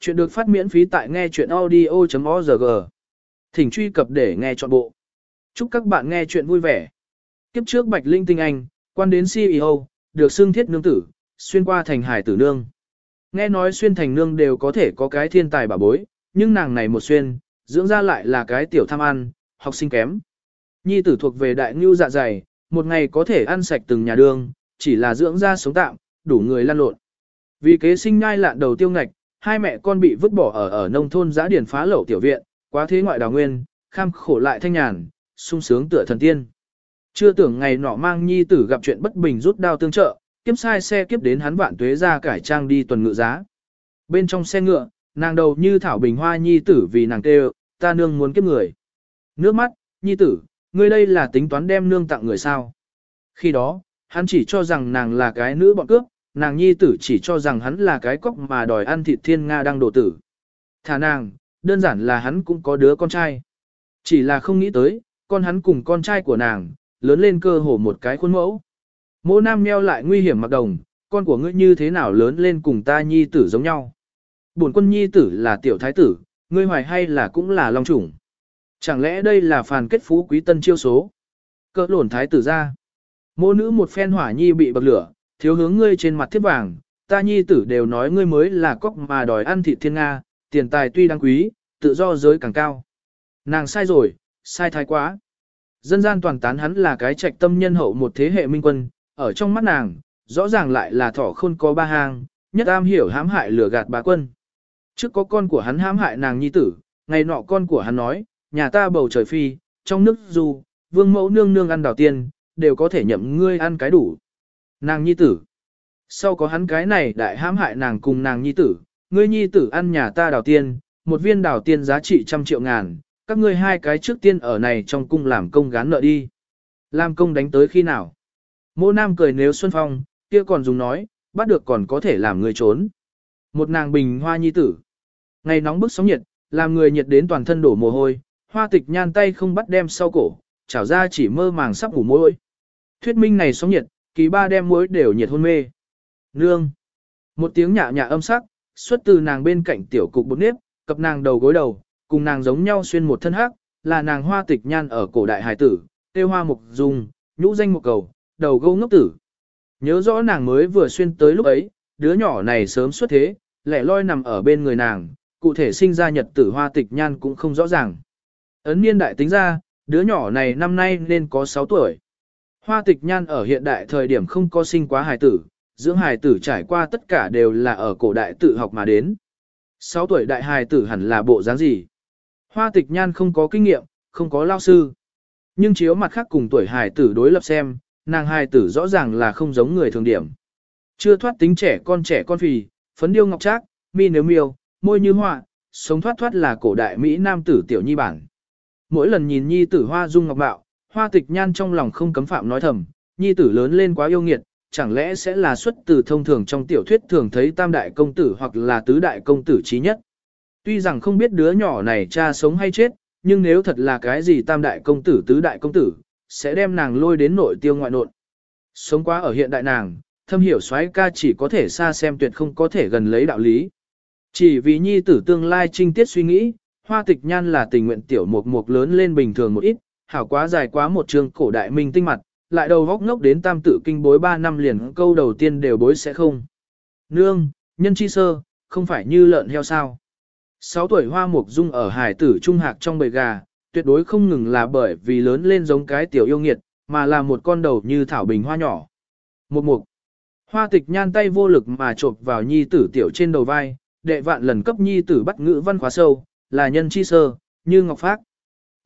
Chuyện được phát miễn phí tại nghe chuyện audio.org. Thỉnh truy cập để nghe trọn bộ. Chúc các bạn nghe chuyện vui vẻ. Kiếp trước Bạch Linh Tinh Anh, quan đến CEO, được xưng thiết nương tử, xuyên qua thành hải tử nương. Nghe nói xuyên thành nương đều có thể có cái thiên tài bà bối, nhưng nàng này một xuyên, dưỡng ra lại là cái tiểu tham ăn, học sinh kém. Nhi tử thuộc về đại ngưu dạ dày, một ngày có thể ăn sạch từng nhà đường, chỉ là dưỡng ra sống tạm, đủ người lan lộn. Vì kế sinh nhai lạn đầu tiêu ngạch, hai mẹ con bị vứt bỏ ở ở nông thôn giã điển phá lẩu tiểu viện, quá thế ngoại đào nguyên, kham khổ lại thanh nhàn, sung sướng tựa thần tiên. Chưa tưởng ngày nọ mang nhi tử gặp chuyện bất bình rút đao tương trợ, kiếp sai xe kiếp đến hắn vạn tuế ra cải trang đi tuần ngựa giá. Bên trong xe ngựa, nàng đầu như thảo bình hoa nhi tử vì nàng kêu, ta nương muốn kiếp người. Nước mắt, nhi tử, ngươi đây là tính toán đem nương tặng người sao. Khi đó, hắn chỉ cho rằng nàng là cái nữ bọn cướp, nàng nhi tử chỉ cho rằng hắn là cái cóc mà đòi ăn thịt thiên Nga đang đổ tử. Thả nàng, đơn giản là hắn cũng có đứa con trai. Chỉ là không nghĩ tới, con hắn cùng con trai của nàng, lớn lên cơ hồ một cái khuôn mẫu. Mô nam meo lại nguy hiểm mặc đồng, con của ngươi như thế nào lớn lên cùng ta nhi tử giống nhau. Bổn quân nhi tử là tiểu thái tử, ngươi hoài hay là cũng là long chủng. Chẳng lẽ đây là phàn kết phú quý tân chiêu số? Cỡ lổn thái tử ra. Mô nữ một phen hỏa nhi bị bậc lửa, thiếu hướng ngươi trên mặt thiếp vàng, ta nhi tử đều nói ngươi mới là cóc mà đòi ăn thịt thiên Nga, tiền tài tuy đáng quý, tự do giới càng cao. Nàng sai rồi, sai thái quá. Dân gian toàn tán hắn là cái trạch tâm nhân hậu một thế hệ minh quân, ở trong mắt nàng, rõ ràng lại là thỏ khôn có ba hang, nhất am hiểu hãm hại lừa gạt bà quân. Trước có con của hắn hãm hại nàng nhi tử, ngày nọ con của hắn nói, nhà ta bầu trời phi, trong nước du, vương mẫu nương nương ăn đào tiên, đều có thể nhậm ngươi ăn cái đủ. Nàng nhi tử. Sau có hắn cái này đại hãm hại nàng cùng nàng nhi tử, ngươi nhi tử ăn nhà ta đào tiên, một viên đào tiên giá trị trăm triệu ngàn, các ngươi hai cái trước tiên ở này trong cung làm công gán nợ đi. Làm công đánh tới khi nào? Mô Nam cười nếu Xuân Phong, kia còn dùng nói, bắt được còn có thể làm người trốn. Một nàng bình hoa nhi tử. Ngày nóng bức sóng nhiệt, làm người nhiệt đến toàn thân đổ mồ hôi, hoa tịch nhan tay không bắt đem sau cổ, chảo ra chỉ mơ màng sắp ngủ môi. Thuyết minh này sóng nhiệt, kỳ ba đem muối đều nhiệt hôn mê. Nương. Một tiếng nhạ nhạ âm sắc, xuất từ nàng bên cạnh tiểu cục bột nếp, cập nàng đầu gối đầu, cùng nàng giống nhau xuyên một thân hắc, là nàng hoa tịch nhan ở cổ đại hải tử, tiêu hoa mục dung, nhũ danh một cầu, đầu gâu ngốc tử. Nhớ rõ nàng mới vừa xuyên tới lúc ấy, đứa nhỏ này sớm xuất thế, lẻ loi nằm ở bên người nàng, cụ thể sinh ra nhật tử hoa tịch nhan cũng không rõ ràng. Ấn niên đại tính ra, đứa nhỏ này năm nay nên có 6 tuổi. Hoa tịch nhan ở hiện đại thời điểm không có sinh quá hài tử, dưỡng hài tử trải qua tất cả đều là ở cổ đại tự học mà đến. 6 tuổi đại hài tử hẳn là bộ dáng gì? Hoa tịch nhan không có kinh nghiệm, không có lao sư. Nhưng chiếu mặt khác cùng tuổi hài tử đối lập xem, nàng hài tử rõ ràng là không giống người thường điểm. Chưa thoát tính trẻ con trẻ con phì, phấn điêu ngọc trác, mi nếu miêu, môi như hoa, sống thoát thoát là cổ đại Mỹ nam tử tiểu nhi bản. Mỗi lần nhìn nhi tử hoa dung ngọc bạo, hoa tịch nhan trong lòng không cấm phạm nói thầm, nhi tử lớn lên quá yêu nghiệt, chẳng lẽ sẽ là xuất từ thông thường trong tiểu thuyết thường thấy tam đại công tử hoặc là tứ đại công tử trí nhất. Tuy rằng không biết đứa nhỏ này cha sống hay chết, nhưng nếu thật là cái gì tam đại công tử tứ đại công tử, sẽ đem nàng lôi đến nội tiêu ngoại nộn. Sống quá ở hiện đại nàng, thâm hiểu soái ca chỉ có thể xa xem tuyệt không có thể gần lấy đạo lý. Chỉ vì nhi tử tương lai trinh tiết suy nghĩ, hoa tịch nhan là tình nguyện tiểu mục mục lớn lên bình thường một ít, hảo quá dài quá một trường cổ đại minh tinh mặt, lại đầu góc ngốc đến tam tử kinh bối 3 năm liền câu đầu tiên đều bối sẽ không. Nương, nhân chi sơ, không phải như lợn heo sao. 6 tuổi hoa mục dung ở hải tử trung hạc trong bầy gà, tuyệt đối không ngừng là bởi vì lớn lên giống cái tiểu yêu nghiệt, mà là một con đầu như thảo bình hoa nhỏ. Một mục. Hoa tịch nhan tay vô lực mà chộp vào nhi tử tiểu trên đầu vai, đệ vạn lần cấp nhi tử bắt ngữ văn khóa sâu, là nhân chi sơ, như ngọc phát.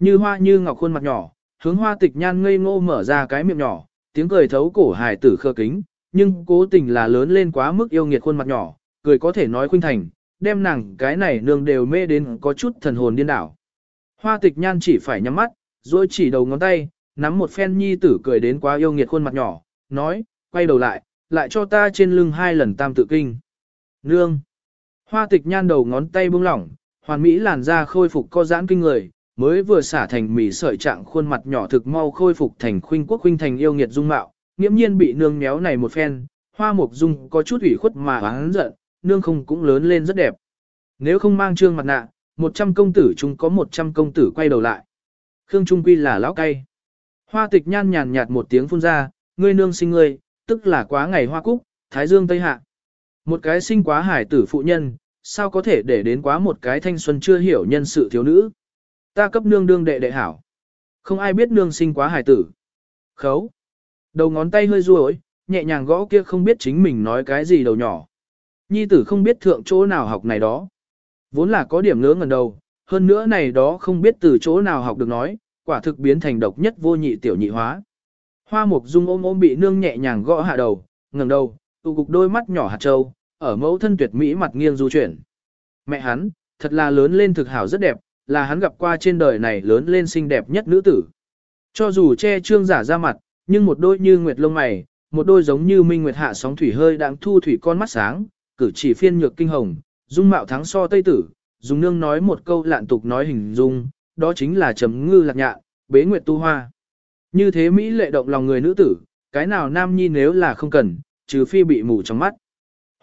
Như hoa như ngọc khuôn mặt nhỏ, hướng hoa tịch nhan ngây ngô mở ra cái miệng nhỏ, tiếng cười thấu cổ hài tử khơ kính, nhưng cố tình là lớn lên quá mức yêu nghiệt khuôn mặt nhỏ, cười có thể nói khuynh thành, đem nàng cái này nương đều mê đến có chút thần hồn điên đảo. Hoa tịch nhan chỉ phải nhắm mắt, rồi chỉ đầu ngón tay, nắm một phen nhi tử cười đến quá yêu nghiệt khuôn mặt nhỏ, nói, quay đầu lại, lại cho ta trên lưng hai lần tam tự kinh. Nương! Hoa tịch nhan đầu ngón tay buông lỏng, hoàn mỹ làn da khôi phục co giãn kinh người, mới vừa xả thành mì sợi trạng khuôn mặt nhỏ thực mau khôi phục thành khuynh quốc khuynh thành yêu nghiệt dung mạo, nghiễm nhiên bị nương méo này một phen, hoa mục dung có chút ủy khuất mà hắn giận, nương không cũng lớn lên rất đẹp. Nếu không mang trương mặt nạ, 100 công tử chúng có 100 công tử quay đầu lại. Khương Trung Quy là lão cay. Hoa tịch nhan nhàn nhạt một tiếng phun ra, ngươi nương sinh ngươi, tức là quá ngày hoa cúc, thái dương tây hạ. Một cái sinh quá hải tử phụ nhân, sao có thể để đến quá một cái thanh xuân chưa hiểu nhân sự thiếu nữ. Ta cấp nương đương đệ đệ hảo. Không ai biết nương sinh quá hài tử. Khấu. Đầu ngón tay hơi ruồi, nhẹ nhàng gõ kia không biết chính mình nói cái gì đầu nhỏ. Nhi tử không biết thượng chỗ nào học này đó. Vốn là có điểm ngớ ngẩn đầu, hơn nữa này đó không biết từ chỗ nào học được nói, quả thực biến thành độc nhất vô nhị tiểu nhị hóa. Hoa mục dung ôm ôm bị nương nhẹ nhàng gõ hạ đầu, ngẩng đầu, tụ cục đôi mắt nhỏ hạt trâu, ở mẫu thân tuyệt mỹ mặt nghiêng du chuyển. Mẹ hắn, thật là lớn lên thực hảo rất đẹp, là hắn gặp qua trên đời này lớn lên xinh đẹp nhất nữ tử. Cho dù che trương giả ra mặt, nhưng một đôi như nguyệt lông mày, một đôi giống như minh nguyệt hạ sóng thủy hơi đang thu thủy con mắt sáng, cử chỉ phiên nhược kinh hồng, dung mạo thắng so tây tử, dùng nương nói một câu lạn tục nói hình dung, đó chính là trầm ngư lạc nhạ, bế nguyệt tu hoa. Như thế Mỹ lệ động lòng người nữ tử, cái nào nam nhi nếu là không cần, trừ phi bị mù trong mắt.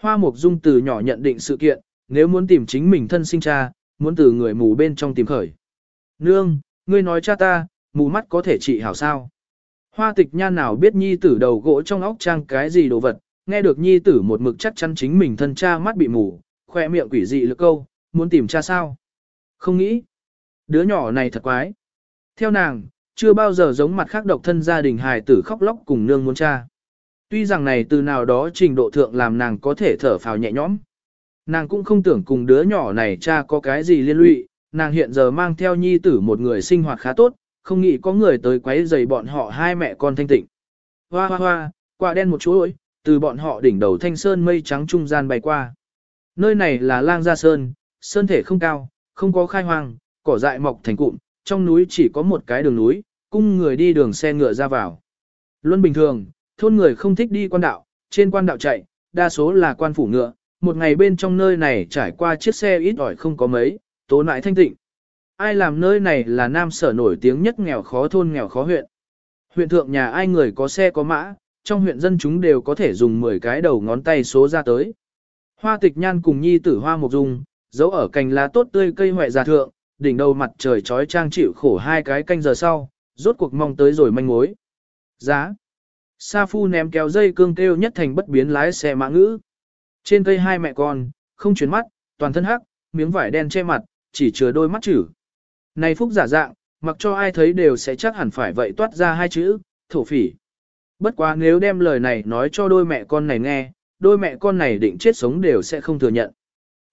Hoa Mục Dung từ nhỏ nhận định sự kiện, nếu muốn tìm chính mình thân sinh cha, muốn từ người mù bên trong tìm khởi. Nương, ngươi nói cha ta, mù mắt có thể trị hảo sao? Hoa tịch nhan nào biết nhi tử đầu gỗ trong óc trang cái gì đồ vật, nghe được nhi tử một mực chắc chắn chính mình thân cha mắt bị mù, khoe miệng quỷ dị lực câu, muốn tìm cha sao? Không nghĩ. Đứa nhỏ này thật quái. Theo nàng, chưa bao giờ giống mặt khác độc thân gia đình hài tử khóc lóc cùng nương muốn cha. Tuy rằng này từ nào đó trình độ thượng làm nàng có thể thở phào nhẹ nhõm. Nàng cũng không tưởng cùng đứa nhỏ này cha có cái gì liên lụy, nàng hiện giờ mang theo nhi tử một người sinh hoạt khá tốt, không nghĩ có người tới quấy rầy bọn họ hai mẹ con thanh tịnh. Hoa hoa hoa, quả đen một chuỗi, từ bọn họ đỉnh đầu thanh sơn mây trắng trung gian bay qua. Nơi này là lang gia sơn, sơn thể không cao, không có khai hoang, cỏ dại mọc thành cụm, trong núi chỉ có một cái đường núi, cung người đi đường xe ngựa ra vào. Luôn bình thường, thôn người không thích đi quan đạo, trên quan đạo chạy, đa số là quan phủ ngựa, một ngày bên trong nơi này trải qua chiếc xe ít ỏi không có mấy, tố nại thanh tịnh. Ai làm nơi này là nam sở nổi tiếng nhất nghèo khó thôn nghèo khó huyện. Huyện thượng nhà ai người có xe có mã, trong huyện dân chúng đều có thể dùng 10 cái đầu ngón tay số ra tới. Hoa tịch nhan cùng nhi tử hoa mục dung, giấu ở cành lá tốt tươi cây hoại già thượng, đỉnh đầu mặt trời trói trang chịu khổ hai cái canh giờ sau, rốt cuộc mong tới rồi manh mối. Giá. Sa phu ném kéo dây cương kêu nhất thành bất biến lái xe mã ngữ. Trên cây hai mẹ con, không chuyển mắt, toàn thân hắc, miếng vải đen che mặt, chỉ chứa đôi mắt chữ. Này phúc giả dạng, mặc cho ai thấy đều sẽ chắc hẳn phải vậy toát ra hai chữ, thổ phỉ. Bất quá nếu đem lời này nói cho đôi mẹ con này nghe, đôi mẹ con này định chết sống đều sẽ không thừa nhận.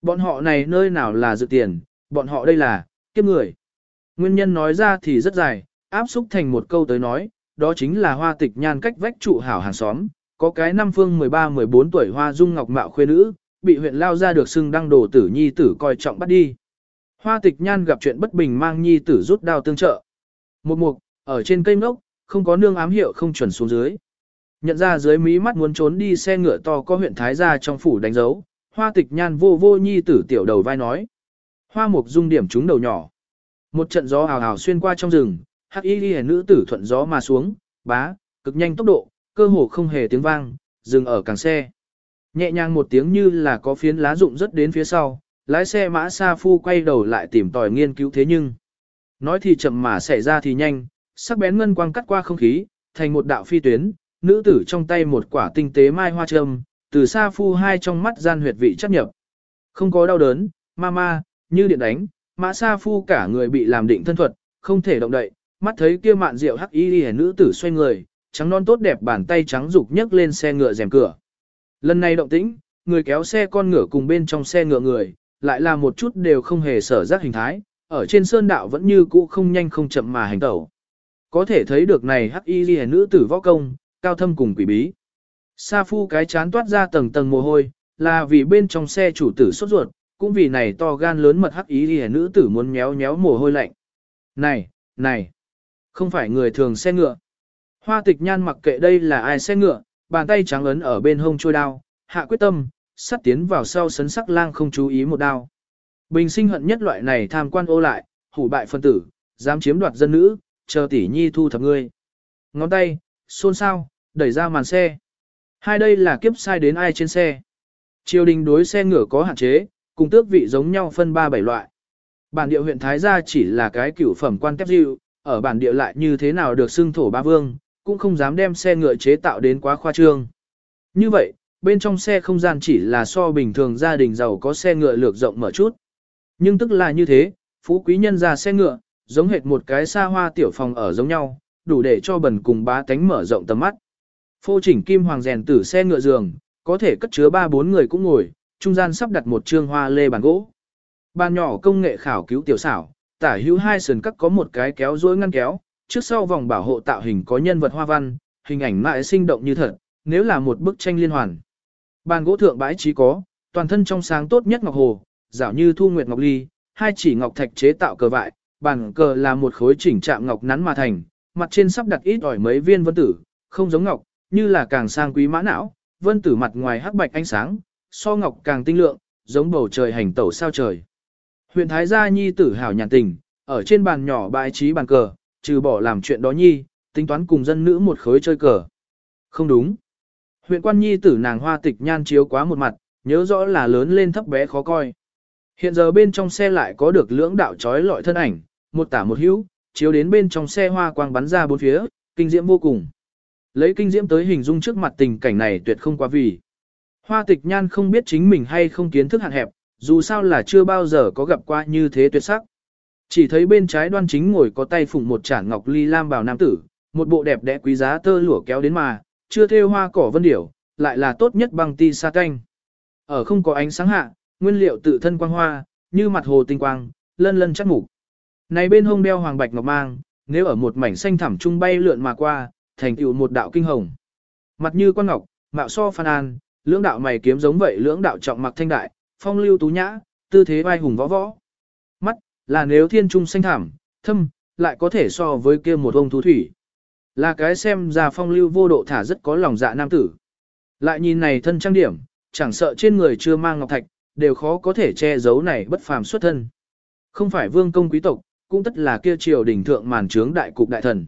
Bọn họ này nơi nào là dự tiền, bọn họ đây là, kiếp người. Nguyên nhân nói ra thì rất dài, áp xúc thành một câu tới nói, đó chính là hoa tịch nhan cách vách trụ hảo hàng xóm, có cái năm phương 13-14 tuổi hoa dung ngọc mạo khuê nữ, bị huyện lao ra được xưng đăng đồ tử nhi tử coi trọng bắt đi. Hoa tịch nhan gặp chuyện bất bình mang nhi tử rút đao tương trợ. Một mục, ở trên cây ngốc, không có nương ám hiệu không chuẩn xuống dưới. Nhận ra dưới mí mắt muốn trốn đi xe ngựa to có huyện Thái gia trong phủ đánh dấu, hoa tịch nhan vô vô nhi tử tiểu đầu vai nói. Hoa mục dung điểm trúng đầu nhỏ. Một trận gió hào hào xuyên qua trong rừng, hắc y ghi nữ tử thuận gió mà xuống, bá, cực nhanh tốc độ, cơ hồ không hề tiếng vang, dừng ở càng xe. Nhẹ nhàng một tiếng như là có phiến lá rụng rất đến phía sau, lái xe mã Sa Phu quay đầu lại tìm tòi nghiên cứu thế nhưng. Nói thì chậm mà xảy ra thì nhanh, sắc bén ngân quang cắt qua không khí, thành một đạo phi tuyến, nữ tử trong tay một quả tinh tế mai hoa trâm, từ Sa Phu hai trong mắt gian huyệt vị chấp nhập. Không có đau đớn, ma ma, như điện đánh, mã Sa Phu cả người bị làm định thân thuật, không thể động đậy, mắt thấy kia mạn rượu hắc y đi nữ tử xoay người, trắng non tốt đẹp bàn tay trắng dục nhấc lên xe ngựa rèm cửa. Lần này động tĩnh, người kéo xe con ngựa cùng bên trong xe ngựa người, lại là một chút đều không hề sở giác hình thái, ở trên sơn đạo vẫn như cũ không nhanh không chậm mà hành tẩu. Có thể thấy được này hắc y ghi nữ tử võ công, cao thâm cùng quỷ bí. Sa phu cái chán toát ra tầng tầng mồ hôi, là vì bên trong xe chủ tử sốt ruột, cũng vì này to gan lớn mật hắc y ghi nữ tử muốn méo méo mồ hôi lạnh. Này, này, không phải người thường xe ngựa. Hoa tịch nhan mặc kệ đây là ai xe ngựa, bàn tay trắng ấn ở bên hông trôi đao, hạ quyết tâm, sắt tiến vào sau sấn sắc lang không chú ý một đao. Bình sinh hận nhất loại này tham quan ô lại, hủ bại phân tử, dám chiếm đoạt dân nữ, chờ tỷ nhi thu thập ngươi. Ngón tay, xôn xao, đẩy ra màn xe. Hai đây là kiếp sai đến ai trên xe. Triều đình đối xe ngựa có hạn chế, cùng tước vị giống nhau phân ba bảy loại. Bản địa huyện Thái Gia chỉ là cái cửu phẩm quan tép dịu, ở bản địa lại như thế nào được xưng thổ ba vương, cũng không dám đem xe ngựa chế tạo đến quá khoa trương. Như vậy, bên trong xe không gian chỉ là so bình thường gia đình giàu có xe ngựa lược rộng mở chút. Nhưng tức là như thế, phú quý nhân ra xe ngựa, giống hệt một cái xa hoa tiểu phòng ở giống nhau, đủ để cho bần cùng bá tánh mở rộng tầm mắt. Phô chỉnh kim hoàng rèn tử xe ngựa giường, có thể cất chứa ba bốn người cũng ngồi, trung gian sắp đặt một trương hoa lê bàn gỗ. Bàn nhỏ công nghệ khảo cứu tiểu xảo, tả hữu hai sườn cắt có một cái kéo dối ngăn kéo, trước sau vòng bảo hộ tạo hình có nhân vật hoa văn, hình ảnh mãi sinh động như thật, nếu là một bức tranh liên hoàn. Bàn gỗ thượng bãi trí có, toàn thân trong sáng tốt nhất ngọc hồ, dạo như thu nguyệt ngọc ly, hai chỉ ngọc thạch chế tạo cờ vại, bàn cờ là một khối chỉnh chạm ngọc nắn mà thành, mặt trên sắp đặt ít ỏi mấy viên vân tử, không giống ngọc, như là càng sang quý mã não, vân tử mặt ngoài hắc bạch ánh sáng, so ngọc càng tinh lượng, giống bầu trời hành tẩu sao trời. Huyện Thái Gia Nhi tử hào nhàn tình, ở trên bàn nhỏ bãi trí bàn cờ, trừ bỏ làm chuyện đó Nhi, tính toán cùng dân nữ một khối chơi cờ. Không đúng. Huyện quan Nhi tử nàng hoa tịch nhan chiếu quá một mặt, nhớ rõ là lớn lên thấp bé khó coi. Hiện giờ bên trong xe lại có được lưỡng đạo trói lọi thân ảnh, một tả một hữu, chiếu đến bên trong xe hoa quang bắn ra bốn phía, kinh diễm vô cùng. Lấy kinh diễm tới hình dung trước mặt tình cảnh này tuyệt không quá vì. Hoa tịch nhan không biết chính mình hay không kiến thức hạn hẹp, dù sao là chưa bao giờ có gặp qua như thế tuyệt sắc. Chỉ thấy bên trái đoan chính ngồi có tay phụng một chản ngọc ly lam bào nam tử, một bộ đẹp đẽ quý giá tơ lụa kéo đến mà, chưa thêu hoa cỏ vân điểu, lại là tốt nhất bằng ti sa canh. Ở không có ánh sáng hạ, nguyên liệu tự thân quang hoa, như mặt hồ tinh quang, lân lân chắc mục. Này bên hông đeo hoàng bạch ngọc mang, nếu ở một mảnh xanh thẳm trung bay lượn mà qua, thành tựu một đạo kinh hồng. Mặt như quan ngọc, mạo so phan an, lưỡng đạo mày kiếm giống vậy lưỡng đạo trọng mặc thanh đại, phong lưu tú nhã, tư thế vai hùng võ võ. Là nếu thiên trung xanh thảm, thâm, lại có thể so với kia một ông thú thủy. Là cái xem ra phong lưu vô độ thả rất có lòng dạ nam tử. Lại nhìn này thân trang điểm, chẳng sợ trên người chưa mang ngọc thạch, đều khó có thể che giấu này bất phàm xuất thân. Không phải vương công quý tộc, cũng tất là kia triều đỉnh thượng màn trướng đại cục đại thần.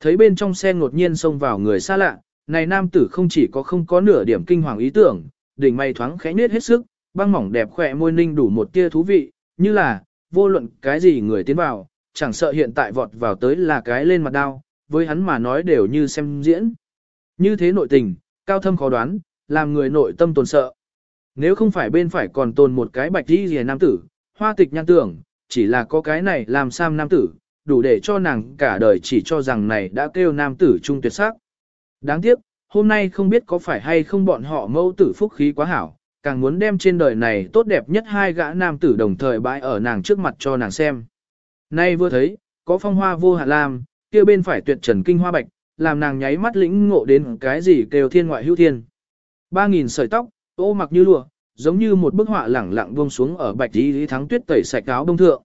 Thấy bên trong xe ngột nhiên xông vào người xa lạ, này nam tử không chỉ có không có nửa điểm kinh hoàng ý tưởng, đỉnh mày thoáng khẽ nết hết sức, băng mỏng đẹp khỏe môi ninh đủ một tia thú vị, như là, vô luận cái gì người tiến vào, chẳng sợ hiện tại vọt vào tới là cái lên mặt đao, với hắn mà nói đều như xem diễn. Như thế nội tình, cao thâm khó đoán, làm người nội tâm tồn sợ. Nếu không phải bên phải còn tồn một cái bạch đi rìa nam tử, hoa tịch nhan tưởng, chỉ là có cái này làm sam nam tử, đủ để cho nàng cả đời chỉ cho rằng này đã kêu nam tử trung tuyệt sắc. Đáng tiếc, hôm nay không biết có phải hay không bọn họ mâu tử phúc khí quá hảo, càng muốn đem trên đời này tốt đẹp nhất hai gã nam tử đồng thời bãi ở nàng trước mặt cho nàng xem. Nay vừa thấy, có phong hoa vô hạ lam, kia bên phải tuyệt trần kinh hoa bạch, làm nàng nháy mắt lĩnh ngộ đến cái gì kêu thiên ngoại hữu thiên. Ba nghìn sợi tóc, ô mặc như lụa, giống như một bức họa lẳng lặng buông xuống ở bạch y lý thắng tuyết tẩy sạch áo đông thượng.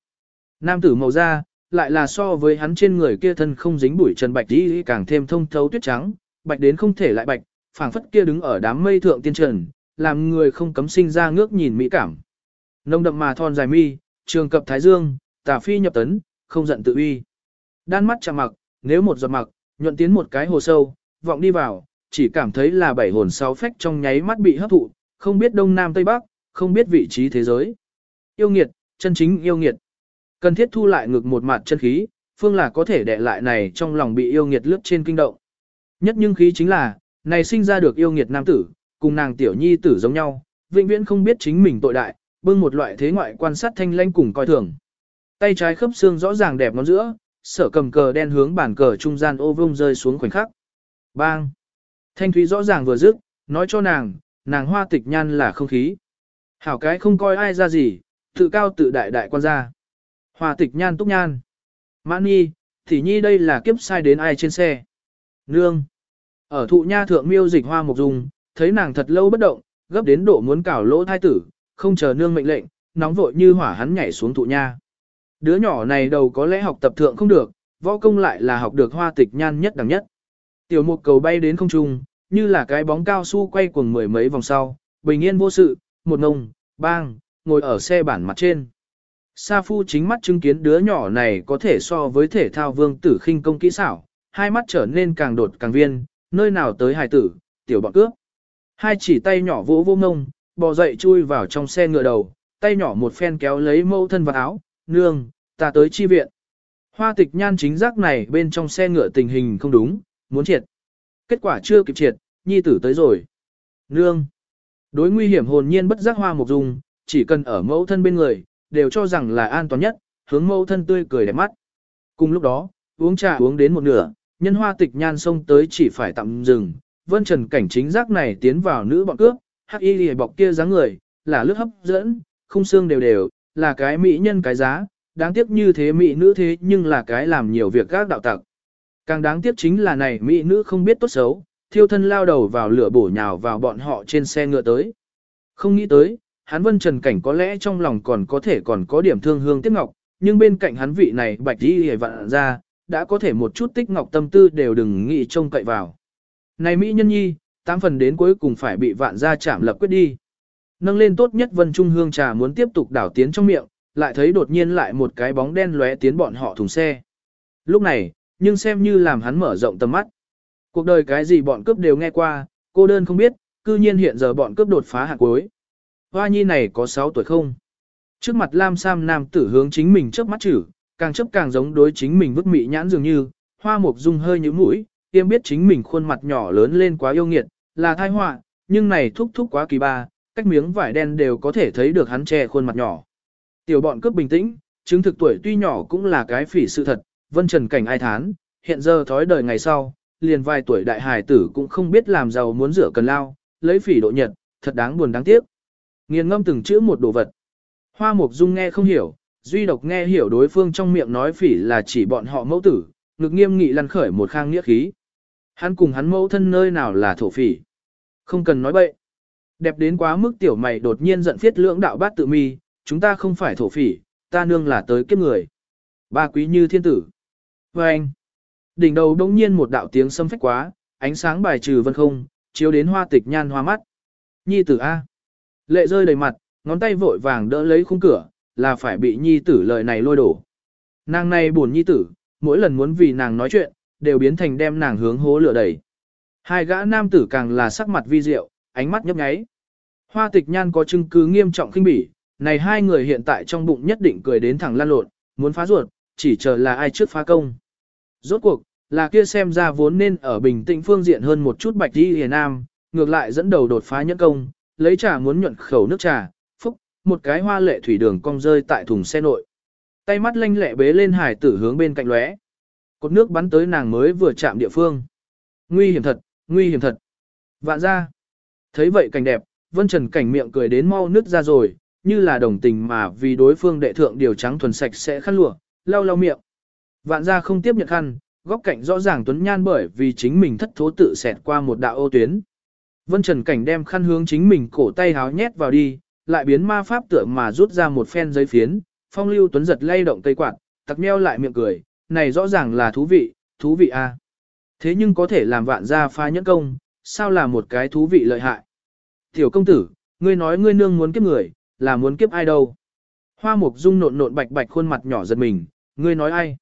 Nam tử màu da, lại là so với hắn trên người kia thân không dính bụi trần bạch y càng thêm thông thấu tuyết trắng, bạch đến không thể lại bạch, phảng phất kia đứng ở đám mây thượng tiên trần, làm người không cấm sinh ra ngước nhìn mỹ cảm. Nông đậm mà thon dài mi, trường cập thái dương, tà phi nhập tấn, không giận tự uy. Đan mắt chạm mặc, nếu một giọt mặc, nhuận tiến một cái hồ sâu, vọng đi vào, chỉ cảm thấy là bảy hồn sáu phách trong nháy mắt bị hấp thụ, không biết đông nam tây bắc, không biết vị trí thế giới. Yêu nghiệt, chân chính yêu nghiệt. Cần thiết thu lại ngược một mặt chân khí, phương là có thể đè lại này trong lòng bị yêu nghiệt lướt trên kinh động. Nhất nhưng khí chính là, này sinh ra được yêu nghiệt nam tử, cùng nàng tiểu nhi tử giống nhau, vĩnh viễn không biết chính mình tội đại, bưng một loại thế ngoại quan sát thanh lanh cùng coi thường. Tay trái khớp xương rõ ràng đẹp ngón giữa, sở cầm cờ đen hướng bàn cờ trung gian ô vông rơi xuống khoảnh khắc. Bang! Thanh thúy rõ ràng vừa dứt, nói cho nàng, nàng hoa tịch nhan là không khí. Hảo cái không coi ai ra gì, tự cao tự đại đại quan gia. Hoa tịch nhan túc nhan. Mãn nhi, thì nhi đây là kiếp sai đến ai trên xe. Nương. Ở thụ nha thượng miêu dịch hoa mục dùng thấy nàng thật lâu bất động, gấp đến độ muốn cào lỗ thai tử, không chờ nương mệnh lệnh, nóng vội như hỏa hắn nhảy xuống thụ nha. Đứa nhỏ này đầu có lẽ học tập thượng không được, võ công lại là học được hoa tịch nhan nhất đẳng nhất. Tiểu mục cầu bay đến không trung, như là cái bóng cao su quay cuồng mười mấy vòng sau, bình yên vô sự, một ngông, bang, ngồi ở xe bản mặt trên. Sa Phu chính mắt chứng kiến đứa nhỏ này có thể so với thể thao vương tử khinh công kỹ xảo, hai mắt trở nên càng đột càng viên, nơi nào tới hài tử, tiểu bọn cướp. Hai chỉ tay nhỏ vỗ vô ngông, bò dậy chui vào trong xe ngựa đầu, tay nhỏ một phen kéo lấy mẫu thân vào áo, nương, ta tới chi viện. Hoa tịch nhan chính giác này bên trong xe ngựa tình hình không đúng, muốn triệt. Kết quả chưa kịp triệt, nhi tử tới rồi. Nương. Đối nguy hiểm hồn nhiên bất giác hoa một dung, chỉ cần ở mẫu thân bên người, đều cho rằng là an toàn nhất, hướng mẫu thân tươi cười đẹp mắt. Cùng lúc đó, uống trà uống đến một nửa, nhân hoa tịch nhan xông tới chỉ phải tạm dừng, vân trần cảnh chính giác này tiến vào nữ bọn cướp, hắc y lìa bọc kia dáng người, là lướt hấp dẫn, khung xương đều đều, là cái mỹ nhân cái giá, đáng tiếc như thế mỹ nữ thế nhưng là cái làm nhiều việc các đạo tặc. Càng đáng tiếc chính là này mỹ nữ không biết tốt xấu, thiêu thân lao đầu vào lửa bổ nhào vào bọn họ trên xe ngựa tới. Không nghĩ tới, hắn vân trần cảnh có lẽ trong lòng còn có thể còn có điểm thương hương tiếc ngọc, nhưng bên cạnh hắn vị này bạch đi hề vạn ra, đã có thể một chút tích ngọc tâm tư đều đừng nghĩ trông cậy vào. Này Mỹ nhân nhi, tám phần đến cuối cùng phải bị vạn gia chạm lập quyết đi. Nâng lên tốt nhất vân trung hương trà muốn tiếp tục đảo tiến trong miệng, lại thấy đột nhiên lại một cái bóng đen lóe tiến bọn họ thùng xe. Lúc này, nhưng xem như làm hắn mở rộng tầm mắt. Cuộc đời cái gì bọn cướp đều nghe qua, cô đơn không biết, cư nhiên hiện giờ bọn cướp đột phá hạt cuối. Hoa nhi này có 6 tuổi không? Trước mặt Lam Sam nam tử hướng chính mình trước mắt chữ, càng chấp càng giống đối chính mình vứt mị nhãn dường như, hoa mục dung hơi như mũi, tiêm biết chính mình khuôn mặt nhỏ lớn lên quá yêu nghiệt, là thai họa, nhưng này thúc thúc quá kỳ ba, cách miếng vải đen đều có thể thấy được hắn che khuôn mặt nhỏ. Tiểu bọn cướp bình tĩnh, chứng thực tuổi tuy nhỏ cũng là cái phỉ sự thật, vân trần cảnh ai thán, hiện giờ thói đời ngày sau, liền vài tuổi đại hài tử cũng không biết làm giàu muốn rửa cần lao, lấy phỉ độ nhật, thật đáng buồn đáng tiếc. Nghiền ngâm từng chữ một đồ vật. Hoa Mục Dung nghe không hiểu, duy độc nghe hiểu đối phương trong miệng nói phỉ là chỉ bọn họ mẫu tử, ngực nghiêm nghị lăn khởi một khang nghĩa khí. Hắn cùng hắn mẫu thân nơi nào là thổ phỉ. Không cần nói bậy. Đẹp đến quá mức tiểu mày đột nhiên giận phiết lưỡng đạo bát tự mi, chúng ta không phải thổ phỉ, ta nương là tới kiếp người. Ba quý như thiên tử. Và anh. Đỉnh đầu đống nhiên một đạo tiếng xâm phách quá, ánh sáng bài trừ vân không, chiếu đến hoa tịch nhan hoa mắt. Nhi tử A. Lệ rơi đầy mặt, ngón tay vội vàng đỡ lấy khung cửa, là phải bị nhi tử lời này lôi đổ. Nàng này buồn nhi tử, mỗi lần muốn vì nàng nói chuyện, đều biến thành đem nàng hướng hố lửa đẩy. Hai gã nam tử càng là sắc mặt vi diệu, ánh mắt nhấp nháy. Hoa tịch nhan có chứng cứ nghiêm trọng khinh bỉ, này hai người hiện tại trong bụng nhất định cười đến thẳng lan lộn, muốn phá ruột, chỉ chờ là ai trước phá công. Rốt cuộc, là kia xem ra vốn nên ở bình tĩnh phương diện hơn một chút bạch đi hề nam, ngược lại dẫn đầu đột phá nhẫn công, lấy trà muốn nhuận khẩu nước trà, phúc, một cái hoa lệ thủy đường cong rơi tại thùng xe nội. Tay mắt lanh lẹ bế lên hải tử hướng bên cạnh lóe. Cột nước bắn tới nàng mới vừa chạm địa phương. Nguy hiểm thật, nguy hiểm thật. Vạn ra. Thấy vậy cảnh đẹp, vân trần cảnh miệng cười đến mau nứt ra rồi, như là đồng tình mà vì đối phương đệ thượng điều trắng thuần sạch sẽ khăn lụa, lau lau miệng. Vạn ra không tiếp nhận khăn, góc cạnh rõ ràng tuấn nhan bởi vì chính mình thất thố tự xẹt qua một đạo ô tuyến. Vân Trần Cảnh đem khăn hướng chính mình cổ tay háo nhét vào đi, lại biến ma pháp tựa mà rút ra một phen giấy phiến, phong lưu tuấn giật lay động cây quạt, tặc meo lại miệng cười, này rõ ràng là thú vị, thú vị a. À. Thế nhưng có thể làm vạn gia pha nhẫn công, sao là một cái thú vị lợi hại. Tiểu công tử, ngươi nói ngươi nương muốn kiếp người, là muốn kiếp ai đâu. Hoa mục dung nộn nộn bạch bạch khuôn mặt nhỏ giật mình, ngươi nói ai.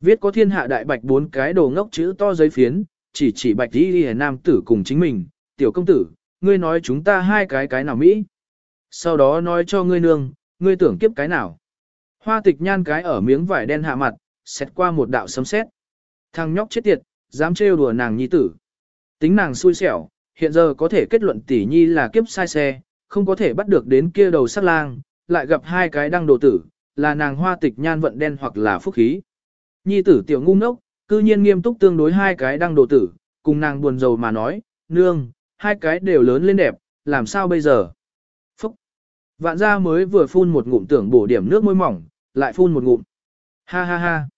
Viết có thiên hạ đại bạch bốn cái đồ ngốc chữ to giấy phiến, chỉ chỉ bạch đi đi nam tử cùng chính mình, tiểu công tử, ngươi nói chúng ta hai cái cái nào Mỹ. Sau đó nói cho ngươi nương, ngươi tưởng kiếp cái nào. Hoa tịch nhan cái ở miếng vải đen hạ mặt, xét qua một đạo sấm sét. Thằng nhóc chết tiệt, dám trêu đùa nàng nhi tử. Tính nàng xui xẻo, hiện giờ có thể kết luận tỷ nhi là kiếp sai xe, không có thể bắt được đến kia đầu sắt lang, lại gặp hai cái đăng đồ tử, là nàng hoa tịch nhan vận đen hoặc là phúc khí. Nhi tử tiểu ngu ngốc, cư nhiên nghiêm túc tương đối hai cái đăng đồ tử, cùng nàng buồn rầu mà nói, nương, hai cái đều lớn lên đẹp, làm sao bây giờ? Phúc! Vạn gia mới vừa phun một ngụm tưởng bổ điểm nước môi mỏng, lại phun một ngụm. Ha ha ha!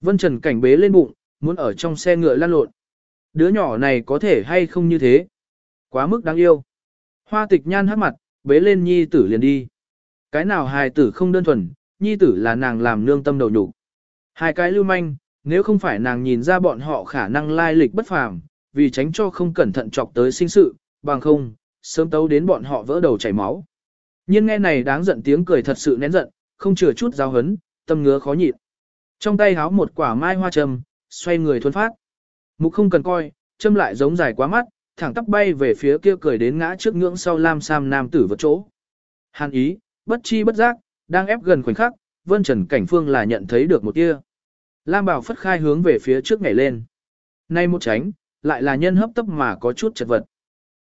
Vân Trần cảnh bế lên bụng, muốn ở trong xe ngựa lăn lộn. Đứa nhỏ này có thể hay không như thế? Quá mức đáng yêu. Hoa tịch nhan hát mặt, bế lên nhi tử liền đi. Cái nào hài tử không đơn thuần, nhi tử là nàng làm nương tâm đầu nhục. Hai cái lưu manh, nếu không phải nàng nhìn ra bọn họ khả năng lai lịch bất phàm, vì tránh cho không cẩn thận chọc tới sinh sự, bằng không, sớm tấu đến bọn họ vỡ đầu chảy máu. Nhưng nghe này đáng giận tiếng cười thật sự nén giận, không chừa chút giao hấn, tâm ngứa khó nhịn. Trong tay háo một quả mai hoa trầm, xoay người thuần phát. Mục không cần coi, châm lại giống dài quá mắt, thẳng tắp bay về phía kia cười đến ngã trước ngưỡng sau lam sam nam tử vật chỗ. Hàn ý, bất chi bất giác, đang ép gần khoảnh khắc, Vân Trần Cảnh Phương là nhận thấy được một tia. Lam Bảo phất khai hướng về phía trước nhảy lên. Nay một tránh, lại là nhân hấp tấp mà có chút chật vật.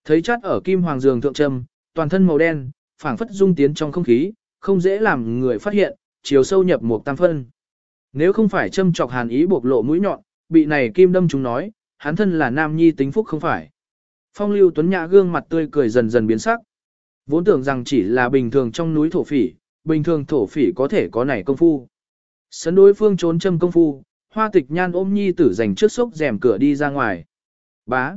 Thấy chát ở kim hoàng giường thượng trâm, toàn thân màu đen, phảng phất dung tiến trong không khí, không dễ làm người phát hiện, chiều sâu nhập một tam phân. Nếu không phải châm chọc hàn ý buộc lộ mũi nhọn, bị này kim đâm chúng nói, hắn thân là nam nhi tính phúc không phải. Phong lưu tuấn nhã gương mặt tươi cười dần dần biến sắc. Vốn tưởng rằng chỉ là bình thường trong núi thổ phỉ, bình thường thổ phỉ có thể có này công phu. Sấn đối phương trốn châm công phu, hoa tịch nhan ôm nhi tử dành trước sốc rèm cửa đi ra ngoài. Bá.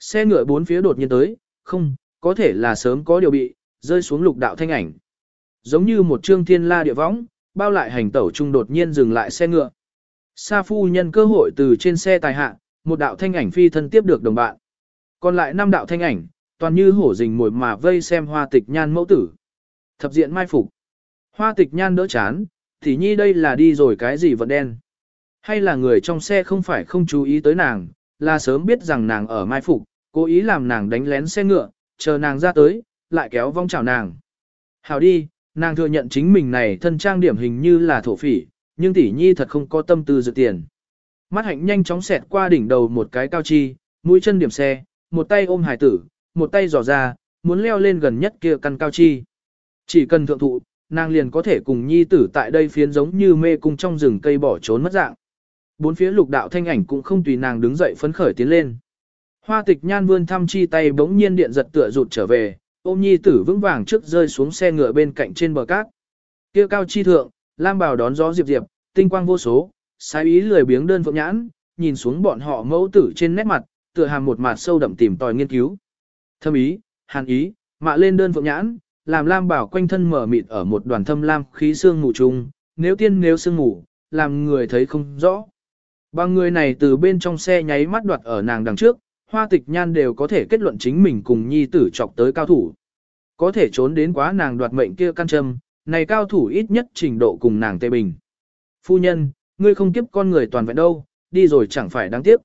Xe ngựa bốn phía đột nhiên tới, không, có thể là sớm có điều bị, rơi xuống lục đạo thanh ảnh. Giống như một trương thiên la địa võng, bao lại hành tẩu trung đột nhiên dừng lại xe ngựa. Sa phu nhân cơ hội từ trên xe tài hạ, một đạo thanh ảnh phi thân tiếp được đồng bạn. Còn lại năm đạo thanh ảnh, toàn như hổ rình mồi mà vây xem hoa tịch nhan mẫu tử. Thập diện mai phục. Hoa tịch nhan đỡ chán, thì nhi đây là đi rồi cái gì vận đen. Hay là người trong xe không phải không chú ý tới nàng, là sớm biết rằng nàng ở mai phục, cố ý làm nàng đánh lén xe ngựa, chờ nàng ra tới, lại kéo vong chào nàng. Hào đi, nàng thừa nhận chính mình này thân trang điểm hình như là thổ phỉ, nhưng tỷ nhi thật không có tâm tư dự tiền. Mắt hạnh nhanh chóng xẹt qua đỉnh đầu một cái cao chi, mũi chân điểm xe, một tay ôm hải tử, một tay dò ra, muốn leo lên gần nhất kia căn cao chi. Chỉ cần thượng thụ, nàng liền có thể cùng nhi tử tại đây phiến giống như mê cung trong rừng cây bỏ trốn mất dạng. Bốn phía lục đạo thanh ảnh cũng không tùy nàng đứng dậy phấn khởi tiến lên. Hoa tịch nhan vươn thăm chi tay bỗng nhiên điện giật tựa rụt trở về, ôm nhi tử vững vàng trước rơi xuống xe ngựa bên cạnh trên bờ cát. Kia cao chi thượng, lam bào đón gió diệp diệp, tinh quang vô số, sai ý lười biếng đơn phượng nhãn, nhìn xuống bọn họ mẫu tử trên nét mặt, tựa hàm một mặt sâu đậm tìm tòi nghiên cứu. Thâm ý, hàn ý, mạ lên đơn phượng nhãn, làm lam bảo quanh thân mở mịt ở một đoàn thâm lam khí xương ngủ chung, nếu tiên nếu xương ngủ, làm người thấy không rõ. Bằng người này từ bên trong xe nháy mắt đoạt ở nàng đằng trước, hoa tịch nhan đều có thể kết luận chính mình cùng nhi tử chọc tới cao thủ. Có thể trốn đến quá nàng đoạt mệnh kia căn châm, này cao thủ ít nhất trình độ cùng nàng tê bình. Phu nhân, ngươi không kiếp con người toàn vẹn đâu, đi rồi chẳng phải đáng tiếc.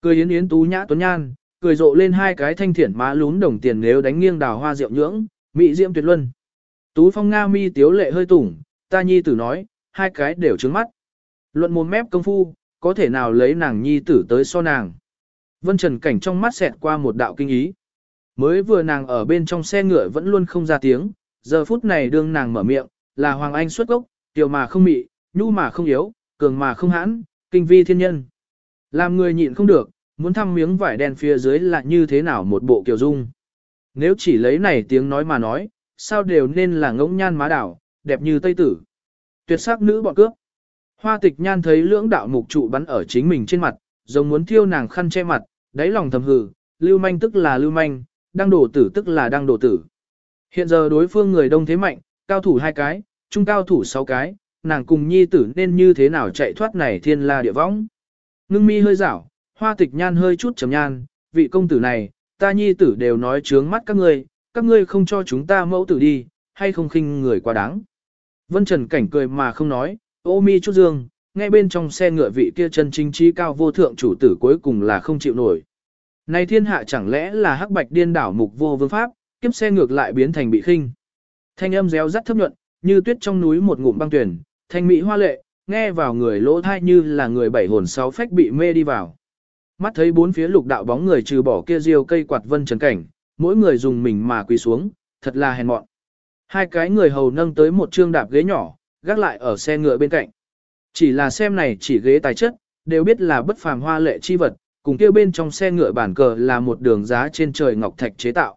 Cười yến yến tú nhã tuấn nhan, cười rộ lên hai cái thanh thiển má lún đồng tiền nếu đánh nghiêng đào hoa rượu nhưỡng, mỹ diễm tuyệt luân. Tú phong nga mi tiếu lệ hơi tủng, ta nhi tử nói, hai cái đều trứng mắt. Luận mồm mép công phu, có thể nào lấy nàng nhi tử tới so nàng. Vân Trần Cảnh trong mắt xẹt qua một đạo kinh ý. Mới vừa nàng ở bên trong xe ngựa vẫn luôn không ra tiếng, giờ phút này đương nàng mở miệng, là Hoàng Anh xuất gốc, tiểu mà không mị, nhu mà không yếu, cường mà không hãn, kinh vi thiên nhân. Làm người nhịn không được, muốn thăm miếng vải đen phía dưới là như thế nào một bộ kiều dung. Nếu chỉ lấy này tiếng nói mà nói, sao đều nên là ngỗng nhan má đảo, đẹp như tây tử. Tuyệt sắc nữ bọn cướp. Hoa tịch nhan thấy lưỡng đạo mục trụ bắn ở chính mình trên mặt, giống muốn thiêu nàng khăn che mặt, đáy lòng thầm hừ, lưu manh tức là lưu manh, đang đổ tử tức là đang đổ tử. Hiện giờ đối phương người đông thế mạnh, cao thủ hai cái, trung cao thủ sáu cái, nàng cùng nhi tử nên như thế nào chạy thoát này thiên la địa võng. Ngưng mi hơi rảo, hoa tịch nhan hơi chút trầm nhan, vị công tử này, ta nhi tử đều nói trướng mắt các ngươi, các ngươi không cho chúng ta mẫu tử đi, hay không khinh người quá đáng. Vân Trần cảnh cười mà không nói, ô mi chút dương, ngay bên trong xe ngựa vị kia chân chính trí cao vô thượng chủ tử cuối cùng là không chịu nổi. Này thiên hạ chẳng lẽ là hắc bạch điên đảo mục vô vương pháp, kiếp xe ngược lại biến thành bị khinh. Thanh âm réo rắt thấp nhuận, như tuyết trong núi một ngụm băng tuyển, thanh mỹ hoa lệ, nghe vào người lỗ thai như là người bảy hồn sáu phách bị mê đi vào. Mắt thấy bốn phía lục đạo bóng người trừ bỏ kia diêu cây quạt vân trần cảnh, mỗi người dùng mình mà quỳ xuống, thật là hèn mọn. Hai cái người hầu nâng tới một trương đạp ghế nhỏ, gác lại ở xe ngựa bên cạnh. Chỉ là xem này chỉ ghế tài chất, đều biết là bất phàm hoa lệ chi vật, cùng kia bên trong xe ngựa bản cờ là một đường giá trên trời ngọc thạch chế tạo.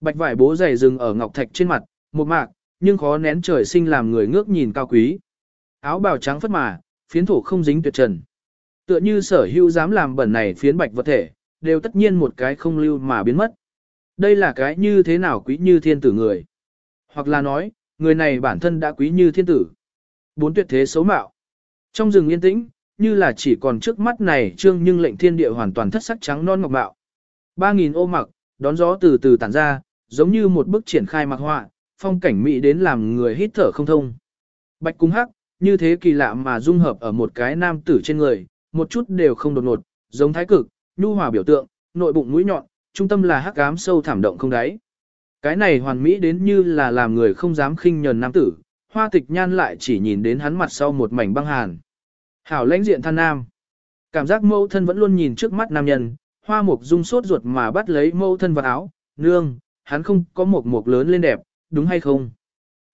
Bạch vải bố dày rừng ở ngọc thạch trên mặt, một mạc, nhưng khó nén trời sinh làm người ngước nhìn cao quý. Áo bào trắng phất mà, phiến thổ không dính tuyệt trần. Tựa như sở hữu dám làm bẩn này phiến bạch vật thể, đều tất nhiên một cái không lưu mà biến mất. Đây là cái như thế nào quý như thiên tử người. Hoặc là nói, người này bản thân đã quý như thiên tử. Bốn tuyệt thế xấu mạo. Trong rừng yên tĩnh, như là chỉ còn trước mắt này trương nhưng lệnh thiên địa hoàn toàn thất sắc trắng non ngọc bạo Ba nghìn ô mặc, đón gió từ từ tản ra, giống như một bức triển khai mặc họa, phong cảnh mỹ đến làm người hít thở không thông. Bạch cung hắc, như thế kỳ lạ mà dung hợp ở một cái nam tử trên người, một chút đều không đột ngột, giống thái cực, nhu hòa biểu tượng, nội bụng mũi nhọn, trung tâm là hắc ám sâu thảm động không đáy. Cái này hoàn mỹ đến như là làm người không dám khinh nhờn nam tử, hoa tịch nhan lại chỉ nhìn đến hắn mặt sau một mảnh băng hàn. Hảo lãnh diện than nam. Cảm giác mẫu thân vẫn luôn nhìn trước mắt nam nhân, hoa mục dung sốt ruột mà bắt lấy mẫu thân vào áo, nương, hắn không có một mục lớn lên đẹp, đúng hay không?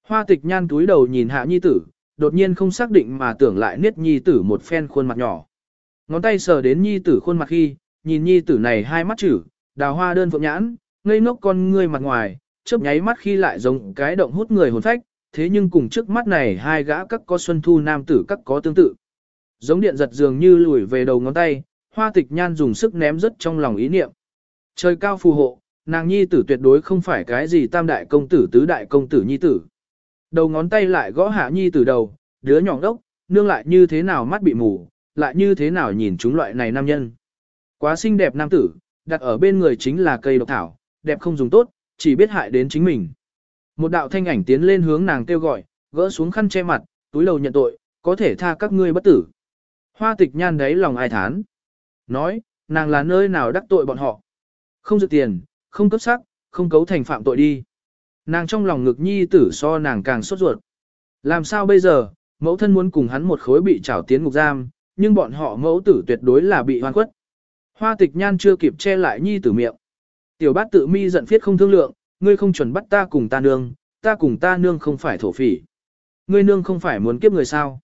Hoa tịch nhan túi đầu nhìn hạ nhi tử, đột nhiên không xác định mà tưởng lại niết nhi tử một phen khuôn mặt nhỏ. Ngón tay sờ đến nhi tử khuôn mặt khi, nhìn nhi tử này hai mắt chữ, đào hoa đơn phượng nhãn, ngây ngốc con ngươi mặt ngoài, chớp nháy mắt khi lại giống cái động hút người hồn phách, thế nhưng cùng trước mắt này hai gã các có xuân thu nam tử các có tương tự. Giống điện giật dường như lùi về đầu ngón tay, hoa tịch nhan dùng sức ném rất trong lòng ý niệm. Trời cao phù hộ, nàng nhi tử tuyệt đối không phải cái gì tam đại công tử tứ đại công tử nhi tử. Đầu ngón tay lại gõ hạ nhi tử đầu, đứa nhỏ đốc, nương lại như thế nào mắt bị mù, lại như thế nào nhìn chúng loại này nam nhân. Quá xinh đẹp nam tử, đặt ở bên người chính là cây độc thảo, đẹp không dùng tốt, chỉ biết hại đến chính mình. Một đạo thanh ảnh tiến lên hướng nàng kêu gọi, gỡ xuống khăn che mặt, túi lầu nhận tội, có thể tha các ngươi bất tử. Hoa tịch nhan đấy lòng ai thán. Nói, nàng là nơi nào đắc tội bọn họ. Không dự tiền, không cấp sắc, không cấu thành phạm tội đi. Nàng trong lòng ngực nhi tử so nàng càng sốt ruột. Làm sao bây giờ, mẫu thân muốn cùng hắn một khối bị trảo tiến ngục giam, nhưng bọn họ mẫu tử tuyệt đối là bị hoan quất. Hoa tịch nhan chưa kịp che lại nhi tử miệng. Tiểu bát tự mi giận phiết không thương lượng, ngươi không chuẩn bắt ta cùng ta nương, ta cùng ta nương không phải thổ phỉ. Ngươi nương không phải muốn kiếp người sao.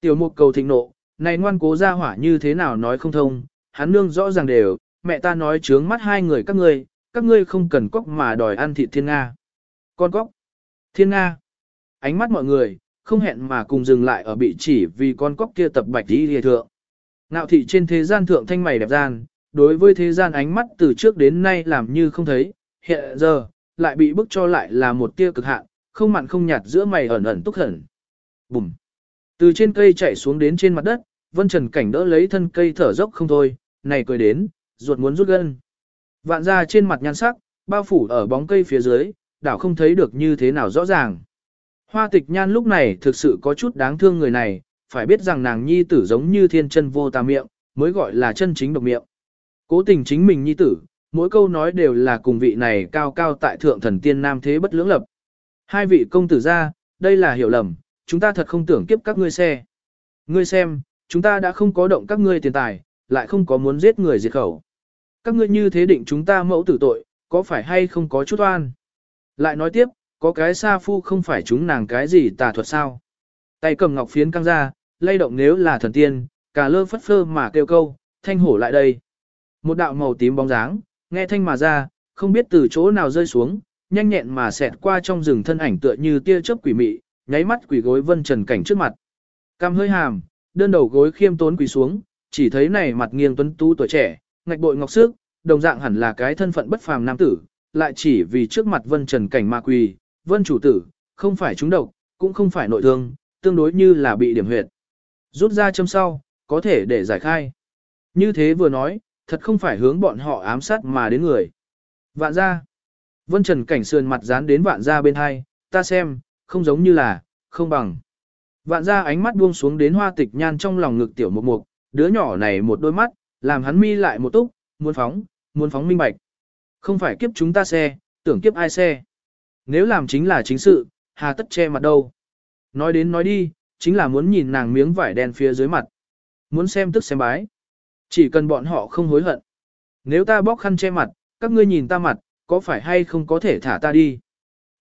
Tiểu mục cầu thịnh nộ, này ngoan cố ra hỏa như thế nào nói không thông, hắn nương rõ ràng đều, mẹ ta nói trướng mắt hai người các ngươi, các ngươi không cần cóc mà đòi ăn thịt thiên Nga. Con cóc, thiên Nga, ánh mắt mọi người, không hẹn mà cùng dừng lại ở bị chỉ vì con cóc kia tập bạch đi hề thượng. Nạo thị trên thế gian thượng thanh mày đẹp gian, đối với thế gian ánh mắt từ trước đến nay làm như không thấy, hiện giờ, lại bị bức cho lại là một tia cực hạn, không mặn không nhạt giữa mày ẩn ẩn túc hẩn. Bùm! Từ trên cây chạy xuống đến trên mặt đất, Vân Trần Cảnh đỡ lấy thân cây thở dốc không thôi, này cười đến, ruột muốn rút gân. Vạn ra trên mặt nhan sắc, bao phủ ở bóng cây phía dưới, đảo không thấy được như thế nào rõ ràng. Hoa tịch nhan lúc này thực sự có chút đáng thương người này, phải biết rằng nàng nhi tử giống như thiên chân vô tà miệng, mới gọi là chân chính độc miệng. Cố tình chính mình nhi tử, mỗi câu nói đều là cùng vị này cao cao tại thượng thần tiên nam thế bất lưỡng lập. Hai vị công tử ra, đây là hiểu lầm, chúng ta thật không tưởng kiếp các ngươi xe. Ngươi xem, chúng ta đã không có động các ngươi tiền tài, lại không có muốn giết người diệt khẩu. Các ngươi như thế định chúng ta mẫu tử tội, có phải hay không có chút oan? Lại nói tiếp, có cái sa phu không phải chúng nàng cái gì tà thuật sao? Tay cầm ngọc phiến căng ra, lay động nếu là thần tiên, cả lơ phất phơ mà kêu câu, thanh hổ lại đây. Một đạo màu tím bóng dáng, nghe thanh mà ra, không biết từ chỗ nào rơi xuống, nhanh nhẹn mà xẹt qua trong rừng thân ảnh tựa như tia chớp quỷ mị, nháy mắt quỷ gối vân trần cảnh trước mặt. Cam hơi hàm, đơn đầu gối khiêm tốn quỳ xuống, chỉ thấy này mặt nghiêng tuấn tú tuổi trẻ, ngạch bội ngọc sức, đồng dạng hẳn là cái thân phận bất phàm nam tử, lại chỉ vì trước mặt vân trần cảnh ma quỳ, vân chủ tử, không phải trúng độc, cũng không phải nội thương, tương đối như là bị điểm huyệt. Rút ra châm sau, có thể để giải khai. Như thế vừa nói, thật không phải hướng bọn họ ám sát mà đến người. Vạn ra. Vân Trần cảnh sườn mặt dán đến vạn ra bên hai, ta xem, không giống như là, không bằng. Vạn ra ánh mắt buông xuống đến hoa tịch nhan trong lòng ngực tiểu mục mục, đứa nhỏ này một đôi mắt, làm hắn mi lại một túc, muốn phóng, muốn phóng minh bạch. Không phải kiếp chúng ta xe, tưởng kiếp ai xe. Nếu làm chính là chính sự, hà tất che mặt đâu. Nói đến nói đi, chính là muốn nhìn nàng miếng vải đen phía dưới mặt. Muốn xem tức xem bái. Chỉ cần bọn họ không hối hận. Nếu ta bóc khăn che mặt, các ngươi nhìn ta mặt, có phải hay không có thể thả ta đi.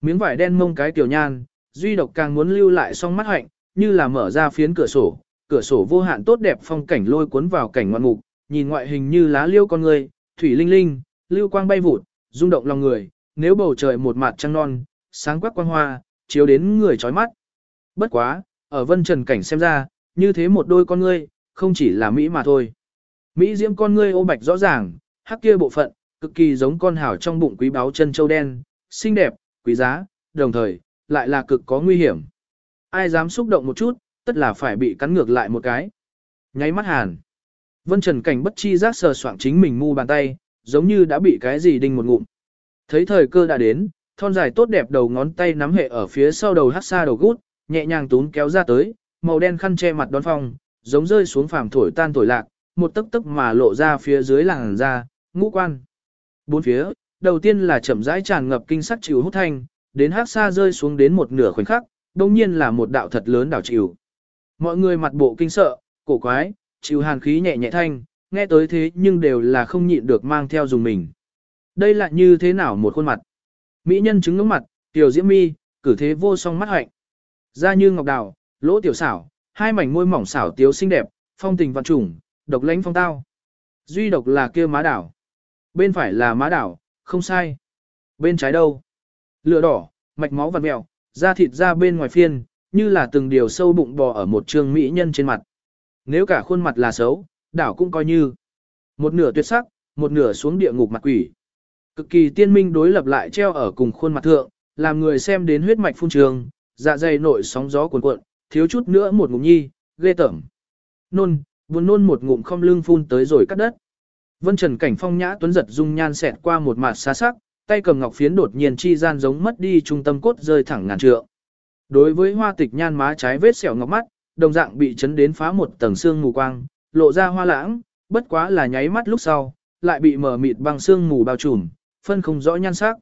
Miếng vải đen mông cái tiểu nhan, duy độc càng muốn lưu lại song mắt hạnh, như là mở ra phiến cửa sổ, cửa sổ vô hạn tốt đẹp phong cảnh lôi cuốn vào cảnh ngoạn mục, nhìn ngoại hình như lá liêu con người, thủy linh linh, lưu quang bay vụt, rung động lòng người, nếu bầu trời một mặt trăng non, sáng quắc quang hoa, chiếu đến người chói mắt. Bất quá, ở vân trần cảnh xem ra, như thế một đôi con ngươi, không chỉ là Mỹ mà thôi. Mỹ diễm con ngươi ô bạch rõ ràng, hắc kia bộ phận, cực kỳ giống con hảo trong bụng quý báo chân châu đen, xinh đẹp, quý giá, đồng thời, lại là cực có nguy hiểm. Ai dám xúc động một chút, tất là phải bị cắn ngược lại một cái. Nháy mắt hàn. Vân Trần Cảnh bất chi giác sờ soạng chính mình mu bàn tay, giống như đã bị cái gì đinh một ngụm. Thấy thời cơ đã đến, thon dài tốt đẹp đầu ngón tay nắm hệ ở phía sau đầu hát xa đầu gút, nhẹ nhàng tún kéo ra tới, màu đen khăn che mặt đón phong, giống rơi xuống phàm thổi tan thổi lạc, một tấc tấc mà lộ ra phía dưới làng ra, ngũ quan. Bốn phía, đầu tiên là chậm rãi tràn ngập kinh sắc chịu hút thanh, đến hát xa rơi xuống đến một nửa khoảnh khắc, đồng nhiên là một đạo thật lớn đảo chịu. Mọi người mặt bộ kinh sợ, cổ quái, chịu hàn khí nhẹ nhẹ thanh, nghe tới thế nhưng đều là không nhịn được mang theo dùng mình. Đây là như thế nào một khuôn mặt? Mỹ nhân chứng ngưỡng mặt, tiểu diễm mi, cử thế vô song mắt hạnh. Da như ngọc đào, lỗ tiểu xảo, hai mảnh môi mỏng xảo tiếu xinh đẹp, phong tình vạn trùng, độc lãnh phong tao. Duy độc là kia má đảo. Bên phải là má đảo, không sai. Bên trái đâu? Lửa đỏ, mạch máu vằn mèo, da thịt ra bên ngoài phiên, như là từng điều sâu bụng bò ở một trường mỹ nhân trên mặt. Nếu cả khuôn mặt là xấu, đảo cũng coi như một nửa tuyệt sắc, một nửa xuống địa ngục mặt quỷ. Cực kỳ tiên minh đối lập lại treo ở cùng khuôn mặt thượng, làm người xem đến huyết mạch phun trường, dạ dày nội sóng gió cuồn cuộn, thiếu chút nữa một ngụm nhi, ghê tởm. Nôn, buồn nôn một ngụm không lưng phun tới rồi cắt đất. Vân Trần cảnh phong nhã tuấn giật dung nhan xẹt qua một mặt xa sắc, tay cầm ngọc phiến đột nhiên chi gian giống mất đi trung tâm cốt rơi thẳng ngàn trượng. Đối với hoa tịch nhan má trái vết sẹo ngọc mắt, đồng dạng bị chấn đến phá một tầng xương mù quang, lộ ra hoa lãng, bất quá là nháy mắt lúc sau, lại bị mở mịt bằng xương mù bao trùm, phân không rõ nhan sắc.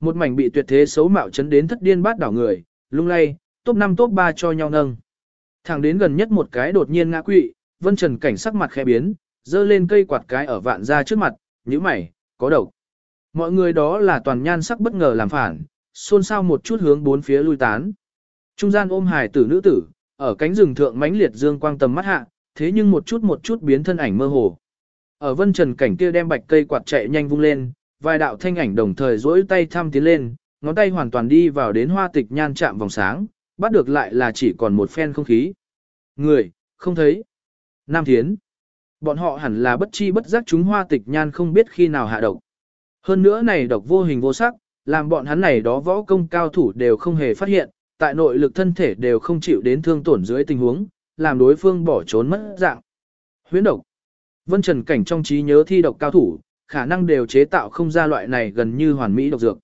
Một mảnh bị tuyệt thế xấu mạo chấn đến thất điên bát đảo người, lung lay, top 5 top 3 cho nhau nâng. Thẳng đến gần nhất một cái đột nhiên ngã quỵ, Vân Trần cảnh sắc mặt khẽ biến, dơ lên cây quạt cái ở vạn ra trước mặt, như mày, có độc. Mọi người đó là toàn nhan sắc bất ngờ làm phản, xôn xao một chút hướng bốn phía lui tán. Trung gian ôm hài tử nữ tử, ở cánh rừng thượng mãnh liệt dương quang tầm mắt hạ, thế nhưng một chút một chút biến thân ảnh mơ hồ. Ở vân trần cảnh kia đem bạch cây quạt chạy nhanh vung lên, vài đạo thanh ảnh đồng thời duỗi tay thăm tiến lên, ngón tay hoàn toàn đi vào đến hoa tịch nhan chạm vòng sáng, bắt được lại là chỉ còn một phen không khí. Người, không thấy. Nam Thiến. Bọn họ hẳn là bất chi bất giác chúng hoa tịch nhan không biết khi nào hạ độc. Hơn nữa này độc vô hình vô sắc, làm bọn hắn này đó võ công cao thủ đều không hề phát hiện, tại nội lực thân thể đều không chịu đến thương tổn dưới tình huống, làm đối phương bỏ trốn mất dạng. Huyễn độc. Vân Trần Cảnh trong trí nhớ thi độc cao thủ, khả năng đều chế tạo không ra loại này gần như hoàn mỹ độc dược.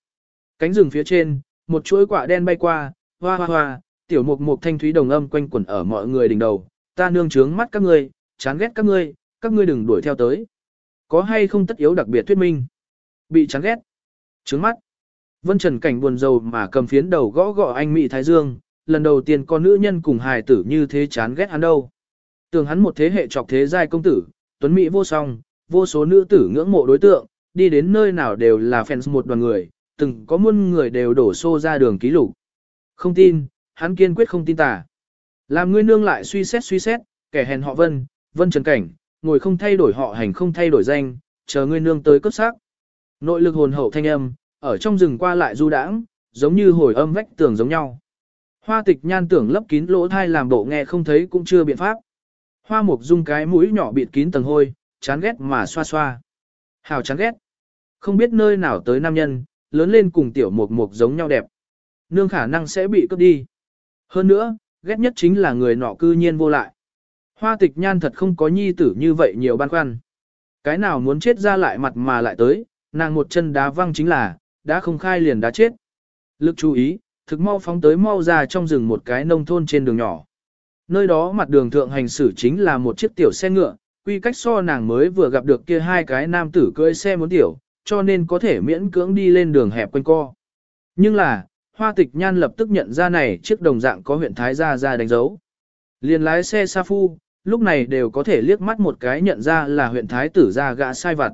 Cánh rừng phía trên, một chuỗi quả đen bay qua, hoa hoa hoa, tiểu mục mục thanh thúy đồng âm quanh quẩn ở mọi người đỉnh đầu, ta nương trướng mắt các ngươi, chán ghét các ngươi, các ngươi đừng đuổi theo tới. Có hay không tất yếu đặc biệt thuyết minh? Bị chán ghét. Trướng mắt. Vân Trần Cảnh buồn rầu mà cầm phiến đầu gõ gõ anh Mỹ Thái Dương, lần đầu tiên con nữ nhân cùng hài tử như thế chán ghét hắn đâu. Tưởng hắn một thế hệ trọc thế giai công tử, tuấn Mỹ vô song, vô số nữ tử ngưỡng mộ đối tượng, đi đến nơi nào đều là fans một đoàn người, từng có muôn người đều đổ xô ra đường ký lục. Không tin, hắn kiên quyết không tin tả. Làm ngươi nương lại suy xét suy xét, kẻ hèn họ Vân, Vân Trần Cảnh, ngồi không thay đổi họ hành không thay đổi danh, chờ ngươi nương tới cấp sắc. Nội lực hồn hậu thanh âm, ở trong rừng qua lại du đãng, giống như hồi âm vách tường giống nhau. Hoa tịch nhan tưởng lấp kín lỗ thai làm bộ nghe không thấy cũng chưa biện pháp. Hoa mục dung cái mũi nhỏ bịt kín tầng hôi, chán ghét mà xoa xoa. Hào chán ghét. Không biết nơi nào tới nam nhân, lớn lên cùng tiểu mục mục giống nhau đẹp. Nương khả năng sẽ bị cướp đi. Hơn nữa, ghét nhất chính là người nọ cư nhiên vô lại. Hoa tịch nhan thật không có nhi tử như vậy nhiều băn khoăn. Cái nào muốn chết ra lại mặt mà lại tới, nàng một chân đá văng chính là, đã không khai liền đã chết. Lực chú ý, thực mau phóng tới mau ra trong rừng một cái nông thôn trên đường nhỏ. Nơi đó mặt đường thượng hành xử chính là một chiếc tiểu xe ngựa, quy cách so nàng mới vừa gặp được kia hai cái nam tử cưỡi xe muốn tiểu, cho nên có thể miễn cưỡng đi lên đường hẹp quanh co. Nhưng là, hoa tịch nhan lập tức nhận ra này chiếc đồng dạng có huyện Thái Gia ra đánh dấu. Liền lái xe sa phu, lúc này đều có thể liếc mắt một cái nhận ra là huyện Thái tử ra gã sai vặt.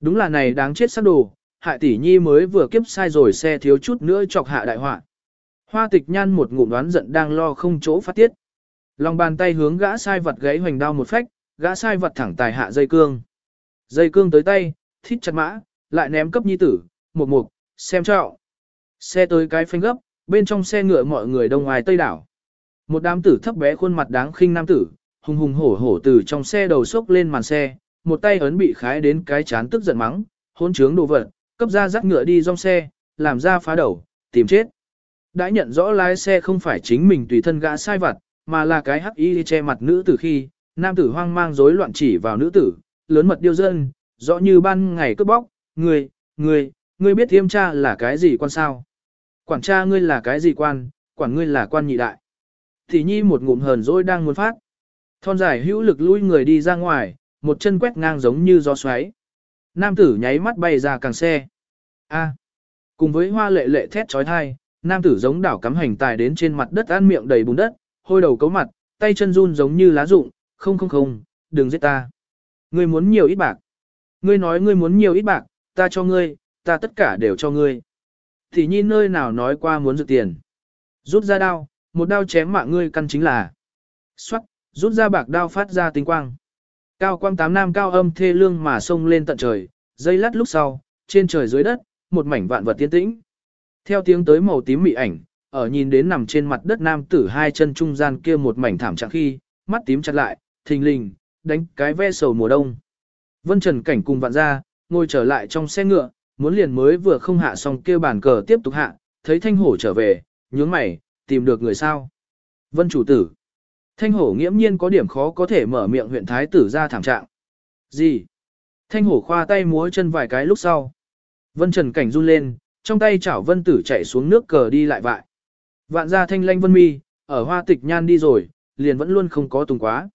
Đúng là này đáng chết sắc đồ, hại tỷ nhi mới vừa kiếp sai rồi xe thiếu chút nữa chọc hạ đại họa. Hoa tịch nhan một ngụm đoán giận đang lo không chỗ phát tiết. Lòng bàn tay hướng gã sai vật gáy hoành đao một phách, gã sai vật thẳng tài hạ dây cương. Dây cương tới tay, thít chặt mã, lại ném cấp nhi tử, một mục, xem cho. Xe tới cái phanh gấp, bên trong xe ngựa mọi người đông ngoài tây đảo. Một đám tử thấp bé khuôn mặt đáng khinh nam tử, hùng hùng hổ hổ từ trong xe đầu sốc lên màn xe, một tay ấn bị khái đến cái chán tức giận mắng, hôn trướng đồ vật, cấp ra dắt ngựa đi trong xe, làm ra phá đầu, tìm chết. Đã nhận rõ lái xe không phải chính mình tùy thân gã sai vặt, mà là cái hắc y che mặt nữ tử khi, nam tử hoang mang rối loạn chỉ vào nữ tử, lớn mật điêu dân, rõ như ban ngày cướp bóc, người, người, người biết thiêm cha là cái gì quan sao? Quản cha ngươi là cái gì quan, quản ngươi là quan nhị đại. Thì nhi một ngụm hờn dỗi đang muốn phát. Thon dài hữu lực lui người đi ra ngoài, một chân quét ngang giống như gió xoáy. Nam tử nháy mắt bay ra càng xe. A. Cùng với hoa lệ lệ thét trói thai, nam tử giống đảo cắm hành tài đến trên mặt đất ăn miệng đầy bùn đất, hôi đầu cấu mặt, tay chân run giống như lá rụng, không không không, đừng giết ta. Ngươi muốn nhiều ít bạc. Ngươi nói ngươi muốn nhiều ít bạc, ta cho ngươi, ta tất cả đều cho ngươi. Thì nhi nơi nào nói qua muốn dự tiền. Rút ra đao, một đao chém mạng ngươi căn chính là. Xoát, rút ra bạc đao phát ra tinh quang. Cao quang tám nam cao âm thê lương mà sông lên tận trời, dây lát lúc sau, trên trời dưới đất, một mảnh vạn vật tiên tĩnh. Theo tiếng tới màu tím mị ảnh, ở nhìn đến nằm trên mặt đất nam tử hai chân trung gian kia một mảnh thảm trạng khi, mắt tím chặt lại, thình lình, đánh cái ve sầu mùa đông. Vân Trần Cảnh cùng vạn ra, ngồi trở lại trong xe ngựa, muốn liền mới vừa không hạ xong kêu bàn cờ tiếp tục hạ, thấy thanh hổ trở về, nhướng mày, tìm được người sao. Vân chủ tử. Thanh hổ nghiễm nhiên có điểm khó có thể mở miệng huyện thái tử ra thảm trạng. Gì? Thanh hổ khoa tay múa chân vài cái lúc sau. Vân Trần Cảnh run lên, trong tay chảo vân tử chạy xuống nước cờ đi lại vại. Vạn gia thanh lanh vân mi, ở hoa tịch nhan đi rồi, liền vẫn luôn không có tùng quá.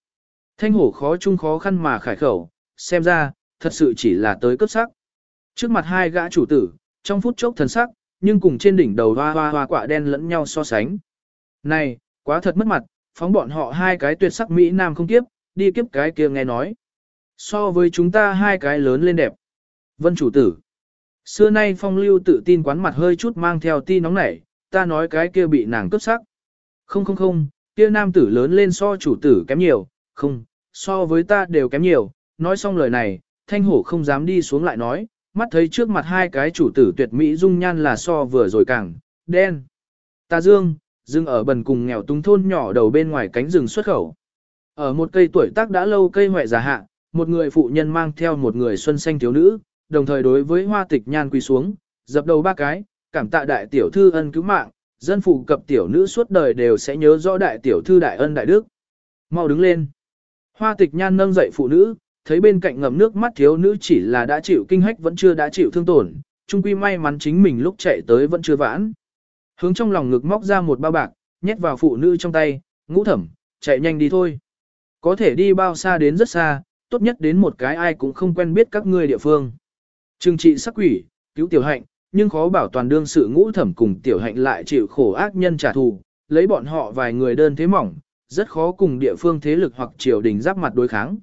Thanh hổ khó chung khó khăn mà khải khẩu, xem ra, thật sự chỉ là tới cấp sắc. Trước mặt hai gã chủ tử, trong phút chốc thần sắc, nhưng cùng trên đỉnh đầu hoa hoa hoa quả đen lẫn nhau so sánh. Này, quá thật mất mặt, phóng bọn họ hai cái tuyệt sắc Mỹ Nam không kiếp, đi kiếp cái kia nghe nói. So với chúng ta hai cái lớn lên đẹp. Vân chủ tử. Xưa nay phong lưu tự tin quán mặt hơi chút mang theo ti nóng nảy, ta nói cái kia bị nàng cướp sắc. Không không không, kia nam tử lớn lên so chủ tử kém nhiều, không, so với ta đều kém nhiều. Nói xong lời này, thanh hổ không dám đi xuống lại nói, mắt thấy trước mặt hai cái chủ tử tuyệt mỹ dung nhan là so vừa rồi càng, đen. Ta dương, dưng ở bần cùng nghèo túng thôn nhỏ đầu bên ngoài cánh rừng xuất khẩu. Ở một cây tuổi tác đã lâu cây hoại già hạ, một người phụ nhân mang theo một người xuân xanh thiếu nữ, đồng thời đối với hoa tịch nhan quỳ xuống, dập đầu ba cái, cảm tạ đại tiểu thư ân cứu mạng, dân phụ cập tiểu nữ suốt đời đều sẽ nhớ rõ đại tiểu thư đại ân đại đức. Mau đứng lên. Hoa tịch nhan nâng dậy phụ nữ, thấy bên cạnh ngầm nước mắt thiếu nữ chỉ là đã chịu kinh hách vẫn chưa đã chịu thương tổn, chung quy may mắn chính mình lúc chạy tới vẫn chưa vãn. Hướng trong lòng ngực móc ra một bao bạc, nhét vào phụ nữ trong tay, ngũ thẩm, chạy nhanh đi thôi. Có thể đi bao xa đến rất xa, tốt nhất đến một cái ai cũng không quen biết các ngươi địa phương. Trừng trị sắc quỷ, cứu tiểu hạnh, nhưng khó bảo toàn đương sự ngũ thẩm cùng tiểu hạnh lại chịu khổ ác nhân trả thù, lấy bọn họ vài người đơn thế mỏng, rất khó cùng địa phương thế lực hoặc triều đình giáp mặt đối kháng.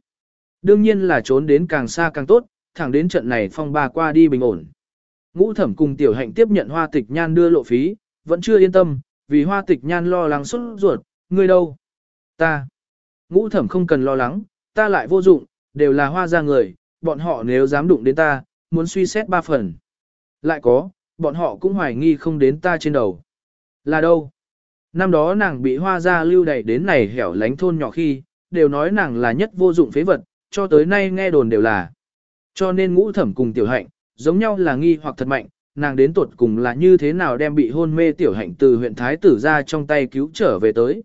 Đương nhiên là trốn đến càng xa càng tốt, thẳng đến trận này phong ba qua đi bình ổn. Ngũ thẩm cùng tiểu hạnh tiếp nhận hoa tịch nhan đưa lộ phí, vẫn chưa yên tâm, vì hoa tịch nhan lo lắng xuất ruột, người đâu? Ta. Ngũ thẩm không cần lo lắng, ta lại vô dụng, đều là hoa ra người, bọn họ nếu dám đụng đến ta, muốn suy xét ba phần. Lại có, bọn họ cũng hoài nghi không đến ta trên đầu. Là đâu? Năm đó nàng bị hoa ra lưu đẩy đến này hẻo lánh thôn nhỏ khi, đều nói nàng là nhất vô dụng phế vật, cho tới nay nghe đồn đều là. Cho nên ngũ thẩm cùng tiểu hạnh, giống nhau là nghi hoặc thật mạnh, nàng đến tuột cùng là như thế nào đem bị hôn mê tiểu hạnh từ huyện Thái tử ra trong tay cứu trở về tới.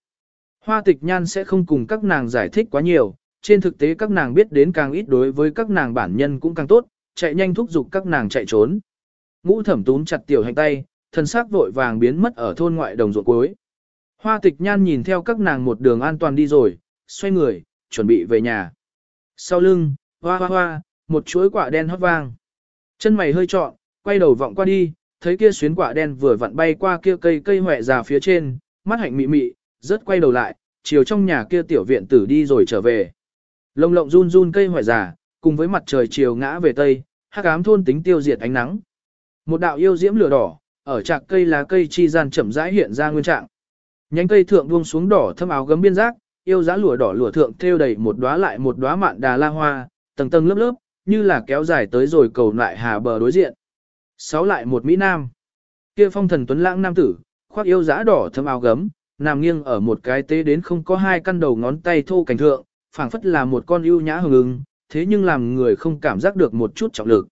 Hoa tịch nhan sẽ không cùng các nàng giải thích quá nhiều, trên thực tế các nàng biết đến càng ít đối với các nàng bản nhân cũng càng tốt, chạy nhanh thúc giục các nàng chạy trốn. Ngũ thẩm túm chặt tiểu hạnh tay, thân xác vội vàng biến mất ở thôn ngoại đồng ruộng cuối. Hoa tịch nhan nhìn theo các nàng một đường an toàn đi rồi, xoay người, chuẩn bị về nhà. Sau lưng, hoa hoa hoa, một chuỗi quả đen hót vang. Chân mày hơi trọn, quay đầu vọng qua đi, thấy kia xuyến quả đen vừa vặn bay qua kia cây cây hoẹ già phía trên, mắt hạnh mị mị, rất quay đầu lại, chiều trong nhà kia tiểu viện tử đi rồi trở về. Lông lộng run run cây hoại già, cùng với mặt trời chiều ngã về tây, hắc ám thôn tính tiêu diệt ánh nắng. Một đạo yêu diễm lửa đỏ, ở trạc cây lá cây chi gian chậm rãi hiện ra nguyên trạng. Nhánh cây thượng buông xuống đỏ thâm áo gấm biên giác, yêu giá lụa đỏ lụa thượng thêu đầy một đóa lại một đóa mạn đà la hoa, tầng tầng lớp lớp, như là kéo dài tới rồi cầu lại hà bờ đối diện. Sáu lại một Mỹ Nam. Kia phong thần tuấn lãng nam tử, khoác yêu giá đỏ thâm áo gấm, nằm nghiêng ở một cái tế đến không có hai căn đầu ngón tay thô cảnh thượng, phảng phất là một con ưu nhã hừng ưng, thế nhưng làm người không cảm giác được một chút trọng lực.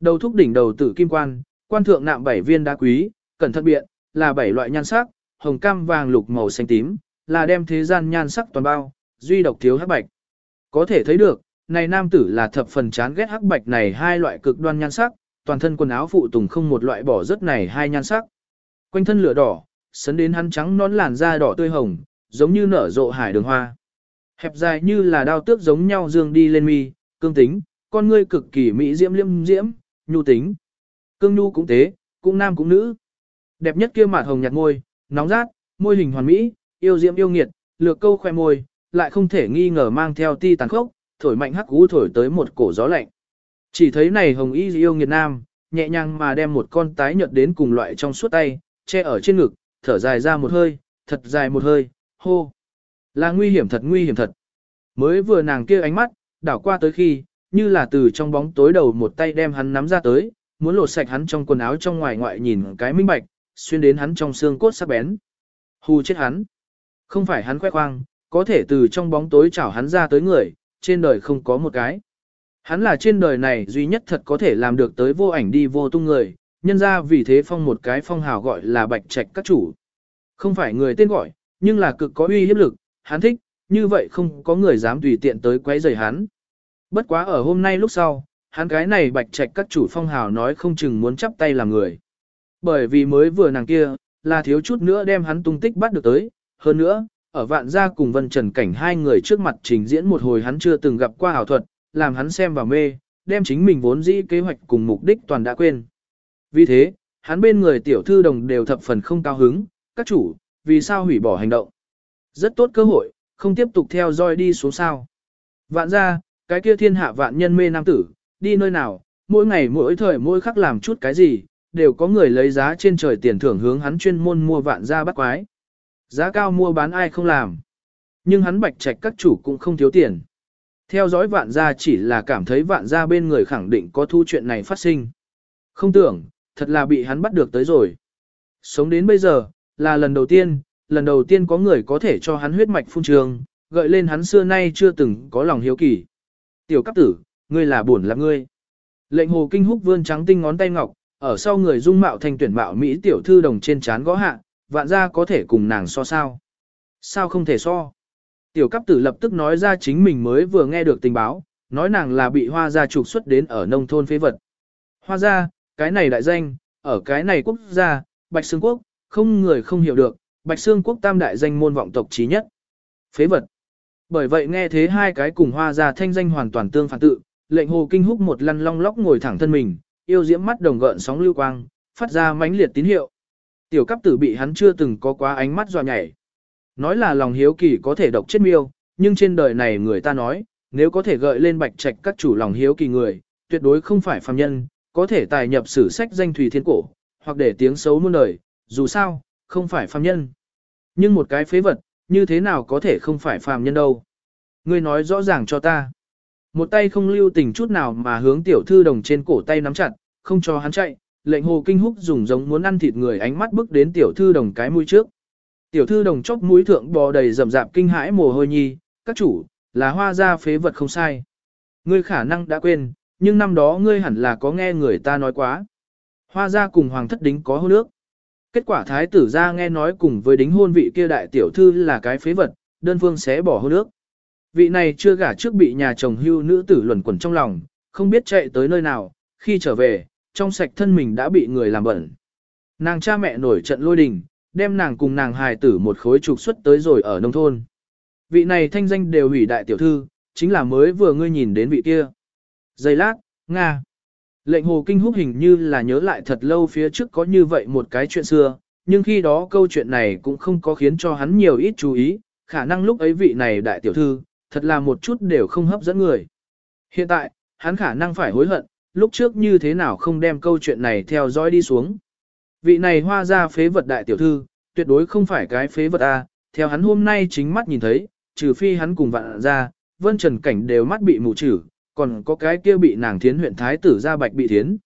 Đầu thúc đỉnh đầu tử kim quan, quan thượng nạm bảy viên đá quý, cẩn thận biện, là bảy loại nhan sắc, hồng cam vàng lục màu xanh tím, là đem thế gian nhan sắc toàn bao, duy độc thiếu hắc bạch. Có thể thấy được, này nam tử là thập phần chán ghét hắc bạch này hai loại cực đoan nhan sắc, toàn thân quần áo phụ tùng không một loại bỏ rất này hai nhan sắc. Quanh thân lửa đỏ, sấn đến hắn trắng nón làn da đỏ tươi hồng, giống như nở rộ hải đường hoa. Hẹp dài như là đao tước giống nhau dương đi lên mi, cương tính, con ngươi cực kỳ mỹ diễm liêm diễm, nhu tính. cương nhu cũng thế, cũng nam cũng nữ. Đẹp nhất kia mặt hồng nhạt môi, nóng rát, môi hình hoàn mỹ, yêu diễm yêu nghiệt, lược câu khoe môi, lại không thể nghi ngờ mang theo ti tàn khốc, thổi mạnh hắc cú thổi tới một cổ gió lạnh. Chỉ thấy này hồng y yêu nghiệt nam, nhẹ nhàng mà đem một con tái nhợt đến cùng loại trong suốt tay, che ở trên ngực, thở dài ra một hơi, thật dài một hơi, hô. Là nguy hiểm thật nguy hiểm thật. Mới vừa nàng kia ánh mắt, đảo qua tới khi, như là từ trong bóng tối đầu một tay đem hắn nắm ra tới, muốn lột sạch hắn trong quần áo trong ngoài ngoại nhìn cái minh bạch, xuyên đến hắn trong xương cốt sắc bén. Hù chết hắn. Không phải hắn khoe khoang, có thể từ trong bóng tối chảo hắn ra tới người, trên đời không có một cái. Hắn là trên đời này duy nhất thật có thể làm được tới vô ảnh đi vô tung người, nhân ra vì thế phong một cái phong hào gọi là bạch trạch các chủ. Không phải người tên gọi, nhưng là cực có uy hiếp lực, hắn thích, như vậy không có người dám tùy tiện tới quấy rầy hắn. Bất quá ở hôm nay lúc sau, hắn cái này bạch trạch các chủ phong hào nói không chừng muốn chắp tay làm người. Bởi vì mới vừa nàng kia, là thiếu chút nữa đem hắn tung tích bắt được tới, hơn nữa, ở vạn gia cùng vân trần cảnh hai người trước mặt trình diễn một hồi hắn chưa từng gặp qua ảo thuật, làm hắn xem vào mê, đem chính mình vốn dĩ kế hoạch cùng mục đích toàn đã quên. Vì thế, hắn bên người tiểu thư đồng đều thập phần không cao hứng, các chủ, vì sao hủy bỏ hành động. Rất tốt cơ hội, không tiếp tục theo dõi đi xuống sao. Vạn gia, cái kia thiên hạ vạn nhân mê nam tử, đi nơi nào, mỗi ngày mỗi thời mỗi khắc làm chút cái gì, đều có người lấy giá trên trời tiền thưởng hướng hắn chuyên môn mua vạn gia bắt quái. Giá cao mua bán ai không làm. Nhưng hắn bạch trạch các chủ cũng không thiếu tiền. Theo dõi vạn gia chỉ là cảm thấy vạn gia bên người khẳng định có thu chuyện này phát sinh. Không tưởng, thật là bị hắn bắt được tới rồi. Sống đến bây giờ, là lần đầu tiên, lần đầu tiên có người có thể cho hắn huyết mạch phun trường, gợi lên hắn xưa nay chưa từng có lòng hiếu kỳ. Tiểu cấp tử, ngươi là buồn là ngươi. Lệnh hồ kinh húc vươn trắng tinh ngón tay ngọc, ở sau người dung mạo thành tuyển mạo Mỹ tiểu thư đồng trên chán gõ hạ, vạn gia có thể cùng nàng so sao. Sao không thể so? Tiểu cấp tử lập tức nói ra chính mình mới vừa nghe được tình báo, nói nàng là bị hoa gia trục xuất đến ở nông thôn phế vật. Hoa gia, cái này đại danh, ở cái này quốc gia, Bạch Sương Quốc, không người không hiểu được, Bạch Sương Quốc tam đại danh môn vọng tộc trí nhất. Phế vật. Bởi vậy nghe thế hai cái cùng hoa gia thanh danh hoàn toàn tương phản tự, lệnh hồ kinh húc một lăn long lóc ngồi thẳng thân mình, yêu diễm mắt đồng gợn sóng lưu quang, phát ra mãnh liệt tín hiệu. Tiểu cấp tử bị hắn chưa từng có quá ánh mắt dọa nhảy. Nói là lòng hiếu kỳ có thể độc chết miêu, nhưng trên đời này người ta nói, nếu có thể gợi lên bạch trạch các chủ lòng hiếu kỳ người, tuyệt đối không phải phàm nhân, có thể tài nhập sử sách danh thủy thiên cổ, hoặc để tiếng xấu muôn đời, dù sao, không phải phàm nhân. Nhưng một cái phế vật, như thế nào có thể không phải phàm nhân đâu. Ngươi nói rõ ràng cho ta. Một tay không lưu tình chút nào mà hướng tiểu thư đồng trên cổ tay nắm chặt, không cho hắn chạy, lệnh hồ kinh húc dùng giống muốn ăn thịt người ánh mắt bước đến tiểu thư đồng cái mũi trước. Tiểu thư đồng chóc mũi thượng bò đầy rầm rạp kinh hãi mồ hôi nhi, các chủ, là hoa gia phế vật không sai. Ngươi khả năng đã quên, nhưng năm đó ngươi hẳn là có nghe người ta nói quá. Hoa gia cùng hoàng thất đính có hôn nước. Kết quả thái tử gia nghe nói cùng với đính hôn vị kia đại tiểu thư là cái phế vật, đơn phương sẽ bỏ hôn nước. Vị này chưa gả trước bị nhà chồng hưu nữ tử luẩn quẩn trong lòng, không biết chạy tới nơi nào, khi trở về, trong sạch thân mình đã bị người làm bẩn. Nàng cha mẹ nổi trận lôi đình, đem nàng cùng nàng hài tử một khối trục xuất tới rồi ở nông thôn. Vị này thanh danh đều hủy đại tiểu thư, chính là mới vừa ngươi nhìn đến vị kia. Giây lát, Nga. Lệnh hồ kinh húc hình như là nhớ lại thật lâu phía trước có như vậy một cái chuyện xưa, nhưng khi đó câu chuyện này cũng không có khiến cho hắn nhiều ít chú ý, khả năng lúc ấy vị này đại tiểu thư, thật là một chút đều không hấp dẫn người. Hiện tại, hắn khả năng phải hối hận, lúc trước như thế nào không đem câu chuyện này theo dõi đi xuống. Vị này hoa ra phế vật đại tiểu thư, tuyệt đối không phải cái phế vật A, theo hắn hôm nay chính mắt nhìn thấy, trừ phi hắn cùng vạn ra, vân trần cảnh đều mắt bị mù trừ, còn có cái kia bị nàng thiến huyện thái tử ra bạch bị thiến.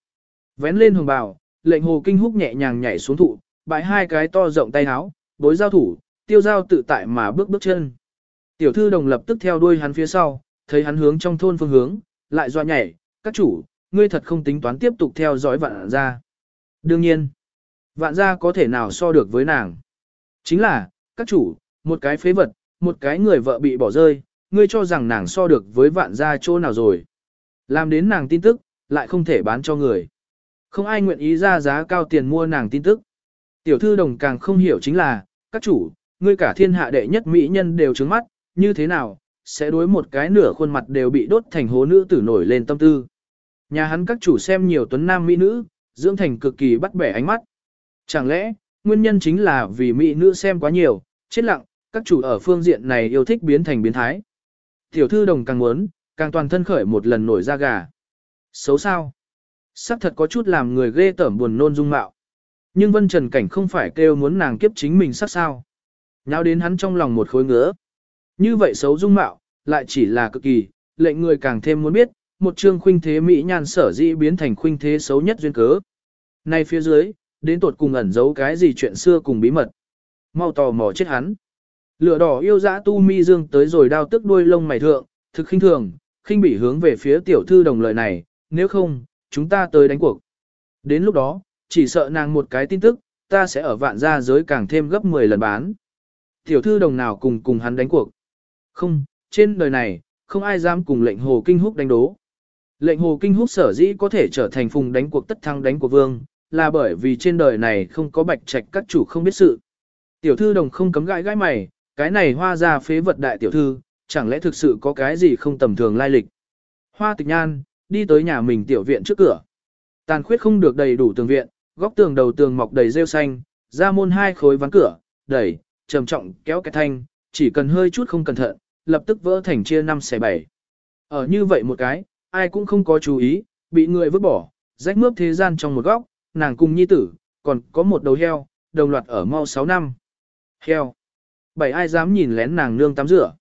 Vén lên hồng bào, lệnh hồ kinh húc nhẹ nhàng nhảy xuống thụ, bãi hai cái to rộng tay áo, bối giao thủ, tiêu giao tự tại mà bước bước chân. Tiểu thư đồng lập tức theo đuôi hắn phía sau, thấy hắn hướng trong thôn phương hướng, lại doa nhảy, các chủ, ngươi thật không tính toán tiếp tục theo dõi vạn Gia. Đương nhiên, vạn gia có thể nào so được với nàng. Chính là, các chủ, một cái phế vật, một cái người vợ bị bỏ rơi, ngươi cho rằng nàng so được với vạn gia chỗ nào rồi. Làm đến nàng tin tức, lại không thể bán cho người. Không ai nguyện ý ra giá cao tiền mua nàng tin tức. Tiểu thư đồng càng không hiểu chính là, các chủ, ngươi cả thiên hạ đệ nhất mỹ nhân đều trứng mắt, như thế nào, sẽ đối một cái nửa khuôn mặt đều bị đốt thành hố nữ tử nổi lên tâm tư. Nhà hắn các chủ xem nhiều tuấn nam mỹ nữ, dưỡng thành cực kỳ bắt bẻ ánh mắt. Chẳng lẽ, nguyên nhân chính là vì mỹ nữ xem quá nhiều, chết lặng, các chủ ở phương diện này yêu thích biến thành biến thái. Tiểu thư đồng càng muốn, càng toàn thân khởi một lần nổi da gà. Xấu sao? Sắc thật có chút làm người ghê tởm buồn nôn dung mạo. Nhưng Vân Trần Cảnh không phải kêu muốn nàng kiếp chính mình sắc sao. Nháo đến hắn trong lòng một khối ngứa. Như vậy xấu dung mạo, lại chỉ là cực kỳ, lệnh người càng thêm muốn biết, một chương khuynh thế mỹ nhan sở dĩ biến thành khuynh thế xấu nhất duyên cớ. Nay phía dưới, đến tột cùng ẩn giấu cái gì chuyện xưa cùng bí mật. Mau tò mò chết hắn. Lửa đỏ yêu dã tu mi dương tới rồi đao tức đuôi lông mày thượng, thực khinh thường, khinh bỉ hướng về phía tiểu thư đồng lợi này, nếu không, chúng ta tới đánh cuộc. Đến lúc đó, chỉ sợ nàng một cái tin tức, ta sẽ ở vạn gia giới càng thêm gấp 10 lần bán. Tiểu thư đồng nào cùng cùng hắn đánh cuộc. Không, trên đời này, không ai dám cùng lệnh hồ kinh húc đánh đố. Lệnh hồ kinh húc sở dĩ có thể trở thành phùng đánh cuộc tất thắng đánh của vương, là bởi vì trên đời này không có bạch trạch các chủ không biết sự. Tiểu thư đồng không cấm gãi gãi mày, cái này hoa ra phế vật đại tiểu thư, chẳng lẽ thực sự có cái gì không tầm thường lai lịch. Hoa tịch nhan, đi tới nhà mình tiểu viện trước cửa. Tàn khuyết không được đầy đủ tường viện, góc tường đầu tường mọc đầy rêu xanh, ra môn hai khối ván cửa, đẩy, trầm trọng kéo cái thanh, chỉ cần hơi chút không cẩn thận, lập tức vỡ thành chia năm xẻ bảy. Ở như vậy một cái, ai cũng không có chú ý, bị người vứt bỏ, rách mướp thế gian trong một góc, nàng cùng nhi tử, còn có một đầu heo, đồng loạt ở mau 6 năm. Heo. Bảy ai dám nhìn lén nàng nương tắm rửa.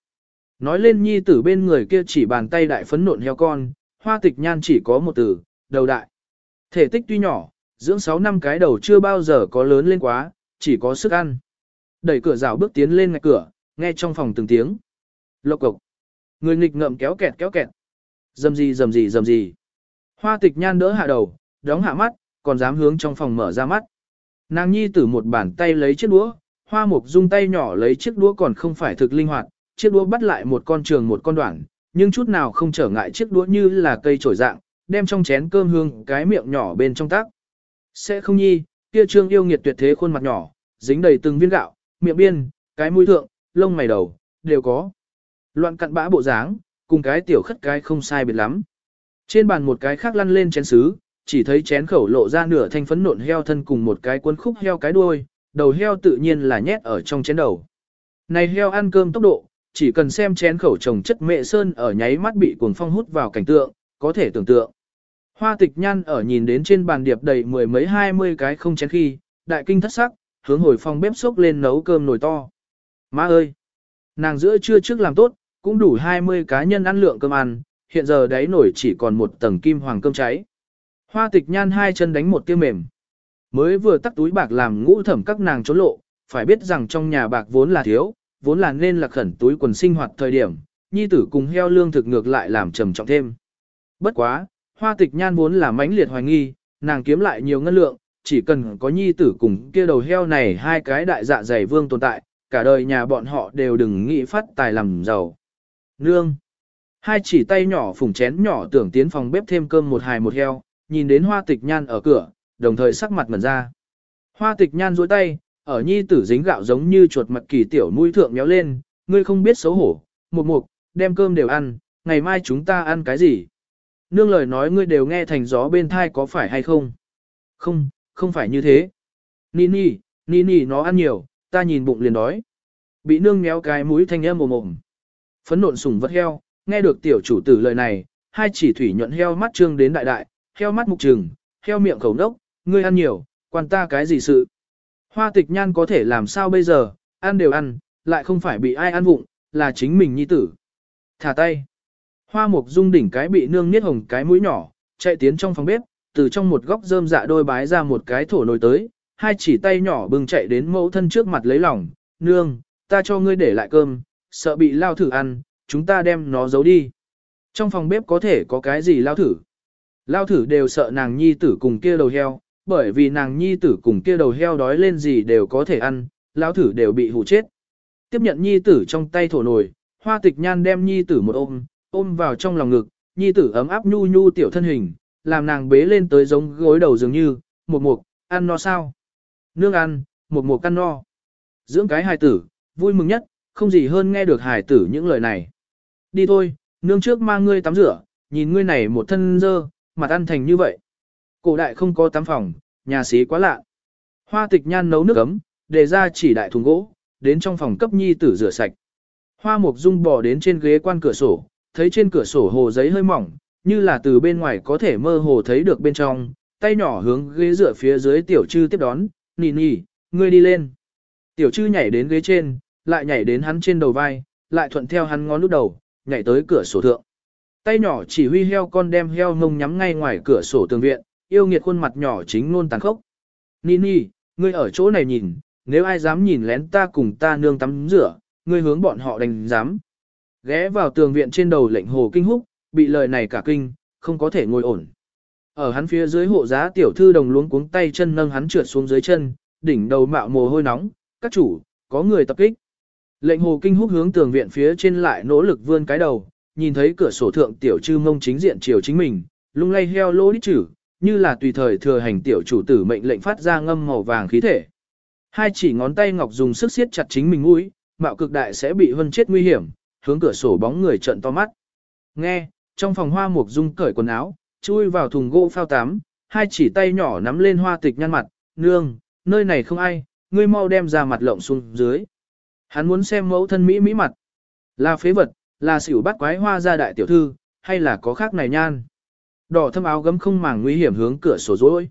Nói lên nhi tử bên người kia chỉ bàn tay đại phấn nộn heo con, hoa tịch nhan chỉ có một từ, đầu đại. Thể tích tuy nhỏ, dưỡng 6 năm cái đầu chưa bao giờ có lớn lên quá, chỉ có sức ăn. Đẩy cửa rào bước tiến lên ngạch cửa, nghe trong phòng từng tiếng. Lộc cộc. Người nghịch ngậm kéo kẹt kéo kẹt. Dầm gì dầm gì dầm gì. Hoa tịch nhan đỡ hạ đầu, đóng hạ mắt, còn dám hướng trong phòng mở ra mắt. Nàng nhi tử một bàn tay lấy chiếc đũa, hoa mục dung tay nhỏ lấy chiếc đũa còn không phải thực linh hoạt, chiếc đũa bắt lại một con trường một con đoạn, nhưng chút nào không trở ngại chiếc đũa như là cây trổi dạng, đem trong chén cơm hương cái miệng nhỏ bên trong tác. Sẽ không nhi, kia trương yêu nghiệt tuyệt thế khuôn mặt nhỏ, dính đầy từng viên gạo, miệng biên, cái mũi thượng, lông mày đầu, đều có. Loạn cặn bã bộ dáng, cùng cái tiểu khất cái không sai biệt lắm. Trên bàn một cái khác lăn lên chén sứ, chỉ thấy chén khẩu lộ ra nửa thanh phấn nộn heo thân cùng một cái cuốn khúc heo cái đuôi, đầu heo tự nhiên là nhét ở trong chén đầu. Này heo ăn cơm tốc độ, chỉ cần xem chén khẩu trồng chất mệ sơn ở nháy mắt bị cuồng phong hút vào cảnh tượng, có thể tưởng tượng. Hoa tịch nhan ở nhìn đến trên bàn điệp đầy mười mấy hai mươi cái không chén khi, đại kinh thất sắc, hướng hồi phòng bếp xốc lên nấu cơm nồi to. Má ơi! Nàng giữa trưa trước làm tốt, cũng đủ 20 cá nhân ăn lượng cơm ăn, hiện giờ đáy nổi chỉ còn một tầng kim hoàng cơm cháy. Hoa tịch nhan hai chân đánh một tiêu mềm. Mới vừa tắt túi bạc làm ngũ thẩm các nàng trốn lộ, phải biết rằng trong nhà bạc vốn là thiếu, vốn là nên là khẩn túi quần sinh hoạt thời điểm, nhi tử cùng heo lương thực ngược lại làm trầm trọng thêm. Bất quá, hoa tịch nhan vốn là mãnh liệt hoài nghi, nàng kiếm lại nhiều ngân lượng, chỉ cần có nhi tử cùng kia đầu heo này hai cái đại dạ dày vương tồn tại, cả đời nhà bọn họ đều đừng nghĩ phát tài làm giàu. Nương! Hai chỉ tay nhỏ phủng chén nhỏ tưởng tiến phòng bếp thêm cơm một hài một heo, nhìn đến hoa tịch nhan ở cửa, đồng thời sắc mặt mẩn ra. Hoa tịch nhan duỗi tay, ở nhi tử dính gạo giống như chuột mặt kỳ tiểu mũi thượng nhéo lên, ngươi không biết xấu hổ, một mục, đem cơm đều ăn, ngày mai chúng ta ăn cái gì? Nương lời nói ngươi đều nghe thành gió bên thai có phải hay không? Không, không phải như thế. Nini, Nini nó ăn nhiều, ta nhìn bụng liền đói. Bị nương méo cái mũi thanh âm mồm mồm. Phấn nộn sùng vật heo, nghe được tiểu chủ tử lời này, hai chỉ thủy nhuận heo mắt trương đến đại đại, heo mắt mục trừng, heo miệng khẩu nốc, ngươi ăn nhiều, quan ta cái gì sự. Hoa tịch nhan có thể làm sao bây giờ, ăn đều ăn, lại không phải bị ai ăn vụng, là chính mình nhi tử. Thả tay. Hoa mục dung đỉnh cái bị nương niết hồng cái mũi nhỏ, chạy tiến trong phòng bếp, từ trong một góc rơm dạ đôi bái ra một cái thổ nồi tới, hai chỉ tay nhỏ bưng chạy đến mẫu thân trước mặt lấy lòng, nương, ta cho ngươi để lại cơm, sợ bị lao thử ăn, chúng ta đem nó giấu đi. Trong phòng bếp có thể có cái gì lao thử? Lao thử đều sợ nàng nhi tử cùng kia đầu heo, bởi vì nàng nhi tử cùng kia đầu heo đói lên gì đều có thể ăn, lao thử đều bị hủ chết. Tiếp nhận nhi tử trong tay thổ nồi, hoa tịch nhan đem nhi tử một ôm, ôm vào trong lòng ngực, nhi tử ấm áp nhu nhu tiểu thân hình, làm nàng bế lên tới giống gối đầu dường như, một mục, ăn no sao? Nương ăn, một mục ăn no. Dưỡng cái hài tử, vui mừng nhất, không gì hơn nghe được hải tử những lời này. Đi thôi, nương trước mang ngươi tắm rửa, nhìn ngươi này một thân dơ, mặt ăn thành như vậy. Cổ đại không có tắm phòng, nhà xí quá lạ. Hoa tịch nhan nấu nước ấm, để ra chỉ đại thùng gỗ, đến trong phòng cấp nhi tử rửa sạch. Hoa mục dung bò đến trên ghế quan cửa sổ, thấy trên cửa sổ hồ giấy hơi mỏng, như là từ bên ngoài có thể mơ hồ thấy được bên trong, tay nhỏ hướng ghế dựa phía dưới tiểu trư tiếp đón, nì nì, ngươi đi lên. Tiểu trư nhảy đến ghế trên, lại nhảy đến hắn trên đầu vai, lại thuận theo hắn ngón nút đầu, nhảy tới cửa sổ thượng. Tay nhỏ chỉ huy heo con đem heo ngông nhắm ngay ngoài cửa sổ tường viện, yêu nghiệt khuôn mặt nhỏ chính nôn tàn khốc. Nini, ngươi ở chỗ này nhìn, nếu ai dám nhìn lén ta cùng ta nương tắm rửa, ngươi hướng bọn họ đánh dám. Ghé vào tường viện trên đầu lệnh hồ kinh húc, bị lời này cả kinh, không có thể ngồi ổn. Ở hắn phía dưới hộ giá tiểu thư đồng luống cuống tay chân nâng hắn trượt xuống dưới chân, đỉnh đầu mạo mồ hôi nóng, các chủ, có người tập kích. Lệnh hồ kinh húc hướng tường viện phía trên lại nỗ lực vươn cái đầu, nhìn thấy cửa sổ thượng tiểu trư mông chính diện chiều chính mình, lung lay heo lô đít chử, như là tùy thời thừa hành tiểu chủ tử mệnh lệnh phát ra ngâm màu vàng khí thể. Hai chỉ ngón tay ngọc dùng sức siết chặt chính mình mũi, mạo cực đại sẽ bị hân chết nguy hiểm, hướng cửa sổ bóng người trận to mắt. Nghe, trong phòng hoa mục dung cởi quần áo, chui vào thùng gỗ phao tắm, hai chỉ tay nhỏ nắm lên hoa tịch nhăn mặt, nương, nơi này không ai, ngươi mau đem ra mặt lộng xuống dưới. Hắn muốn xem mẫu thân Mỹ Mỹ mặt. Là phế vật, là xỉu bắt quái hoa ra đại tiểu thư, hay là có khác này nhan. Đỏ thâm áo gấm không màng nguy hiểm hướng cửa sổ dối.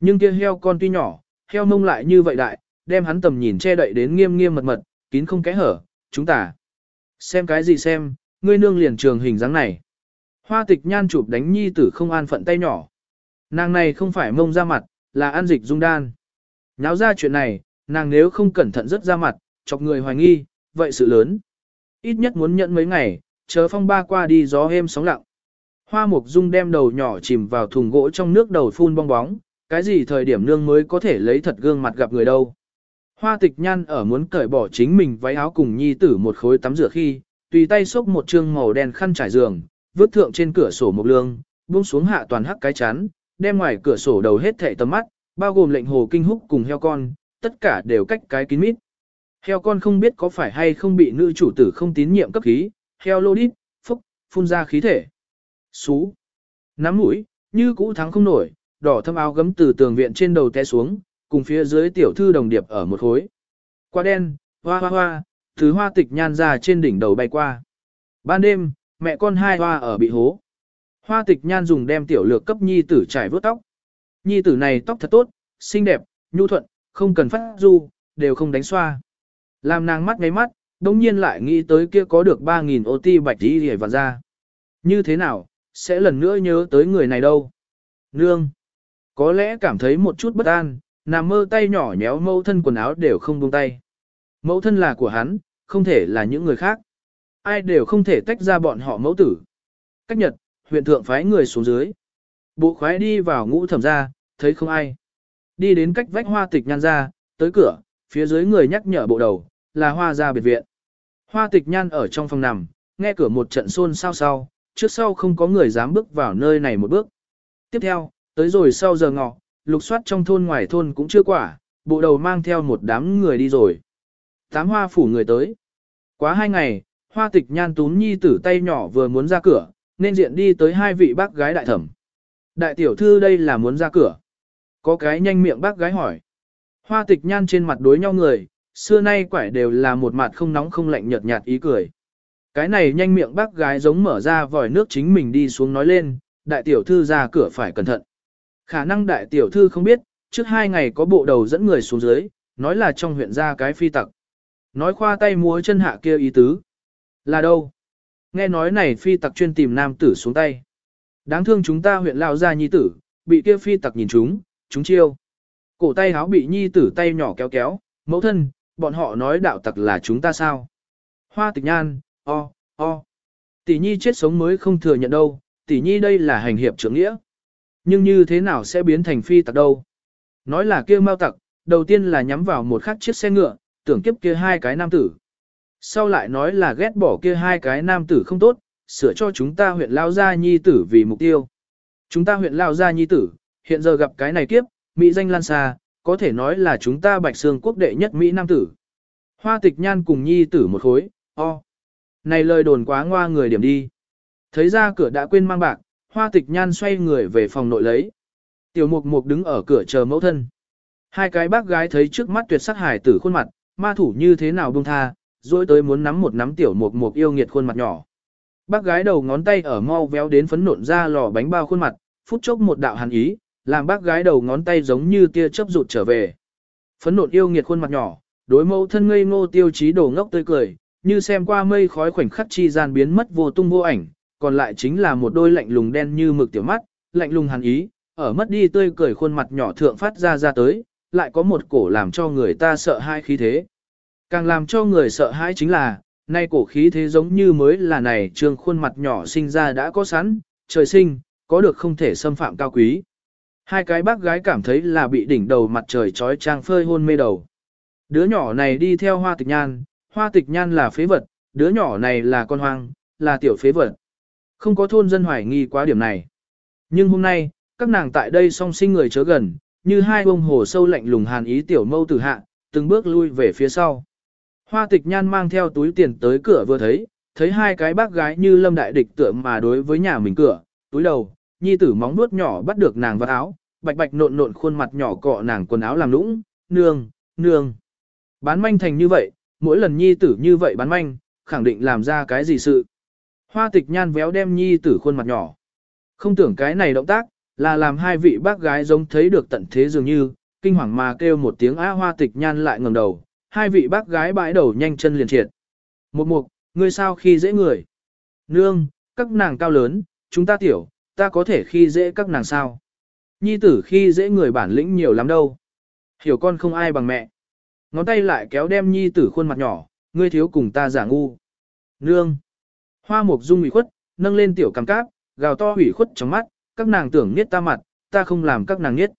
Nhưng kia heo con tuy nhỏ, heo mông lại như vậy đại, đem hắn tầm nhìn che đậy đến nghiêm nghiêm mật mật, kín không kẽ hở, chúng ta. Xem cái gì xem, ngươi nương liền trường hình dáng này. Hoa tịch nhan chụp đánh nhi tử không an phận tay nhỏ. Nàng này không phải mông ra mặt, là an dịch dung đan. Nháo ra chuyện này, nàng nếu không cẩn thận rất ra mặt, chọc người hoài nghi, vậy sự lớn. Ít nhất muốn nhận mấy ngày, chờ phong ba qua đi gió êm sóng lặng. Hoa mục dung đem đầu nhỏ chìm vào thùng gỗ trong nước đầu phun bong bóng, cái gì thời điểm nương mới có thể lấy thật gương mặt gặp người đâu. Hoa tịch nhan ở muốn cởi bỏ chính mình váy áo cùng nhi tử một khối tắm rửa khi, tùy tay xốc một trương màu đen khăn trải giường, vứt thượng trên cửa sổ một lương, buông xuống hạ toàn hắc cái chán, đem ngoài cửa sổ đầu hết thệ tầm mắt, bao gồm lệnh hồ kinh húc cùng heo con, tất cả đều cách cái kín mít. Heo con không biết có phải hay không bị nữ chủ tử không tín nhiệm cấp khí, heo lô đít, phúc, phun ra khí thể. Xú. Nắm mũi, như cũ thắng không nổi, đỏ thâm áo gấm từ tường viện trên đầu té xuống, cùng phía dưới tiểu thư đồng điệp ở một khối. Qua đen, hoa hoa hoa, thứ hoa tịch nhan ra trên đỉnh đầu bay qua. Ban đêm, mẹ con hai hoa ở bị hố. Hoa tịch nhan dùng đem tiểu lược cấp nhi tử trải vớt tóc. Nhi tử này tóc thật tốt, xinh đẹp, nhu thuận, không cần phát du, đều không đánh xoa. Làm nàng mắt ngáy mắt, đồng nhiên lại nghĩ tới kia có được 3.000 ô ti bạch đi hề vạn ra. Như thế nào, sẽ lần nữa nhớ tới người này đâu. Nương, có lẽ cảm thấy một chút bất an, nằm mơ tay nhỏ nhéo mẫu thân quần áo đều không buông tay. Mẫu thân là của hắn, không thể là những người khác. Ai đều không thể tách ra bọn họ mẫu tử. Cách nhật, huyện thượng phái người xuống dưới. Bộ khoái đi vào ngũ thẩm ra, thấy không ai. Đi đến cách vách hoa tịch nhan ra, tới cửa, phía dưới người nhắc nhở bộ đầu, là hoa ra biệt viện. Hoa tịch nhan ở trong phòng nằm, nghe cửa một trận xôn xao sau, trước sau không có người dám bước vào nơi này một bước. Tiếp theo, tới rồi sau giờ ngọ, lục soát trong thôn ngoài thôn cũng chưa quả, bộ đầu mang theo một đám người đi rồi. Tám hoa phủ người tới. Quá hai ngày, hoa tịch nhan tún nhi tử tay nhỏ vừa muốn ra cửa, nên diện đi tới hai vị bác gái đại thẩm. Đại tiểu thư đây là muốn ra cửa. Có cái nhanh miệng bác gái hỏi. Hoa tịch nhan trên mặt đối nhau người, xưa nay quải đều là một mặt không nóng không lạnh nhợt nhạt ý cười. Cái này nhanh miệng bác gái giống mở ra vòi nước chính mình đi xuống nói lên, đại tiểu thư ra cửa phải cẩn thận. Khả năng đại tiểu thư không biết, trước hai ngày có bộ đầu dẫn người xuống dưới, nói là trong huyện ra cái phi tặc. Nói khoa tay múa chân hạ kia ý tứ. Là đâu? Nghe nói này phi tặc chuyên tìm nam tử xuống tay. Đáng thương chúng ta huyện lao ra nhi tử, bị kia phi tặc nhìn chúng, chúng chiêu. Cổ tay háo bị nhi tử tay nhỏ kéo kéo, mẫu thân, bọn họ nói đạo tặc là chúng ta sao? Hoa tịch nhan, o, o. Tỷ nhi chết sống mới không thừa nhận đâu, tỷ nhi đây là hành hiệp trưởng nghĩa. Nhưng như thế nào sẽ biến thành phi tặc đâu? Nói là kia mau tặc, đầu tiên là nhắm vào một khắc chiếc xe ngựa, tưởng kiếp kia hai cái nam tử. Sau lại nói là ghét bỏ kia hai cái nam tử không tốt, sửa cho chúng ta huyện Lao Gia Nhi tử vì mục tiêu. Chúng ta huyện Lao Gia Nhi tử, hiện giờ gặp cái này kiếp, Mỹ danh lan xa, có thể nói là chúng ta bạch xương quốc đệ nhất Mỹ nam tử. Hoa tịch nhan cùng Nhi tử một khối, o. Này lời đồn quá ngoa người điểm đi. Thấy ra cửa đã quên mang bạc, hoa tịch nhan xoay người về phòng nội lấy. Tiểu mục mục đứng ở cửa chờ mẫu thân. Hai cái bác gái thấy trước mắt tuyệt sắc hải tử khuôn mặt, ma thủ như thế nào buông tha, rồi tới muốn nắm một nắm tiểu mục mục yêu nghiệt khuôn mặt nhỏ. Bác gái đầu ngón tay ở mau véo đến phấn nộn ra lò bánh bao khuôn mặt, phút chốc một đạo hàn ý, làm bác gái đầu ngón tay giống như tia chớp rụt trở về. Phấn nộn yêu nghiệt khuôn mặt nhỏ, đối mẫu thân ngây ngô tiêu chí đồ ngốc tươi cười, như xem qua mây khói khoảnh khắc chi gian biến mất vô tung vô ảnh, còn lại chính là một đôi lạnh lùng đen như mực tiểu mắt, lạnh lùng hàn ý, ở mất đi tươi cười khuôn mặt nhỏ thượng phát ra ra tới, lại có một cổ làm cho người ta sợ hai khí thế. Càng làm cho người sợ hãi chính là, nay cổ khí thế giống như mới là này trương khuôn mặt nhỏ sinh ra đã có sẵn, trời sinh, có được không thể xâm phạm cao quý. Hai cái bác gái cảm thấy là bị đỉnh đầu mặt trời trói trang phơi hôn mê đầu. Đứa nhỏ này đi theo hoa tịch nhan, hoa tịch nhan là phế vật, đứa nhỏ này là con hoang, là tiểu phế vật. Không có thôn dân hoài nghi quá điểm này. Nhưng hôm nay, các nàng tại đây song sinh người chớ gần, như hai bông hồ sâu lạnh lùng hàn ý tiểu mâu tử hạ, từng bước lui về phía sau. Hoa tịch nhan mang theo túi tiền tới cửa vừa thấy, thấy hai cái bác gái như lâm đại địch tượng mà đối với nhà mình cửa, túi đầu, nhi tử móng nuốt nhỏ bắt được nàng vào áo, bạch bạch nộn nộn khuôn mặt nhỏ cọ nàng quần áo làm lũng, nương, nương. Bán manh thành như vậy, mỗi lần nhi tử như vậy bán manh, khẳng định làm ra cái gì sự. Hoa tịch nhan véo đem nhi tử khuôn mặt nhỏ. Không tưởng cái này động tác, là làm hai vị bác gái giống thấy được tận thế dường như, kinh hoàng mà kêu một tiếng á hoa tịch nhan lại ngẩng đầu, hai vị bác gái bãi đầu nhanh chân liền triệt. Một mục, ngươi sao khi dễ người? Nương, các nàng cao lớn, chúng ta tiểu, ta có thể khi dễ các nàng sao? Nhi tử khi dễ người bản lĩnh nhiều lắm đâu. Hiểu con không ai bằng mẹ. Ngón tay lại kéo đem nhi tử khuôn mặt nhỏ, ngươi thiếu cùng ta giả ngu. Nương. Hoa mục dung ủy khuất, nâng lên tiểu cằm cáp, gào to ủy khuất trong mắt, các nàng tưởng niết ta mặt, ta không làm các nàng niết.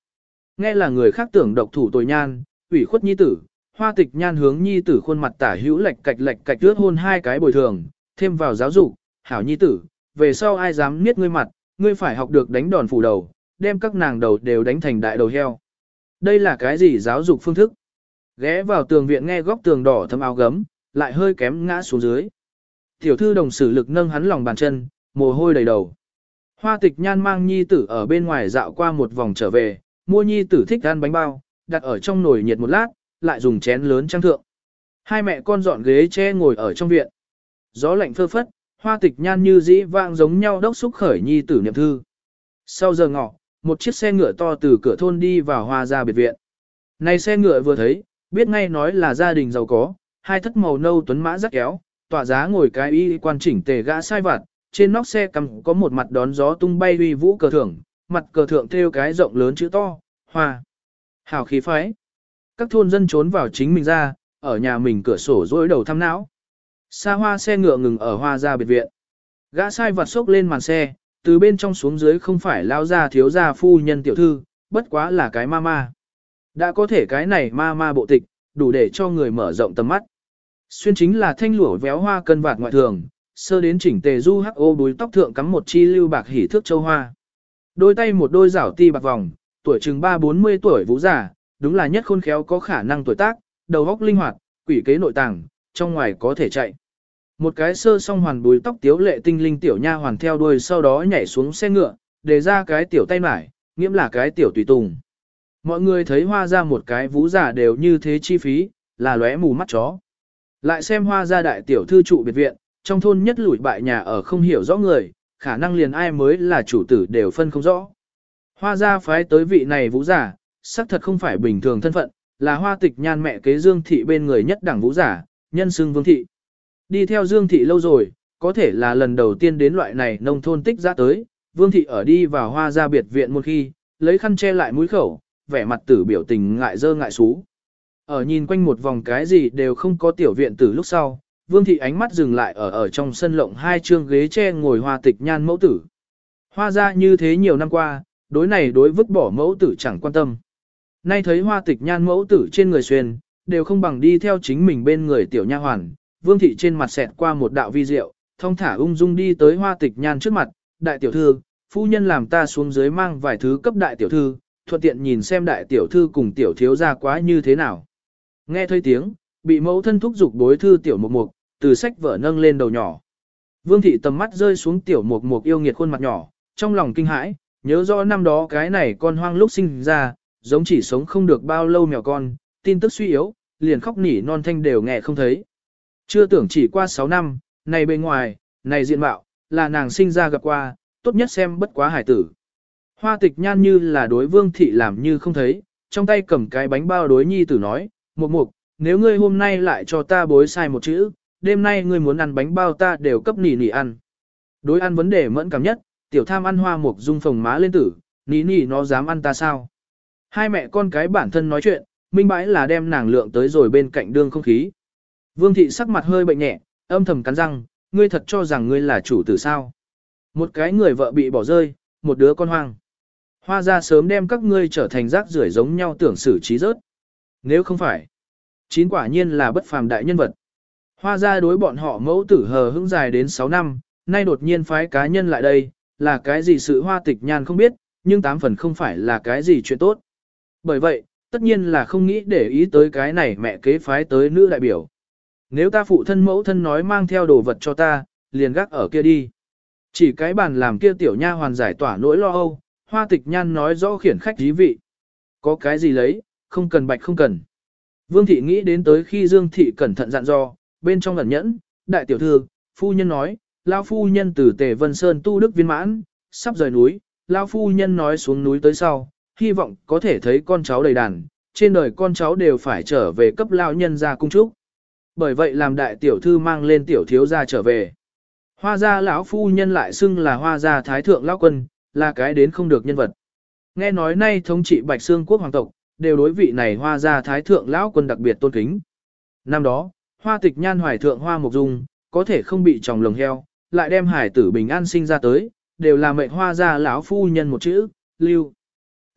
Nghe là người khác tưởng độc thủ tồi nhan, ủy khuất nhi tử, hoa tịch nhan hướng nhi tử khuôn mặt tả hữu lệch cạch lệch cạch ướt hôn hai cái bồi thường, thêm vào giáo dục, hảo nhi tử, về sau ai dám niết ngươi mặt, ngươi phải học được đánh đòn phủ đầu, đem các nàng đầu đều đánh thành đại đầu heo. Đây là cái gì giáo dục phương thức? Ghé vào tường viện nghe góc tường đỏ thâm áo gấm, lại hơi kém ngã xuống dưới. Tiểu thư đồng sử lực nâng hắn lòng bàn chân, mồ hôi đầy đầu. Hoa tịch nhan mang nhi tử ở bên ngoài dạo qua một vòng trở về, mua nhi tử thích ăn bánh bao, đặt ở trong nồi nhiệt một lát, lại dùng chén lớn trang thượng. Hai mẹ con dọn ghế che ngồi ở trong viện. Gió lạnh phơ phất, hoa tịch nhan như dĩ vang giống nhau đốc xúc khởi nhi tử niệm thư. Sau giờ ngọ, một chiếc xe ngựa to từ cửa thôn đi vào hoa ra biệt viện. Này xe ngựa vừa thấy, biết ngay nói là gia đình giàu có, hai thất màu nâu tuấn mã rất kéo, tỏa giá ngồi cái y quan chỉnh tề gã sai vặt, trên nóc xe cầm có một mặt đón gió tung bay uy vũ cờ thưởng, mặt cờ thượng thêu cái rộng lớn chữ to, hoa. Hào khí phái. Các thôn dân trốn vào chính mình ra, ở nhà mình cửa sổ dối đầu thăm não. Xa hoa xe ngựa ngừng ở hoa ra biệt viện. Gã sai vặt sốc lên màn xe, từ bên trong xuống dưới không phải lao ra thiếu gia phu nhân tiểu thư, bất quá là cái ma ma. Đã có thể cái này ma ma bộ tịch, đủ để cho người mở rộng tầm mắt. Xuyên chính là thanh lũa véo hoa cân vạt ngoại thường, sơ đến chỉnh tề du hắc ô búi tóc thượng cắm một chi lưu bạc hỉ thước châu hoa. Đôi tay một đôi rảo ti bạc vòng, tuổi chừng ba bốn mươi tuổi vũ giả, đúng là nhất khôn khéo có khả năng tuổi tác, đầu óc linh hoạt, quỷ kế nội tàng, trong ngoài có thể chạy. Một cái sơ song hoàn bùi tóc tiếu lệ tinh linh tiểu nha hoàn theo đuôi sau đó nhảy xuống xe ngựa, để ra cái tiểu tay mải, nghiễm là cái tiểu tùy tùng. Mọi người thấy hoa ra một cái vũ giả đều như thế chi phí, là lóe mù mắt chó. Lại xem hoa ra đại tiểu thư trụ biệt viện, trong thôn nhất lủi bại nhà ở không hiểu rõ người, khả năng liền ai mới là chủ tử đều phân không rõ. Hoa ra phái tới vị này vũ giả, xác thật không phải bình thường thân phận, là hoa tịch nhan mẹ kế Dương Thị bên người nhất đẳng vũ giả, nhân xưng Vương Thị. Đi theo Dương Thị lâu rồi, có thể là lần đầu tiên đến loại này nông thôn tích ra tới, Vương Thị ở đi vào hoa ra biệt viện một khi, lấy khăn che lại mũi khẩu, vẻ mặt tử biểu tình ngại dơ ngại xú. Ở nhìn quanh một vòng cái gì đều không có tiểu viện tử lúc sau, Vương thị ánh mắt dừng lại ở ở trong sân lộng hai chương ghế tre ngồi hoa tịch nhan mẫu tử. Hoa ra như thế nhiều năm qua, đối này đối vứt bỏ mẫu tử chẳng quan tâm. Nay thấy hoa tịch nhan mẫu tử trên người xuyên, đều không bằng đi theo chính mình bên người tiểu nha hoàn. Vương thị trên mặt xẹt qua một đạo vi diệu, thông thả ung dung đi tới hoa tịch nhan trước mặt, đại tiểu thư, phu nhân làm ta xuống dưới mang vài thứ cấp đại tiểu thư, thuận tiện nhìn xem đại tiểu thư cùng tiểu thiếu gia quá như thế nào. Nghe thấy tiếng, bị mẫu thân thúc giục bối thư tiểu mục mục, từ sách vở nâng lên đầu nhỏ. Vương thị tầm mắt rơi xuống tiểu mục mục yêu nghiệt khuôn mặt nhỏ, trong lòng kinh hãi, nhớ rõ năm đó cái này con hoang lúc sinh ra, giống chỉ sống không được bao lâu mèo con, tin tức suy yếu, liền khóc nỉ non thanh đều nghe không thấy. Chưa tưởng chỉ qua 6 năm, này bên ngoài, này diện mạo, là nàng sinh ra gặp qua, tốt nhất xem bất quá hải tử. Hoa tịch nhan như là đối vương thị làm như không thấy, trong tay cầm cái bánh bao đối nhi tử nói, một mục, nếu ngươi hôm nay lại cho ta bối sai một chữ, đêm nay ngươi muốn ăn bánh bao ta đều cấp nỉ nỉ ăn. Đối ăn vấn đề mẫn cảm nhất, tiểu tham ăn hoa mục dung phồng má lên tử, nỉ nỉ nó dám ăn ta sao. Hai mẹ con cái bản thân nói chuyện, minh bãi là đem nàng lượng tới rồi bên cạnh đương không khí. Vương thị sắc mặt hơi bệnh nhẹ, âm thầm cắn răng, ngươi thật cho rằng ngươi là chủ tử sao. Một cái người vợ bị bỏ rơi, một đứa con hoang. Hoa ra sớm đem các ngươi trở thành rác rưởi giống nhau tưởng xử trí rớt. Nếu không phải, chín quả nhiên là bất phàm đại nhân vật. Hoa ra đối bọn họ mẫu tử hờ hững dài đến 6 năm, nay đột nhiên phái cá nhân lại đây, là cái gì sự hoa tịch nhan không biết, nhưng tám phần không phải là cái gì chuyện tốt. Bởi vậy, tất nhiên là không nghĩ để ý tới cái này mẹ kế phái tới nữ đại biểu. Nếu ta phụ thân mẫu thân nói mang theo đồ vật cho ta, liền gác ở kia đi. Chỉ cái bàn làm kia tiểu nha hoàn giải tỏa nỗi lo âu, hoa tịch nhan nói rõ khiển khách dí vị. Có cái gì lấy, không cần bạch không cần. Vương thị nghĩ đến tới khi Dương thị cẩn thận dặn dò, bên trong ẩn nhẫn, đại tiểu thư, phu nhân nói, lao phu nhân từ tề vân sơn tu đức viên mãn, sắp rời núi, lao phu nhân nói xuống núi tới sau, hy vọng có thể thấy con cháu đầy đàn, trên đời con cháu đều phải trở về cấp lao nhân ra cung trúc. Bởi vậy làm đại tiểu thư mang lên tiểu thiếu gia trở về. Hoa gia lão phu nhân lại xưng là hoa gia thái thượng lão quân, là cái đến không được nhân vật. Nghe nói nay thống trị Bạch Xương quốc hoàng tộc, đều đối vị này hoa gia thái thượng lão quân đặc biệt tôn kính. Năm đó, hoa tịch nhan hoài thượng hoa mục dung, có thể không bị tròng lồng heo, lại đem hải tử bình an sinh ra tới, đều là mệnh hoa gia lão phu nhân một chữ, lưu.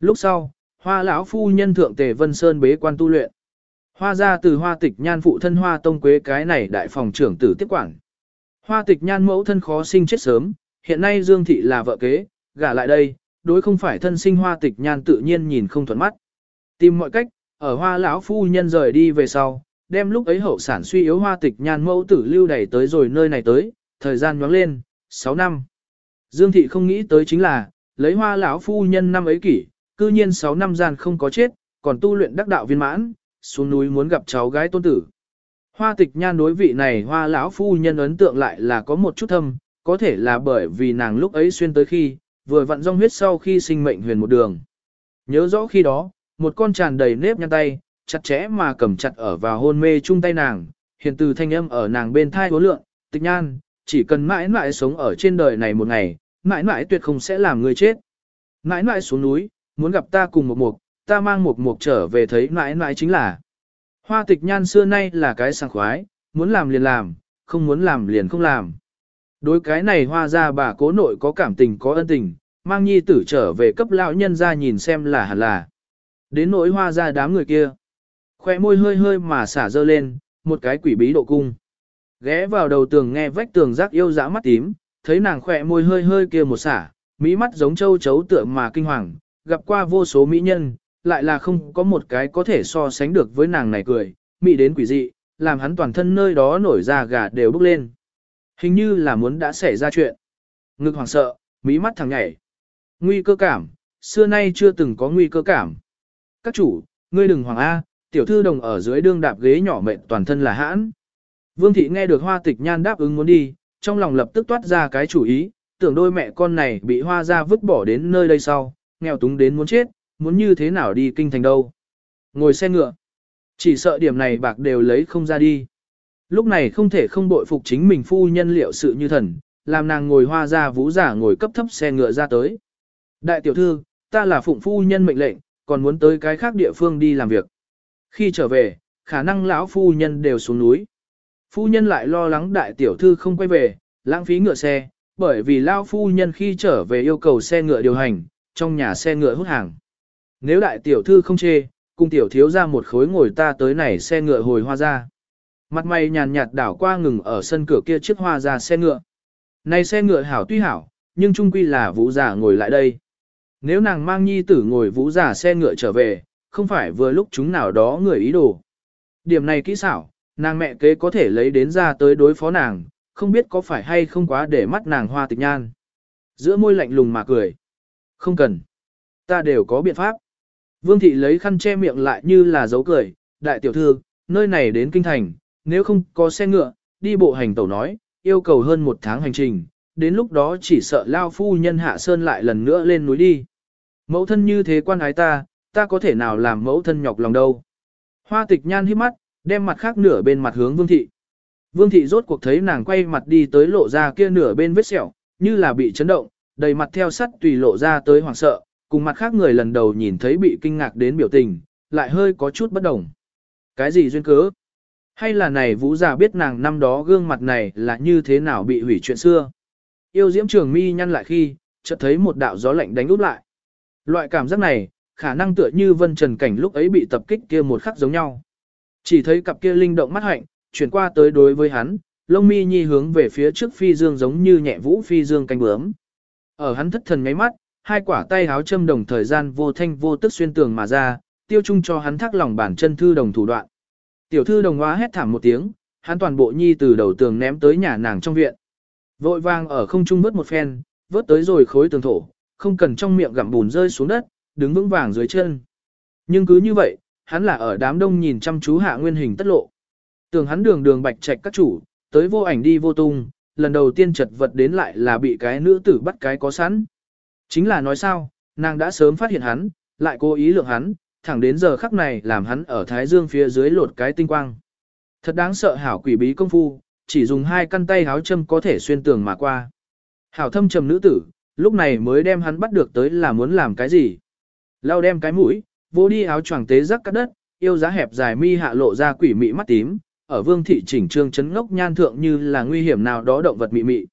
Lúc sau, hoa lão phu nhân thượng tề vân sơn bế quan tu luyện. Hoa gia từ hoa tịch nhan phụ thân hoa tông quế cái này đại phòng trưởng tử tiếp quản. Hoa tịch nhan mẫu thân khó sinh chết sớm, hiện nay Dương Thị là vợ kế, gả lại đây, đối không phải thân sinh hoa tịch nhan tự nhiên nhìn không thuận mắt. Tìm mọi cách, ở hoa lão phu nhân rời đi về sau, đem lúc ấy hậu sản suy yếu hoa tịch nhan mẫu tử lưu đẩy tới rồi nơi này tới, thời gian nhoáng lên, 6 năm. Dương Thị không nghĩ tới chính là, lấy hoa lão phu nhân năm ấy kỷ, cư nhiên 6 năm gian không có chết, còn tu luyện đắc đạo viên mãn, xuống núi muốn gặp cháu gái tôn tử. Hoa tịch nhan đối vị này hoa lão phu nhân ấn tượng lại là có một chút thâm, có thể là bởi vì nàng lúc ấy xuyên tới khi, vừa vặn rong huyết sau khi sinh mệnh huyền một đường. Nhớ rõ khi đó, một con tràn đầy nếp nhăn tay, chặt chẽ mà cầm chặt ở vào hôn mê chung tay nàng, hiện từ thanh âm ở nàng bên thai hối lượng, tịch nhan, chỉ cần mãi mãi sống ở trên đời này một ngày, mãi mãi tuyệt không sẽ làm người chết. Mãi mãi xuống núi, muốn gặp ta cùng một mục, ta mang một mục trở về thấy mãi mãi chính là. Hoa tịch nhan xưa nay là cái sảng khoái, muốn làm liền làm, không muốn làm liền không làm. Đối cái này hoa ra bà cố nội có cảm tình có ân tình, mang nhi tử trở về cấp lão nhân ra nhìn xem là hẳn là. Đến nỗi hoa ra đám người kia. Khoe môi hơi hơi mà xả dơ lên, một cái quỷ bí độ cung. Ghé vào đầu tường nghe vách tường rác yêu dã mắt tím, thấy nàng khoe môi hơi hơi kia một xả, mỹ mắt giống châu chấu tựa mà kinh hoàng, gặp qua vô số mỹ nhân, lại là không có một cái có thể so sánh được với nàng này cười, mỹ đến quỷ dị, làm hắn toàn thân nơi đó nổi ra gà đều bốc lên. Hình như là muốn đã xảy ra chuyện. Ngực hoàng sợ, mỹ mắt thằng nhảy. Nguy cơ cảm, xưa nay chưa từng có nguy cơ cảm. Các chủ, ngươi đừng hoàng A, tiểu thư đồng ở dưới đương đạp ghế nhỏ mệt toàn thân là hãn. Vương thị nghe được hoa tịch nhan đáp ứng muốn đi, trong lòng lập tức toát ra cái chủ ý, tưởng đôi mẹ con này bị hoa ra vứt bỏ đến nơi đây sau, nghèo túng đến muốn chết, muốn như thế nào đi kinh thành đâu. Ngồi xe ngựa, chỉ sợ điểm này bạc đều lấy không ra đi. Lúc này không thể không bội phục chính mình phu nhân liệu sự như thần, làm nàng ngồi hoa ra vũ giả ngồi cấp thấp xe ngựa ra tới. Đại tiểu thư, ta là phụng phu nhân mệnh lệnh, còn muốn tới cái khác địa phương đi làm việc. Khi trở về, khả năng lão phu nhân đều xuống núi. Phu nhân lại lo lắng đại tiểu thư không quay về, lãng phí ngựa xe, bởi vì lão phu nhân khi trở về yêu cầu xe ngựa điều hành, trong nhà xe ngựa hút hàng. Nếu đại tiểu thư không chê, cùng tiểu thiếu ra một khối ngồi ta tới này xe ngựa hồi hoa ra. Mặt mày nhàn nhạt đảo qua ngừng ở sân cửa kia chiếc hoa ra xe ngựa. Này xe ngựa hảo tuy hảo, nhưng trung quy là vũ giả ngồi lại đây. Nếu nàng mang nhi tử ngồi vũ giả xe ngựa trở về, không phải vừa lúc chúng nào đó người ý đồ. Điểm này kỹ xảo, nàng mẹ kế có thể lấy đến ra tới đối phó nàng, không biết có phải hay không quá để mắt nàng hoa tịch nhan. Giữa môi lạnh lùng mà cười. Không cần. Ta đều có biện pháp. Vương thị lấy khăn che miệng lại như là dấu cười, đại tiểu thư, nơi này đến kinh thành, nếu không có xe ngựa, đi bộ hành tẩu nói, yêu cầu hơn một tháng hành trình, đến lúc đó chỉ sợ lao phu nhân hạ sơn lại lần nữa lên núi đi. Mẫu thân như thế quan ái ta, ta có thể nào làm mẫu thân nhọc lòng đâu. Hoa tịch nhan hít mắt, đem mặt khác nửa bên mặt hướng vương thị. Vương thị rốt cuộc thấy nàng quay mặt đi tới lộ ra kia nửa bên vết sẹo, như là bị chấn động, đầy mặt theo sắt tùy lộ ra tới hoảng sợ, cùng mặt khác người lần đầu nhìn thấy bị kinh ngạc đến biểu tình, lại hơi có chút bất đồng. Cái gì duyên cớ? Hay là này vũ già biết nàng năm đó gương mặt này là như thế nào bị hủy chuyện xưa? Yêu diễm trường mi nhăn lại khi, chợt thấy một đạo gió lạnh đánh úp lại. Loại cảm giác này, khả năng tựa như vân trần cảnh lúc ấy bị tập kích kia một khắc giống nhau. Chỉ thấy cặp kia linh động mắt hạnh, chuyển qua tới đối với hắn, lông mi nhi hướng về phía trước phi dương giống như nhẹ vũ phi dương cánh bướm. Ở hắn thất thần ngáy mắt, hai quả tay háo châm đồng thời gian vô thanh vô tức xuyên tường mà ra, tiêu chung cho hắn thác lòng bản chân thư đồng thủ đoạn. Tiểu thư đồng hóa hét thảm một tiếng, hắn toàn bộ nhi từ đầu tường ném tới nhà nàng trong viện. Vội vang ở không trung vớt một phen, vớt tới rồi khối tường thổ, không cần trong miệng gặm bùn rơi xuống đất, đứng vững vàng dưới chân. Nhưng cứ như vậy, hắn là ở đám đông nhìn chăm chú hạ nguyên hình tất lộ. Tường hắn đường đường bạch trạch các chủ, tới vô ảnh đi vô tung, lần đầu tiên chật vật đến lại là bị cái nữ tử bắt cái có sẵn. Chính là nói sao, nàng đã sớm phát hiện hắn, lại cố ý lượng hắn, thẳng đến giờ khắc này làm hắn ở thái dương phía dưới lột cái tinh quang. Thật đáng sợ hảo quỷ bí công phu, chỉ dùng hai căn tay háo châm có thể xuyên tường mà qua. Hảo thâm trầm nữ tử, lúc này mới đem hắn bắt được tới là muốn làm cái gì. Lao đem cái mũi, vô đi áo choàng tế rắc cắt đất, yêu giá hẹp dài mi hạ lộ ra quỷ mị mắt tím, ở vương thị chỉnh trương chấn ngốc nhan thượng như là nguy hiểm nào đó động vật mị mị.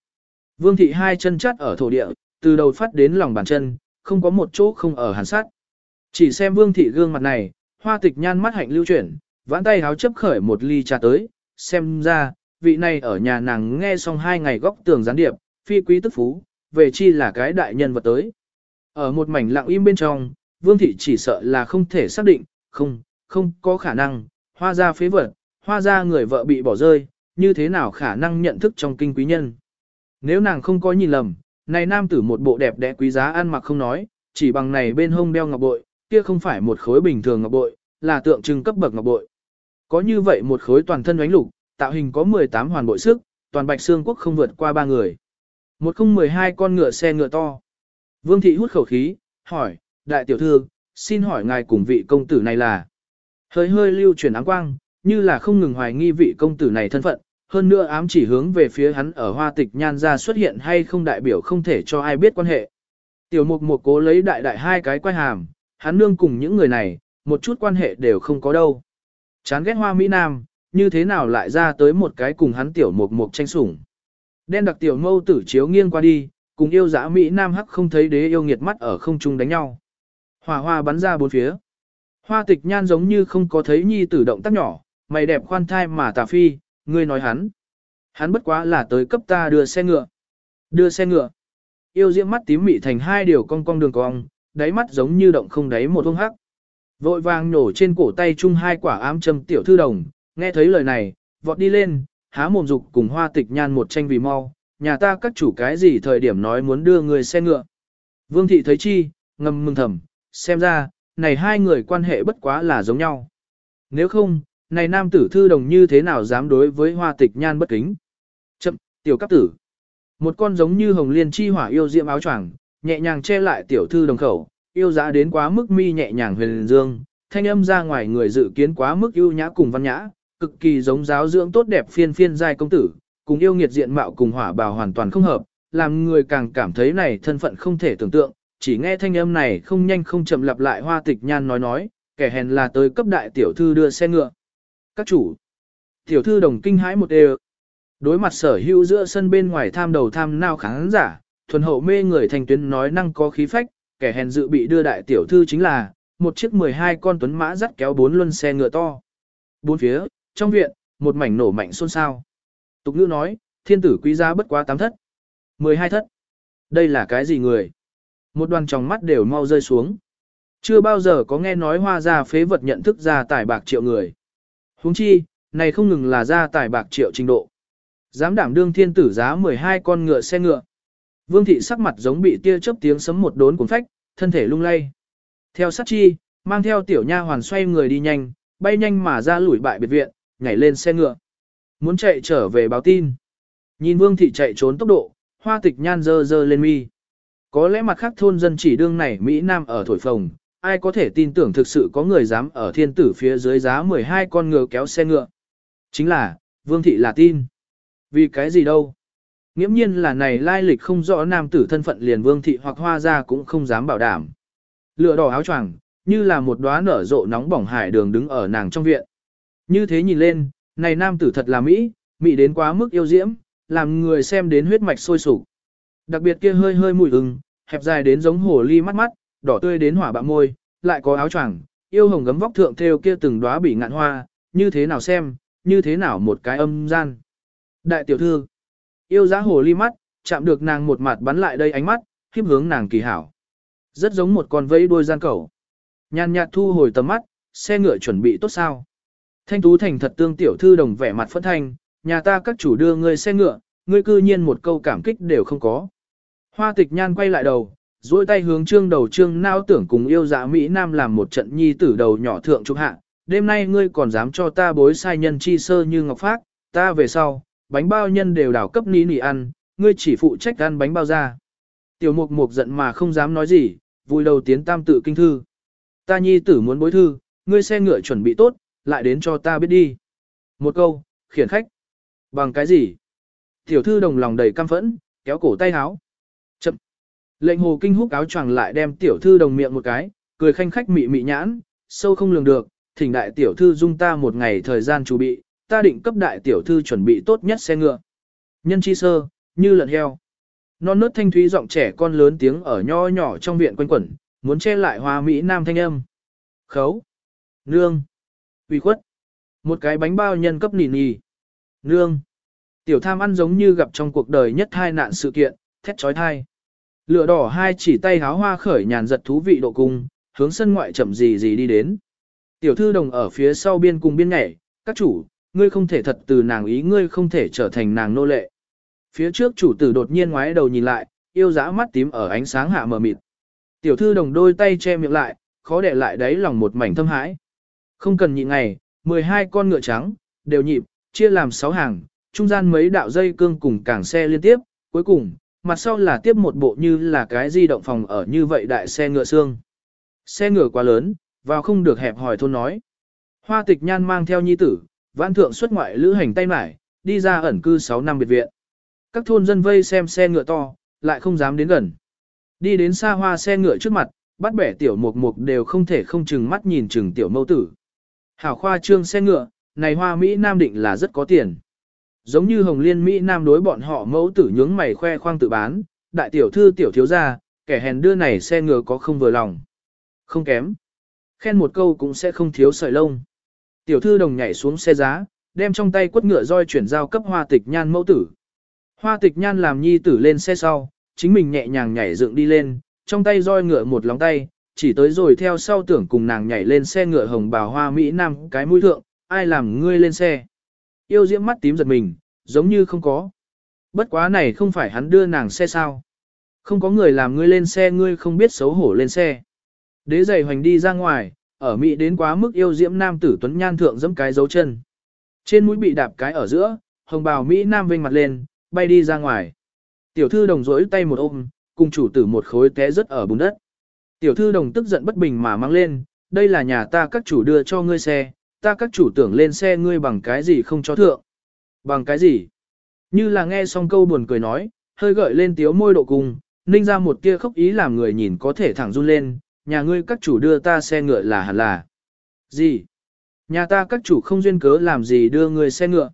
Vương thị hai chân chắt ở thổ địa, từ đầu phát đến lòng bàn chân, không có một chỗ không ở hàn sát. Chỉ xem vương thị gương mặt này, hoa tịch nhan mắt hạnh lưu chuyển, vãn tay háo chấp khởi một ly trà tới, xem ra, vị này ở nhà nàng nghe xong hai ngày góc tường gián điệp, phi quý tức phú, về chi là cái đại nhân vật tới. Ở một mảnh lặng im bên trong, vương thị chỉ sợ là không thể xác định, không, không có khả năng, hoa ra phế vật, hoa ra người vợ bị bỏ rơi, như thế nào khả năng nhận thức trong kinh quý nhân. Nếu nàng không có nhìn lầm, này nam tử một bộ đẹp đẽ quý giá ăn mặc không nói, chỉ bằng này bên hông đeo ngọc bội, kia không phải một khối bình thường ngọc bội, là tượng trưng cấp bậc ngọc bội. Có như vậy một khối toàn thân ánh lục, tạo hình có 18 hoàn bội sức, toàn bạch xương quốc không vượt qua ba người. Một không 12 con ngựa xe ngựa to. Vương thị hút khẩu khí, hỏi, đại tiểu thư, xin hỏi ngài cùng vị công tử này là. Hơi hơi lưu chuyển áng quang, như là không ngừng hoài nghi vị công tử này thân phận, hơn nữa ám chỉ hướng về phía hắn ở hoa tịch nhan ra xuất hiện hay không đại biểu không thể cho ai biết quan hệ. Tiểu mục một cố lấy đại đại hai cái quay hàm, hắn nương cùng những người này, một chút quan hệ đều không có đâu. Chán ghét hoa Mỹ Nam, như thế nào lại ra tới một cái cùng hắn tiểu mục mục tranh sủng. Đen đặc tiểu mâu tử chiếu nghiêng qua đi, cùng yêu dã Mỹ Nam hắc không thấy đế yêu nghiệt mắt ở không trung đánh nhau. Hỏa hoa bắn ra bốn phía. Hoa tịch nhan giống như không có thấy nhi tử động tác nhỏ, mày đẹp khoan thai mà tà phi, ngươi nói hắn. Hắn bất quá là tới cấp ta đưa xe ngựa. Đưa xe ngựa. Yêu diễm mắt tím mị thành hai điều cong cong đường cong, đáy mắt giống như động không đáy một hông hắc. Vội vàng nổ trên cổ tay chung hai quả ám châm tiểu thư đồng, nghe thấy lời này, vọt đi lên, há mồm dục cùng hoa tịch nhan một tranh vì mau, nhà ta các chủ cái gì thời điểm nói muốn đưa người xe ngựa. Vương thị thấy chi, ngầm mừng thầm, xem ra, này hai người quan hệ bất quá là giống nhau. Nếu không, này nam tử thư đồng như thế nào dám đối với hoa tịch nhan bất kính. Chậm, tiểu cấp tử. Một con giống như hồng liên chi hỏa yêu diệm áo choàng, nhẹ nhàng che lại tiểu thư đồng khẩu, yêu giá đến quá mức mi nhẹ nhàng huyền dương, thanh âm ra ngoài người dự kiến quá mức ưu nhã cùng văn nhã, cực kỳ giống giáo dưỡng tốt đẹp phiên phiên giai công tử, cùng yêu nghiệt diện mạo cùng hỏa bào hoàn toàn không hợp, làm người càng cảm thấy này thân phận không thể tưởng tượng, chỉ nghe thanh âm này không nhanh không chậm lặp lại hoa tịch nhan nói nói, kẻ hèn là tới cấp đại tiểu thư đưa xe ngựa. Các chủ, tiểu thư đồng kinh hãi một đều. Đối mặt sở hữu giữa sân bên ngoài tham đầu tham nao kháng giả, thuần hậu mê người thành tuyến nói năng có khí phách, kẻ hèn dự bị đưa đại tiểu thư chính là, một chiếc 12 con tuấn mã dắt kéo bốn luân xe ngựa to. Bốn phía, trong viện, một mảnh nổ mạnh xôn xao. Tục ngữ nói, thiên tử quý giá bất quá tám thất. 12 thất. Đây là cái gì người? Một đoàn tròng mắt đều mau rơi xuống. Chưa bao giờ có nghe nói hoa gia phế vật nhận thức ra tài bạc triệu người huống chi, này không ngừng là ra tài bạc triệu trình độ. Dám đảm đương thiên tử giá 12 con ngựa xe ngựa. Vương thị sắc mặt giống bị tia chớp tiếng sấm một đốn cuốn phách, thân thể lung lay. Theo sát chi, mang theo tiểu nha hoàn xoay người đi nhanh, bay nhanh mà ra lủi bại biệt viện, nhảy lên xe ngựa. Muốn chạy trở về báo tin. Nhìn vương thị chạy trốn tốc độ, hoa tịch nhan dơ dơ lên mi. Có lẽ mặt khác thôn dân chỉ đương này Mỹ Nam ở thổi phồng, ai có thể tin tưởng thực sự có người dám ở thiên tử phía dưới giá 12 con ngựa kéo xe ngựa. Chính là, vương thị là tin. Vì cái gì đâu? Nghiễm nhiên là này lai lịch không rõ nam tử thân phận liền vương thị hoặc hoa ra cũng không dám bảo đảm. Lựa đỏ áo choàng như là một đóa nở rộ nóng bỏng hải đường đứng ở nàng trong viện. Như thế nhìn lên, này nam tử thật là Mỹ, Mỹ đến quá mức yêu diễm, làm người xem đến huyết mạch sôi sục. Đặc biệt kia hơi hơi mùi ưng, hẹp dài đến giống hồ ly mắt mắt, đỏ tươi đến hỏa bạo môi, lại có áo choàng, yêu hồng gấm vóc thượng theo kia từng đóa bị ngạn hoa, như thế nào xem, như thế nào một cái âm gian. Đại tiểu thư, yêu giá hồ ly mắt, chạm được nàng một mặt bắn lại đây ánh mắt, khiếp hướng nàng kỳ hảo. Rất giống một con vẫy đuôi gian cẩu. Nhàn nhạt thu hồi tầm mắt, xe ngựa chuẩn bị tốt sao. Thanh Tú Thành thật tương tiểu thư đồng vẻ mặt phẫn thanh, nhà ta các chủ đưa ngươi xe ngựa, ngươi cư nhiên một câu cảm kích đều không có. Hoa tịch nhan quay lại đầu, duỗi tay hướng trương đầu trương nao tưởng cùng yêu dạ Mỹ Nam làm một trận nhi tử đầu nhỏ thượng trục hạ. Đêm nay ngươi còn dám cho ta bối sai nhân chi sơ như ngọc phát, ta về sau, bánh bao nhân đều đảo cấp ní nỉ ăn, ngươi chỉ phụ trách ăn bánh bao ra. Tiểu mục mục giận mà không dám nói gì, vui đầu tiến tam tự kinh thư. Ta nhi tử muốn bối thư, ngươi xe ngựa chuẩn bị tốt, lại đến cho ta biết đi. Một câu, khiển khách. Bằng cái gì? Tiểu thư đồng lòng đầy căm phẫn, kéo cổ tay háo. Lệnh hồ kinh húc áo choàng lại đem tiểu thư đồng miệng một cái, cười khanh khách mị mị nhãn, sâu không lường được, thỉnh đại tiểu thư dung ta một ngày thời gian chuẩn bị, ta định cấp đại tiểu thư chuẩn bị tốt nhất xe ngựa. Nhân chi sơ, như lợn heo. Non nớt thanh thúy giọng trẻ con lớn tiếng ở nho nhỏ trong viện quanh quẩn, muốn che lại hoa mỹ nam thanh âm. Khấu. Nương. uy khuất. Một cái bánh bao nhân cấp nỉ nỉ. Nương. Tiểu tham ăn giống như gặp trong cuộc đời nhất hai nạn sự kiện, thét trói thai. Lửa đỏ hai chỉ tay háo hoa khởi nhàn giật thú vị độ cung, hướng sân ngoại chậm gì gì đi đến. Tiểu thư đồng ở phía sau biên cùng biên nhảy, các chủ, ngươi không thể thật từ nàng ý ngươi không thể trở thành nàng nô lệ. Phía trước chủ tử đột nhiên ngoái đầu nhìn lại, yêu dã mắt tím ở ánh sáng hạ mờ mịt. Tiểu thư đồng đôi tay che miệng lại, khó để lại đáy lòng một mảnh thâm hãi. Không cần nhịn ngày, 12 con ngựa trắng, đều nhịp, chia làm 6 hàng, trung gian mấy đạo dây cương cùng cảng xe liên tiếp, cuối cùng, mặt sau là tiếp một bộ như là cái di động phòng ở như vậy đại xe ngựa xương. Xe ngựa quá lớn, vào không được hẹp hỏi thôn nói. Hoa tịch nhan mang theo nhi tử, vãn thượng xuất ngoại lữ hành tay mải, đi ra ẩn cư 6 năm biệt viện. Các thôn dân vây xem xe ngựa to, lại không dám đến gần. Đi đến xa hoa xe ngựa trước mặt, bắt bẻ tiểu mục mục đều không thể không chừng mắt nhìn chừng tiểu mâu tử. Hảo khoa trương xe ngựa, này hoa Mỹ Nam định là rất có tiền. Giống như Hồng Liên Mỹ Nam đối bọn họ mẫu tử nhướng mày khoe khoang tự bán, đại tiểu thư tiểu thiếu gia, kẻ hèn đưa này xe ngựa có không vừa lòng. Không kém. Khen một câu cũng sẽ không thiếu sợi lông. Tiểu thư đồng nhảy xuống xe giá, đem trong tay quất ngựa roi chuyển giao cấp hoa tịch nhan mẫu tử. Hoa tịch nhan làm nhi tử lên xe sau, chính mình nhẹ nhàng nhảy dựng đi lên, trong tay roi ngựa một lóng tay, chỉ tới rồi theo sau tưởng cùng nàng nhảy lên xe ngựa hồng bào hoa Mỹ Nam cái mũi thượng, ai làm ngươi lên xe. Yêu diễm mắt tím giật mình, giống như không có. Bất quá này không phải hắn đưa nàng xe sao. Không có người làm ngươi lên xe ngươi không biết xấu hổ lên xe. Đế giày hoành đi ra ngoài, ở Mỹ đến quá mức yêu diễm nam tử tuấn nhan thượng dẫm cái dấu chân. Trên mũi bị đạp cái ở giữa, hồng bào Mỹ nam vênh mặt lên, bay đi ra ngoài. Tiểu thư đồng rỗi tay một ôm, cùng chủ tử một khối té rớt ở bùn đất. Tiểu thư đồng tức giận bất bình mà mang lên, đây là nhà ta các chủ đưa cho ngươi xe, ta các chủ tưởng lên xe ngươi bằng cái gì không cho thượng. Bằng cái gì? Như là nghe xong câu buồn cười nói, hơi gợi lên tiếu môi độ cùng, ninh ra một tia khóc ý làm người nhìn có thể thẳng run lên, nhà ngươi các chủ đưa ta xe ngựa là hẳn là. Gì? Nhà ta các chủ không duyên cớ làm gì đưa ngươi xe ngựa.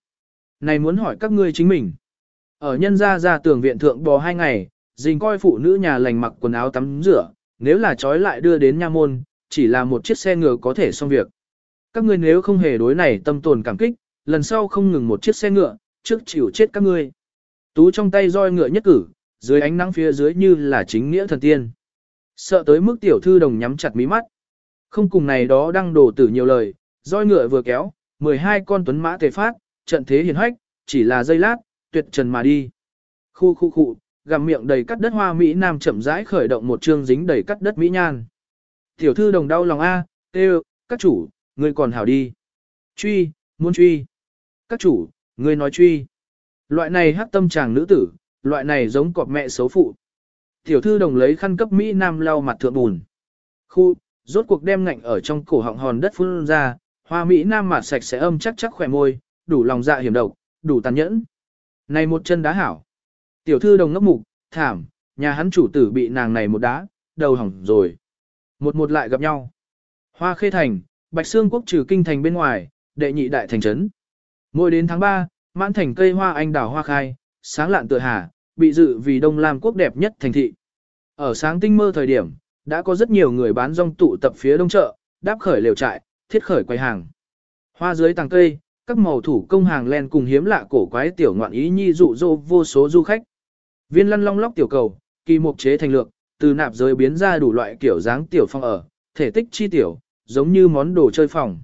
Này muốn hỏi các ngươi chính mình. Ở nhân gia ra tường viện thượng bò hai ngày, dình coi phụ nữ nhà lành mặc quần áo tắm rửa, nếu là trói lại đưa đến nha môn, chỉ là một chiếc xe ngựa có thể xong việc. Các ngươi nếu không hề đối này tâm tồn cảm kích, lần sau không ngừng một chiếc xe ngựa, trước chịu chết các ngươi. Tú trong tay roi ngựa nhất cử, dưới ánh nắng phía dưới như là chính nghĩa thần tiên. Sợ tới mức tiểu thư đồng nhắm chặt mí mắt. Không cùng này đó đang đổ tử nhiều lời, roi ngựa vừa kéo, 12 con tuấn mã tề phát, trận thế hiền hách, chỉ là giây lát, tuyệt trần mà đi. Khu khu khu, gặm miệng đầy cắt đất hoa Mỹ Nam chậm rãi khởi động một chương dính đầy cắt đất Mỹ nhan. Tiểu thư đồng đau lòng A, tê các chủ, ngươi còn hảo đi. Truy, muốn truy. Các chủ, ngươi nói truy. Loại này hắc tâm chàng nữ tử, loại này giống cọp mẹ xấu phụ. Tiểu thư đồng lấy khăn cấp Mỹ Nam lau mặt thượng bùn. Khu, rốt cuộc đem ngạnh ở trong cổ họng hòn đất phun ra, hoa Mỹ Nam mặt sạch sẽ âm chắc chắc khỏe môi, đủ lòng dạ hiểm độc, đủ tàn nhẫn. Này một chân đá hảo. Tiểu thư đồng ngốc mục, thảm, nhà hắn chủ tử bị nàng này một đá, đầu hỏng rồi. Một một lại gặp nhau. Hoa khê thành, Bạch Sương quốc trừ kinh thành bên ngoài, đệ nhị đại thành trấn. Mỗi đến tháng 3, mãn thành cây hoa anh đào hoa khai, sáng lạn tựa hà, bị dự vì Đông Lam quốc đẹp nhất thành thị. Ở sáng tinh mơ thời điểm, đã có rất nhiều người bán rong tụ tập phía đông chợ, đáp khởi lều trại, thiết khởi quầy hàng. Hoa dưới tàng cây, các màu thủ công hàng len cùng hiếm lạ cổ quái tiểu ngoạn ý nhi dụ dỗ vô số du khách. Viên lăn long lóc tiểu cầu, kỳ mục chế thành lược, từ nạp giới biến ra đủ loại kiểu dáng tiểu phong ở, thể tích chi tiểu, giống như món đồ chơi phòng.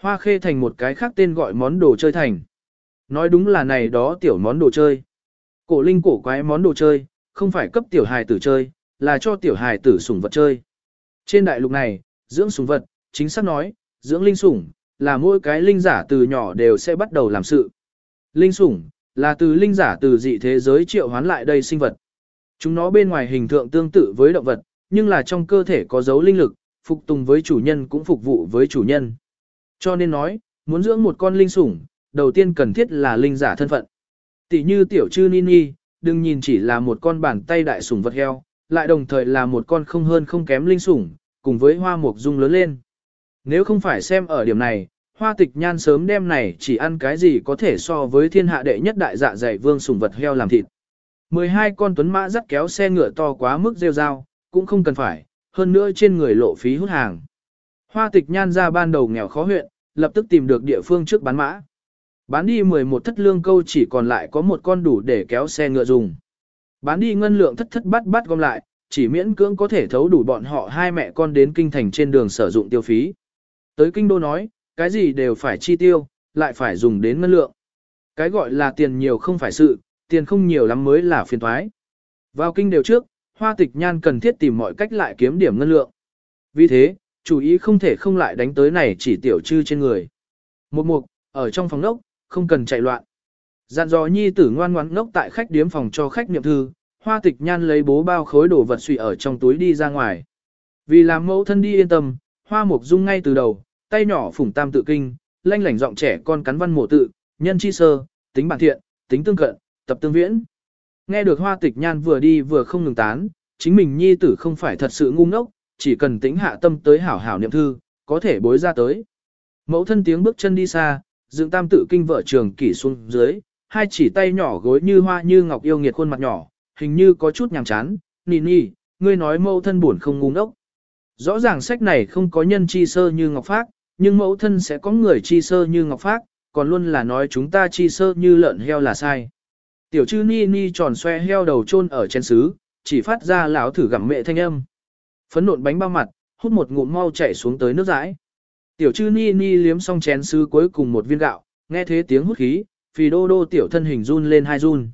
Hoa khê thành một cái khác tên gọi món đồ chơi thành. Nói đúng là này đó tiểu món đồ chơi. Cổ linh cổ quái món đồ chơi, không phải cấp tiểu hài tử chơi, là cho tiểu hài tử sủng vật chơi. Trên đại lục này, dưỡng sủng vật, chính xác nói, dưỡng linh sủng, là mỗi cái linh giả từ nhỏ đều sẽ bắt đầu làm sự. Linh sủng, là từ linh giả từ dị thế giới triệu hoán lại đây sinh vật. Chúng nó bên ngoài hình tượng tương tự với động vật, nhưng là trong cơ thể có dấu linh lực, phục tùng với chủ nhân cũng phục vụ với chủ nhân. Cho nên nói, muốn dưỡng một con linh sủng, đầu tiên cần thiết là linh giả thân phận. Tỷ như tiểu chư Nini, đừng nhìn chỉ là một con bàn tay đại sủng vật heo, lại đồng thời là một con không hơn không kém linh sủng, cùng với hoa mục dung lớn lên. Nếu không phải xem ở điểm này, hoa tịch nhan sớm đêm này chỉ ăn cái gì có thể so với thiên hạ đệ nhất đại dạ dày vương sủng vật heo làm thịt. 12 con tuấn mã dắt kéo xe ngựa to quá mức rêu rao, cũng không cần phải, hơn nữa trên người lộ phí hút hàng. Hoa tịch nhan ra ban đầu nghèo khó huyện, lập tức tìm được địa phương trước bán mã. Bán đi 11 thất lương câu chỉ còn lại có một con đủ để kéo xe ngựa dùng. Bán đi ngân lượng thất thất bắt bắt gom lại, chỉ miễn cưỡng có thể thấu đủ bọn họ hai mẹ con đến kinh thành trên đường sử dụng tiêu phí. Tới kinh đô nói, cái gì đều phải chi tiêu, lại phải dùng đến ngân lượng. Cái gọi là tiền nhiều không phải sự, tiền không nhiều lắm mới là phiền thoái. Vào kinh đều trước, hoa tịch nhan cần thiết tìm mọi cách lại kiếm điểm ngân lượng. Vì thế, chủ ý không thể không lại đánh tới này chỉ tiểu trư trên người. Một mục, ở trong phòng nốc, không cần chạy loạn. Dặn dò nhi tử ngoan ngoãn ngốc tại khách điếm phòng cho khách niệm thư, hoa tịch nhan lấy bố bao khối đồ vật suy ở trong túi đi ra ngoài. Vì làm mẫu thân đi yên tâm, hoa mục dung ngay từ đầu, tay nhỏ phủng tam tự kinh, lanh lảnh giọng trẻ con cắn văn mổ tự, nhân chi sơ, tính bản thiện, tính tương cận, tập tương viễn. Nghe được hoa tịch nhan vừa đi vừa không ngừng tán, chính mình nhi tử không phải thật sự ngu ngốc, chỉ cần tính hạ tâm tới hảo hảo niệm thư, có thể bối ra tới. Mẫu thân tiếng bước chân đi xa, dựng tam tự kinh vợ trường kỷ xuống dưới, hai chỉ tay nhỏ gối như hoa như ngọc yêu nghiệt khuôn mặt nhỏ, hình như có chút nhàm chán, nì nì, ngươi nói mẫu thân buồn không ngu ngốc. Rõ ràng sách này không có nhân chi sơ như ngọc phác, nhưng mẫu thân sẽ có người chi sơ như ngọc phác, còn luôn là nói chúng ta chi sơ như lợn heo là sai. Tiểu chư ni ni tròn xoe heo đầu chôn ở chén xứ, chỉ phát ra lão thử gặm mẹ thanh âm. Phấn nộn bánh bao mặt, hút một ngụm mau chảy xuống tới nước rãi. Tiểu chư ni ni liếm xong chén sứ cuối cùng một viên gạo, nghe thế tiếng hút khí, phì đô đô tiểu thân hình run lên hai run.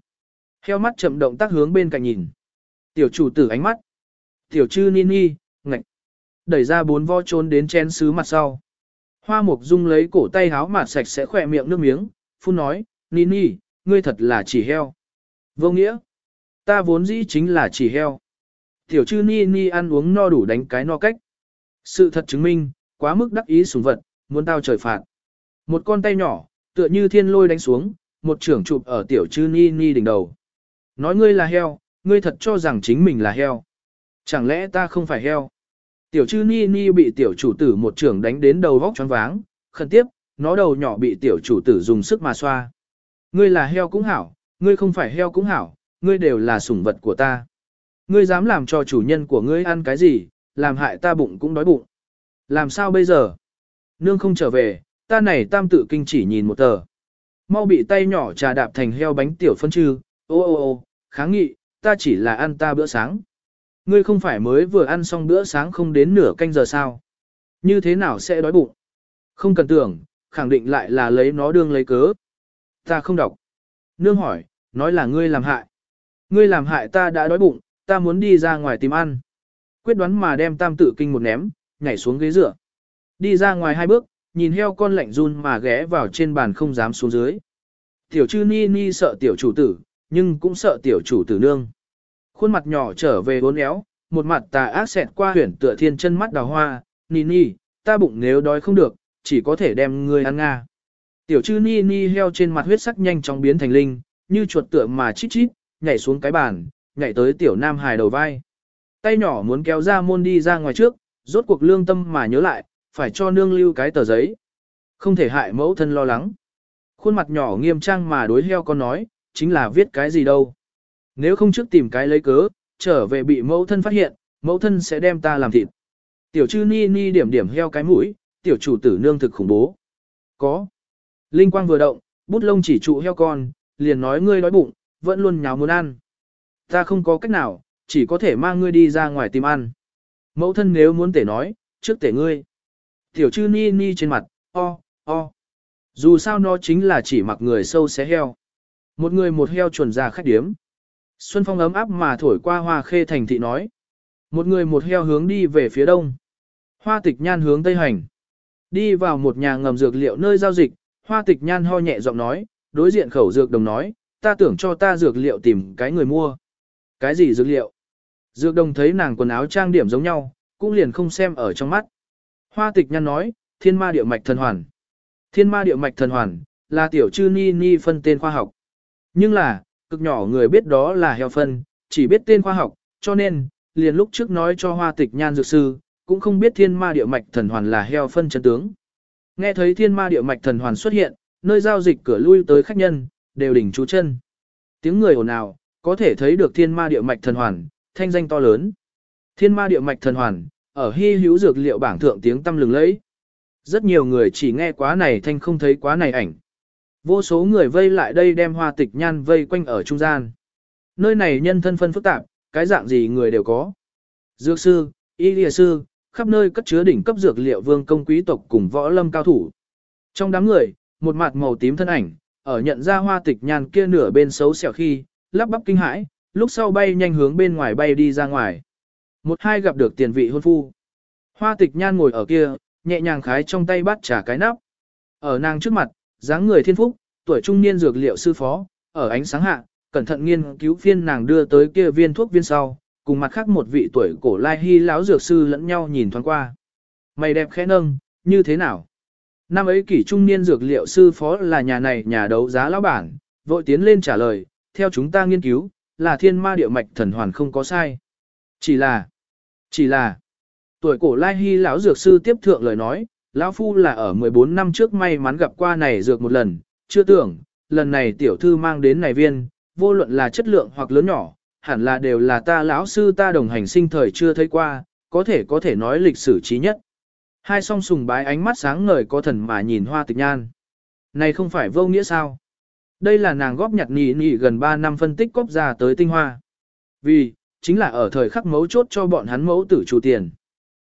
Heo mắt chậm động tác hướng bên cạnh nhìn. Tiểu chủ tử ánh mắt. Tiểu chư ni ni, ngạch. Đẩy ra bốn vo trốn đến chén sứ mặt sau. Hoa mục dung lấy cổ tay háo mặt sạch sẽ khỏe miệng nước miếng, phun nói, ni ni, ngươi thật là chỉ heo. Vô nghĩa. Ta vốn dĩ chính là chỉ heo. Tiểu chư ni ni ăn uống no đủ đánh cái no cách. Sự thật chứng minh, quá mức đắc ý sùng vật, muốn tao trời phạt. Một con tay nhỏ, tựa như thiên lôi đánh xuống, một trưởng chụp ở tiểu chư ni ni đỉnh đầu. Nói ngươi là heo, ngươi thật cho rằng chính mình là heo. Chẳng lẽ ta không phải heo? Tiểu chư ni ni bị tiểu chủ tử một trưởng đánh đến đầu vóc choáng váng, khẩn tiếp, nó đầu nhỏ bị tiểu chủ tử dùng sức mà xoa. Ngươi là heo cũng hảo, ngươi không phải heo cũng hảo, ngươi đều là sủng vật của ta. Ngươi dám làm cho chủ nhân của ngươi ăn cái gì, làm hại ta bụng cũng đói bụng. Làm sao bây giờ? Nương không trở về, ta này tam tự kinh chỉ nhìn một tờ. Mau bị tay nhỏ trà đạp thành heo bánh tiểu phân trư, ô ô ô, kháng nghị, ta chỉ là ăn ta bữa sáng. Ngươi không phải mới vừa ăn xong bữa sáng không đến nửa canh giờ sao? Như thế nào sẽ đói bụng? Không cần tưởng, khẳng định lại là lấy nó đương lấy cớ. Ta không đọc. Nương hỏi, nói là ngươi làm hại. Ngươi làm hại ta đã đói bụng, ta muốn đi ra ngoài tìm ăn. Quyết đoán mà đem tam tự kinh một ném, nhảy xuống ghế dựa. Đi ra ngoài hai bước, nhìn heo con lạnh run mà ghé vào trên bàn không dám xuống dưới. Tiểu chư ni ni sợ tiểu chủ tử, nhưng cũng sợ tiểu chủ tử nương. Khuôn mặt nhỏ trở về bốn éo, một mặt tà ác xẹt qua huyển tựa thiên chân mắt đào hoa, ni ni, ta bụng nếu đói không được, chỉ có thể đem ngươi ăn nga. Tiểu chư ni ni heo trên mặt huyết sắc nhanh chóng biến thành linh, như chuột tựa mà chít chít, nhảy xuống cái bàn, nhảy tới tiểu nam hài đầu vai. Tay nhỏ muốn kéo ra môn đi ra ngoài trước, rốt cuộc lương tâm mà nhớ lại, phải cho nương lưu cái tờ giấy. Không thể hại mẫu thân lo lắng. Khuôn mặt nhỏ nghiêm trang mà đối heo con nói, chính là viết cái gì đâu. Nếu không trước tìm cái lấy cớ, trở về bị mẫu thân phát hiện, mẫu thân sẽ đem ta làm thịt. Tiểu chư ni ni điểm điểm heo cái mũi, tiểu chủ tử nương thực khủng bố. Có. Linh quang vừa động, bút lông chỉ trụ heo con, liền nói ngươi đói bụng, vẫn luôn nháo muốn ăn. Ta không có cách nào, chỉ có thể mang ngươi đi ra ngoài tìm ăn. Mẫu thân nếu muốn tể nói, trước tể ngươi. Tiểu chư ni ni trên mặt, o, o. Dù sao nó chính là chỉ mặc người sâu xé heo. Một người một heo chuẩn ra khách điếm. Xuân phong ấm áp mà thổi qua hoa khê thành thị nói. Một người một heo hướng đi về phía đông. Hoa tịch nhan hướng tây hành. Đi vào một nhà ngầm dược liệu nơi giao dịch, hoa tịch nhan ho nhẹ giọng nói, đối diện khẩu dược đồng nói, ta tưởng cho ta dược liệu tìm cái người mua. Cái gì dược liệu? Dược đồng thấy nàng quần áo trang điểm giống nhau, cũng liền không xem ở trong mắt. Hoa tịch nhan nói, thiên ma địa mạch thần hoàn. Thiên ma địa mạch thần hoàn, là tiểu chư ni ni phân tên khoa học. Nhưng là, cực nhỏ người biết đó là heo phân, chỉ biết tên khoa học, cho nên, liền lúc trước nói cho hoa tịch nhan dược sư, cũng không biết thiên ma địa mạch thần hoàn là heo phân chân tướng. Nghe thấy thiên ma địa mạch thần hoàn xuất hiện, nơi giao dịch cửa lui tới khách nhân, đều đỉnh chú chân. Tiếng người ồn ào, có thể thấy được thiên ma địa mạch thần hoàn, thanh danh to lớn. Thiên ma địa mạch thần hoàn, ở hy hữu dược liệu bảng thượng tiếng tâm lừng lẫy. Rất nhiều người chỉ nghe quá này thanh không thấy quá này ảnh. Vô số người vây lại đây đem hoa tịch nhan vây quanh ở trung gian. Nơi này nhân thân phân phức tạp, cái dạng gì người đều có. Dược sư, y lìa sư, khắp nơi cất chứa đỉnh cấp dược liệu vương công quý tộc cùng võ lâm cao thủ. Trong đám người, một mặt màu tím thân ảnh, ở nhận ra hoa tịch nhan kia nửa bên xấu xẻo khi, lắp bắp kinh hãi, lúc sau bay nhanh hướng bên ngoài bay đi ra ngoài. Một hai gặp được tiền vị hôn phu. Hoa tịch nhan ngồi ở kia, nhẹ nhàng khái trong tay bắt trả cái nắp. Ở nàng trước mặt, dáng người thiên phúc, tuổi trung niên dược liệu sư phó, ở ánh sáng hạ, cẩn thận nghiên cứu phiên nàng đưa tới kia viên thuốc viên sau, cùng mặt khác một vị tuổi cổ lai hy lão dược sư lẫn nhau nhìn thoáng qua. Mày đẹp khẽ nâng, như thế nào? Năm ấy kỷ trung niên dược liệu sư phó là nhà này nhà đấu giá lão bản, vội tiến lên trả lời, theo chúng ta nghiên cứu, là thiên ma địa mạch thần hoàn không có sai. Chỉ là, chỉ là, tuổi cổ lai hy lão dược sư tiếp thượng lời nói, lão phu là ở 14 năm trước may mắn gặp qua này dược một lần, chưa tưởng, lần này tiểu thư mang đến này viên, vô luận là chất lượng hoặc lớn nhỏ, hẳn là đều là ta lão sư ta đồng hành sinh thời chưa thấy qua, có thể có thể nói lịch sử trí nhất. Hai song sùng bái ánh mắt sáng ngời có thần mà nhìn hoa tịch nhan. Này không phải vô nghĩa sao? Đây là nàng góp nhặt nhị nhị gần 3 năm phân tích cóp ra tới tinh hoa. Vì, chính là ở thời khắc mấu chốt cho bọn hắn mẫu tử chủ tiền.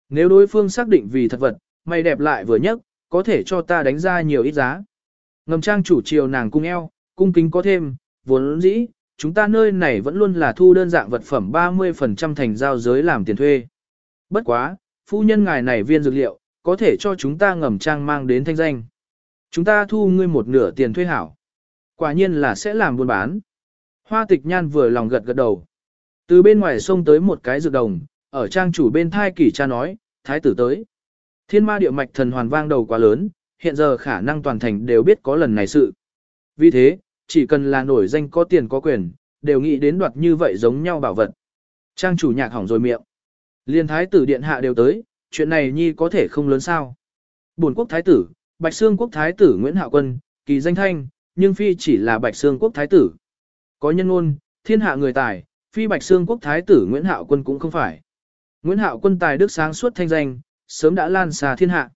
Nếu đối phương xác định vì thật vật, mày đẹp lại vừa nhất, có thể cho ta đánh ra nhiều ít giá. Ngầm trang chủ chiều nàng cung eo, cung kính có thêm, vốn dĩ, chúng ta nơi này vẫn luôn là thu đơn dạng vật phẩm 30% thành giao giới làm tiền thuê. Bất quá, phu nhân ngài này viên dược liệu, có thể cho chúng ta ngầm trang mang đến thanh danh. Chúng ta thu ngươi một nửa tiền thuê hảo. Quả nhiên là sẽ làm buôn bán. Hoa tịch nhan vừa lòng gật gật đầu. Từ bên ngoài sông tới một cái dược đồng, ở trang chủ bên thai kỷ cha nói, thái tử tới. Thiên ma địa mạch thần hoàn vang đầu quá lớn, hiện giờ khả năng toàn thành đều biết có lần này sự. Vì thế, chỉ cần là nổi danh có tiền có quyền, đều nghĩ đến đoạt như vậy giống nhau bảo vật. Trang chủ nhạc hỏng rồi miệng. Liên thái tử điện hạ đều tới, chuyện này nhi có thể không lớn sao. Bổn quốc thái tử, Bạch Sương quốc thái tử Nguyễn Hạo Quân, kỳ danh thanh, nhưng phi chỉ là Bạch Sương quốc thái tử. Có nhân ngôn, thiên hạ người tài, phi Bạch Sương quốc thái tử Nguyễn Hạo Quân cũng không phải. Nguyễn Hạo Quân tài đức sáng suốt thanh danh, sớm đã lan xa thiên hạ.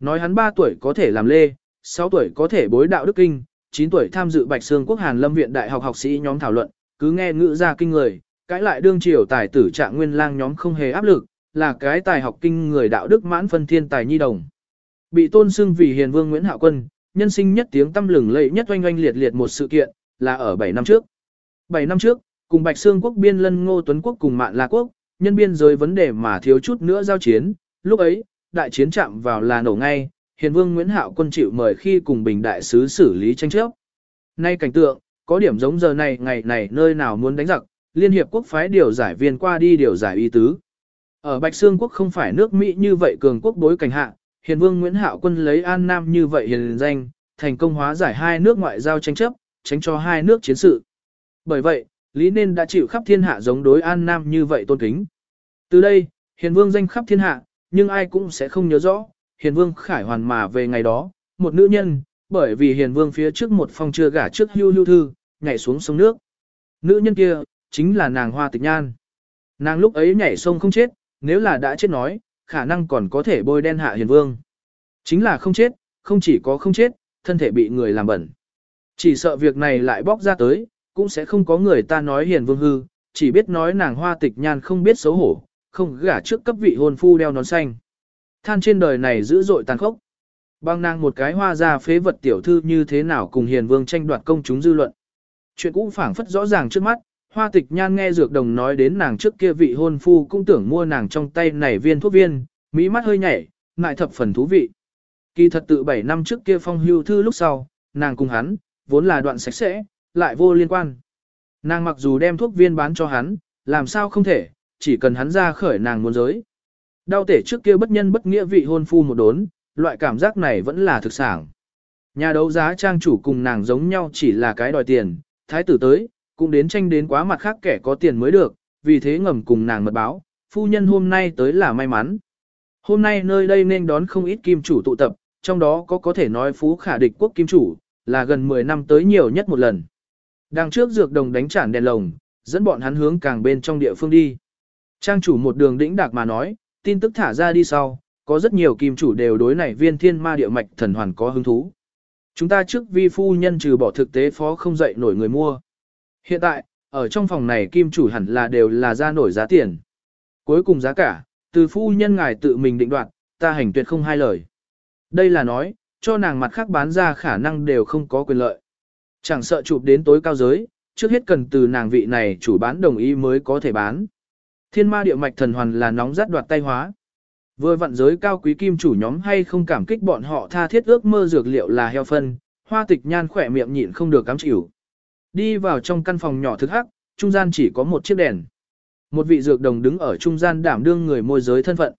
Nói hắn 3 tuổi có thể làm lê, 6 tuổi có thể bối đạo đức kinh, 9 tuổi tham dự Bạch Sương Quốc Hàn Lâm Viện Đại học học sĩ nhóm thảo luận, cứ nghe ngữ ra kinh người, cãi lại đương triều tài tử trạng nguyên lang nhóm không hề áp lực, là cái tài học kinh người đạo đức mãn phân thiên tài nhi đồng. Bị tôn xưng vì hiền vương Nguyễn Hạo Quân, nhân sinh nhất tiếng tâm lừng lẫy nhất oanh oanh liệt liệt một sự kiện, là ở 7 năm trước. 7 năm trước, Cùng Bạch Sương quốc biên lân Ngô Tuấn quốc cùng Mạn La quốc, nhân biên giới vấn đề mà thiếu chút nữa giao chiến, lúc ấy, đại chiến chạm vào là nổ ngay, Hiền Vương Nguyễn Hạo quân chịu mời khi cùng Bình đại sứ xử lý tranh chấp. Nay cảnh tượng, có điểm giống giờ này ngày này nơi nào muốn đánh giặc, Liên hiệp quốc phái điều giải viên qua đi điều giải y tứ. Ở Bạch Sương quốc không phải nước Mỹ như vậy cường quốc đối cảnh hạ, Hiền Vương Nguyễn Hạo quân lấy An Nam như vậy hiền danh, thành công hóa giải hai nước ngoại giao tranh chấp, tránh cho hai nước chiến sự. Bởi vậy, Lý nên đã chịu khắp thiên hạ giống đối An Nam như vậy tôn kính. Từ đây, Hiền Vương danh khắp thiên hạ, nhưng ai cũng sẽ không nhớ rõ, Hiền Vương khải hoàn mà về ngày đó, một nữ nhân, bởi vì Hiền Vương phía trước một phong chưa gả trước hưu hưu thư, nhảy xuống sông nước. Nữ nhân kia, chính là nàng hoa tịch nhan. Nàng lúc ấy nhảy sông không chết, nếu là đã chết nói, khả năng còn có thể bôi đen hạ Hiền Vương. Chính là không chết, không chỉ có không chết, thân thể bị người làm bẩn. Chỉ sợ việc này lại bóc ra tới, cũng sẽ không có người ta nói Hiền Vương hư, chỉ biết nói nàng hoa tịch nhan không biết xấu hổ, không gả trước cấp vị hôn phu đeo nón xanh. Than trên đời này dữ dội tàn khốc. Bang nàng một cái hoa ra phế vật tiểu thư như thế nào cùng hiền vương tranh đoạt công chúng dư luận. Chuyện cũ phảng phất rõ ràng trước mắt, hoa tịch nhan nghe dược đồng nói đến nàng trước kia vị hôn phu cũng tưởng mua nàng trong tay này viên thuốc viên, mỹ mắt hơi nhảy, ngại thập phần thú vị. Kỳ thật tự 7 năm trước kia phong hưu thư lúc sau, nàng cùng hắn, vốn là đoạn sạch sẽ, lại vô liên quan. Nàng mặc dù đem thuốc viên bán cho hắn, làm sao không thể, chỉ cần hắn ra khởi nàng muốn giới. Đau tể trước kia bất nhân bất nghĩa vị hôn phu một đốn, loại cảm giác này vẫn là thực sản. Nhà đấu giá trang chủ cùng nàng giống nhau chỉ là cái đòi tiền, thái tử tới, cũng đến tranh đến quá mặt khác kẻ có tiền mới được, vì thế ngầm cùng nàng mật báo, phu nhân hôm nay tới là may mắn. Hôm nay nơi đây nên đón không ít kim chủ tụ tập, trong đó có có thể nói phú khả địch quốc kim chủ, là gần 10 năm tới nhiều nhất một lần. Đằng trước dược đồng đánh chản đèn lồng, dẫn bọn hắn hướng càng bên trong địa phương đi. Trang chủ một đường đĩnh đạc mà nói, tin tức thả ra đi sau, có rất nhiều kim chủ đều đối này viên thiên ma địa mạch thần hoàn có hứng thú. Chúng ta trước vi phu nhân trừ bỏ thực tế phó không dậy nổi người mua. Hiện tại, ở trong phòng này kim chủ hẳn là đều là ra nổi giá tiền. Cuối cùng giá cả, từ phu nhân ngài tự mình định đoạt, ta hành tuyệt không hai lời. Đây là nói, cho nàng mặt khác bán ra khả năng đều không có quyền lợi. Chẳng sợ chụp đến tối cao giới, trước hết cần từ nàng vị này chủ bán đồng ý mới có thể bán. Thiên ma địa mạch thần hoàn là nóng rát đoạt tay hóa. Vừa vặn giới cao quý kim chủ nhóm hay không cảm kích bọn họ tha thiết ước mơ dược liệu là heo phân, hoa tịch nhan khỏe miệng nhịn không được cám chịu. Đi vào trong căn phòng nhỏ thức hắc, trung gian chỉ có một chiếc đèn. Một vị dược đồng đứng ở trung gian đảm đương người môi giới thân phận.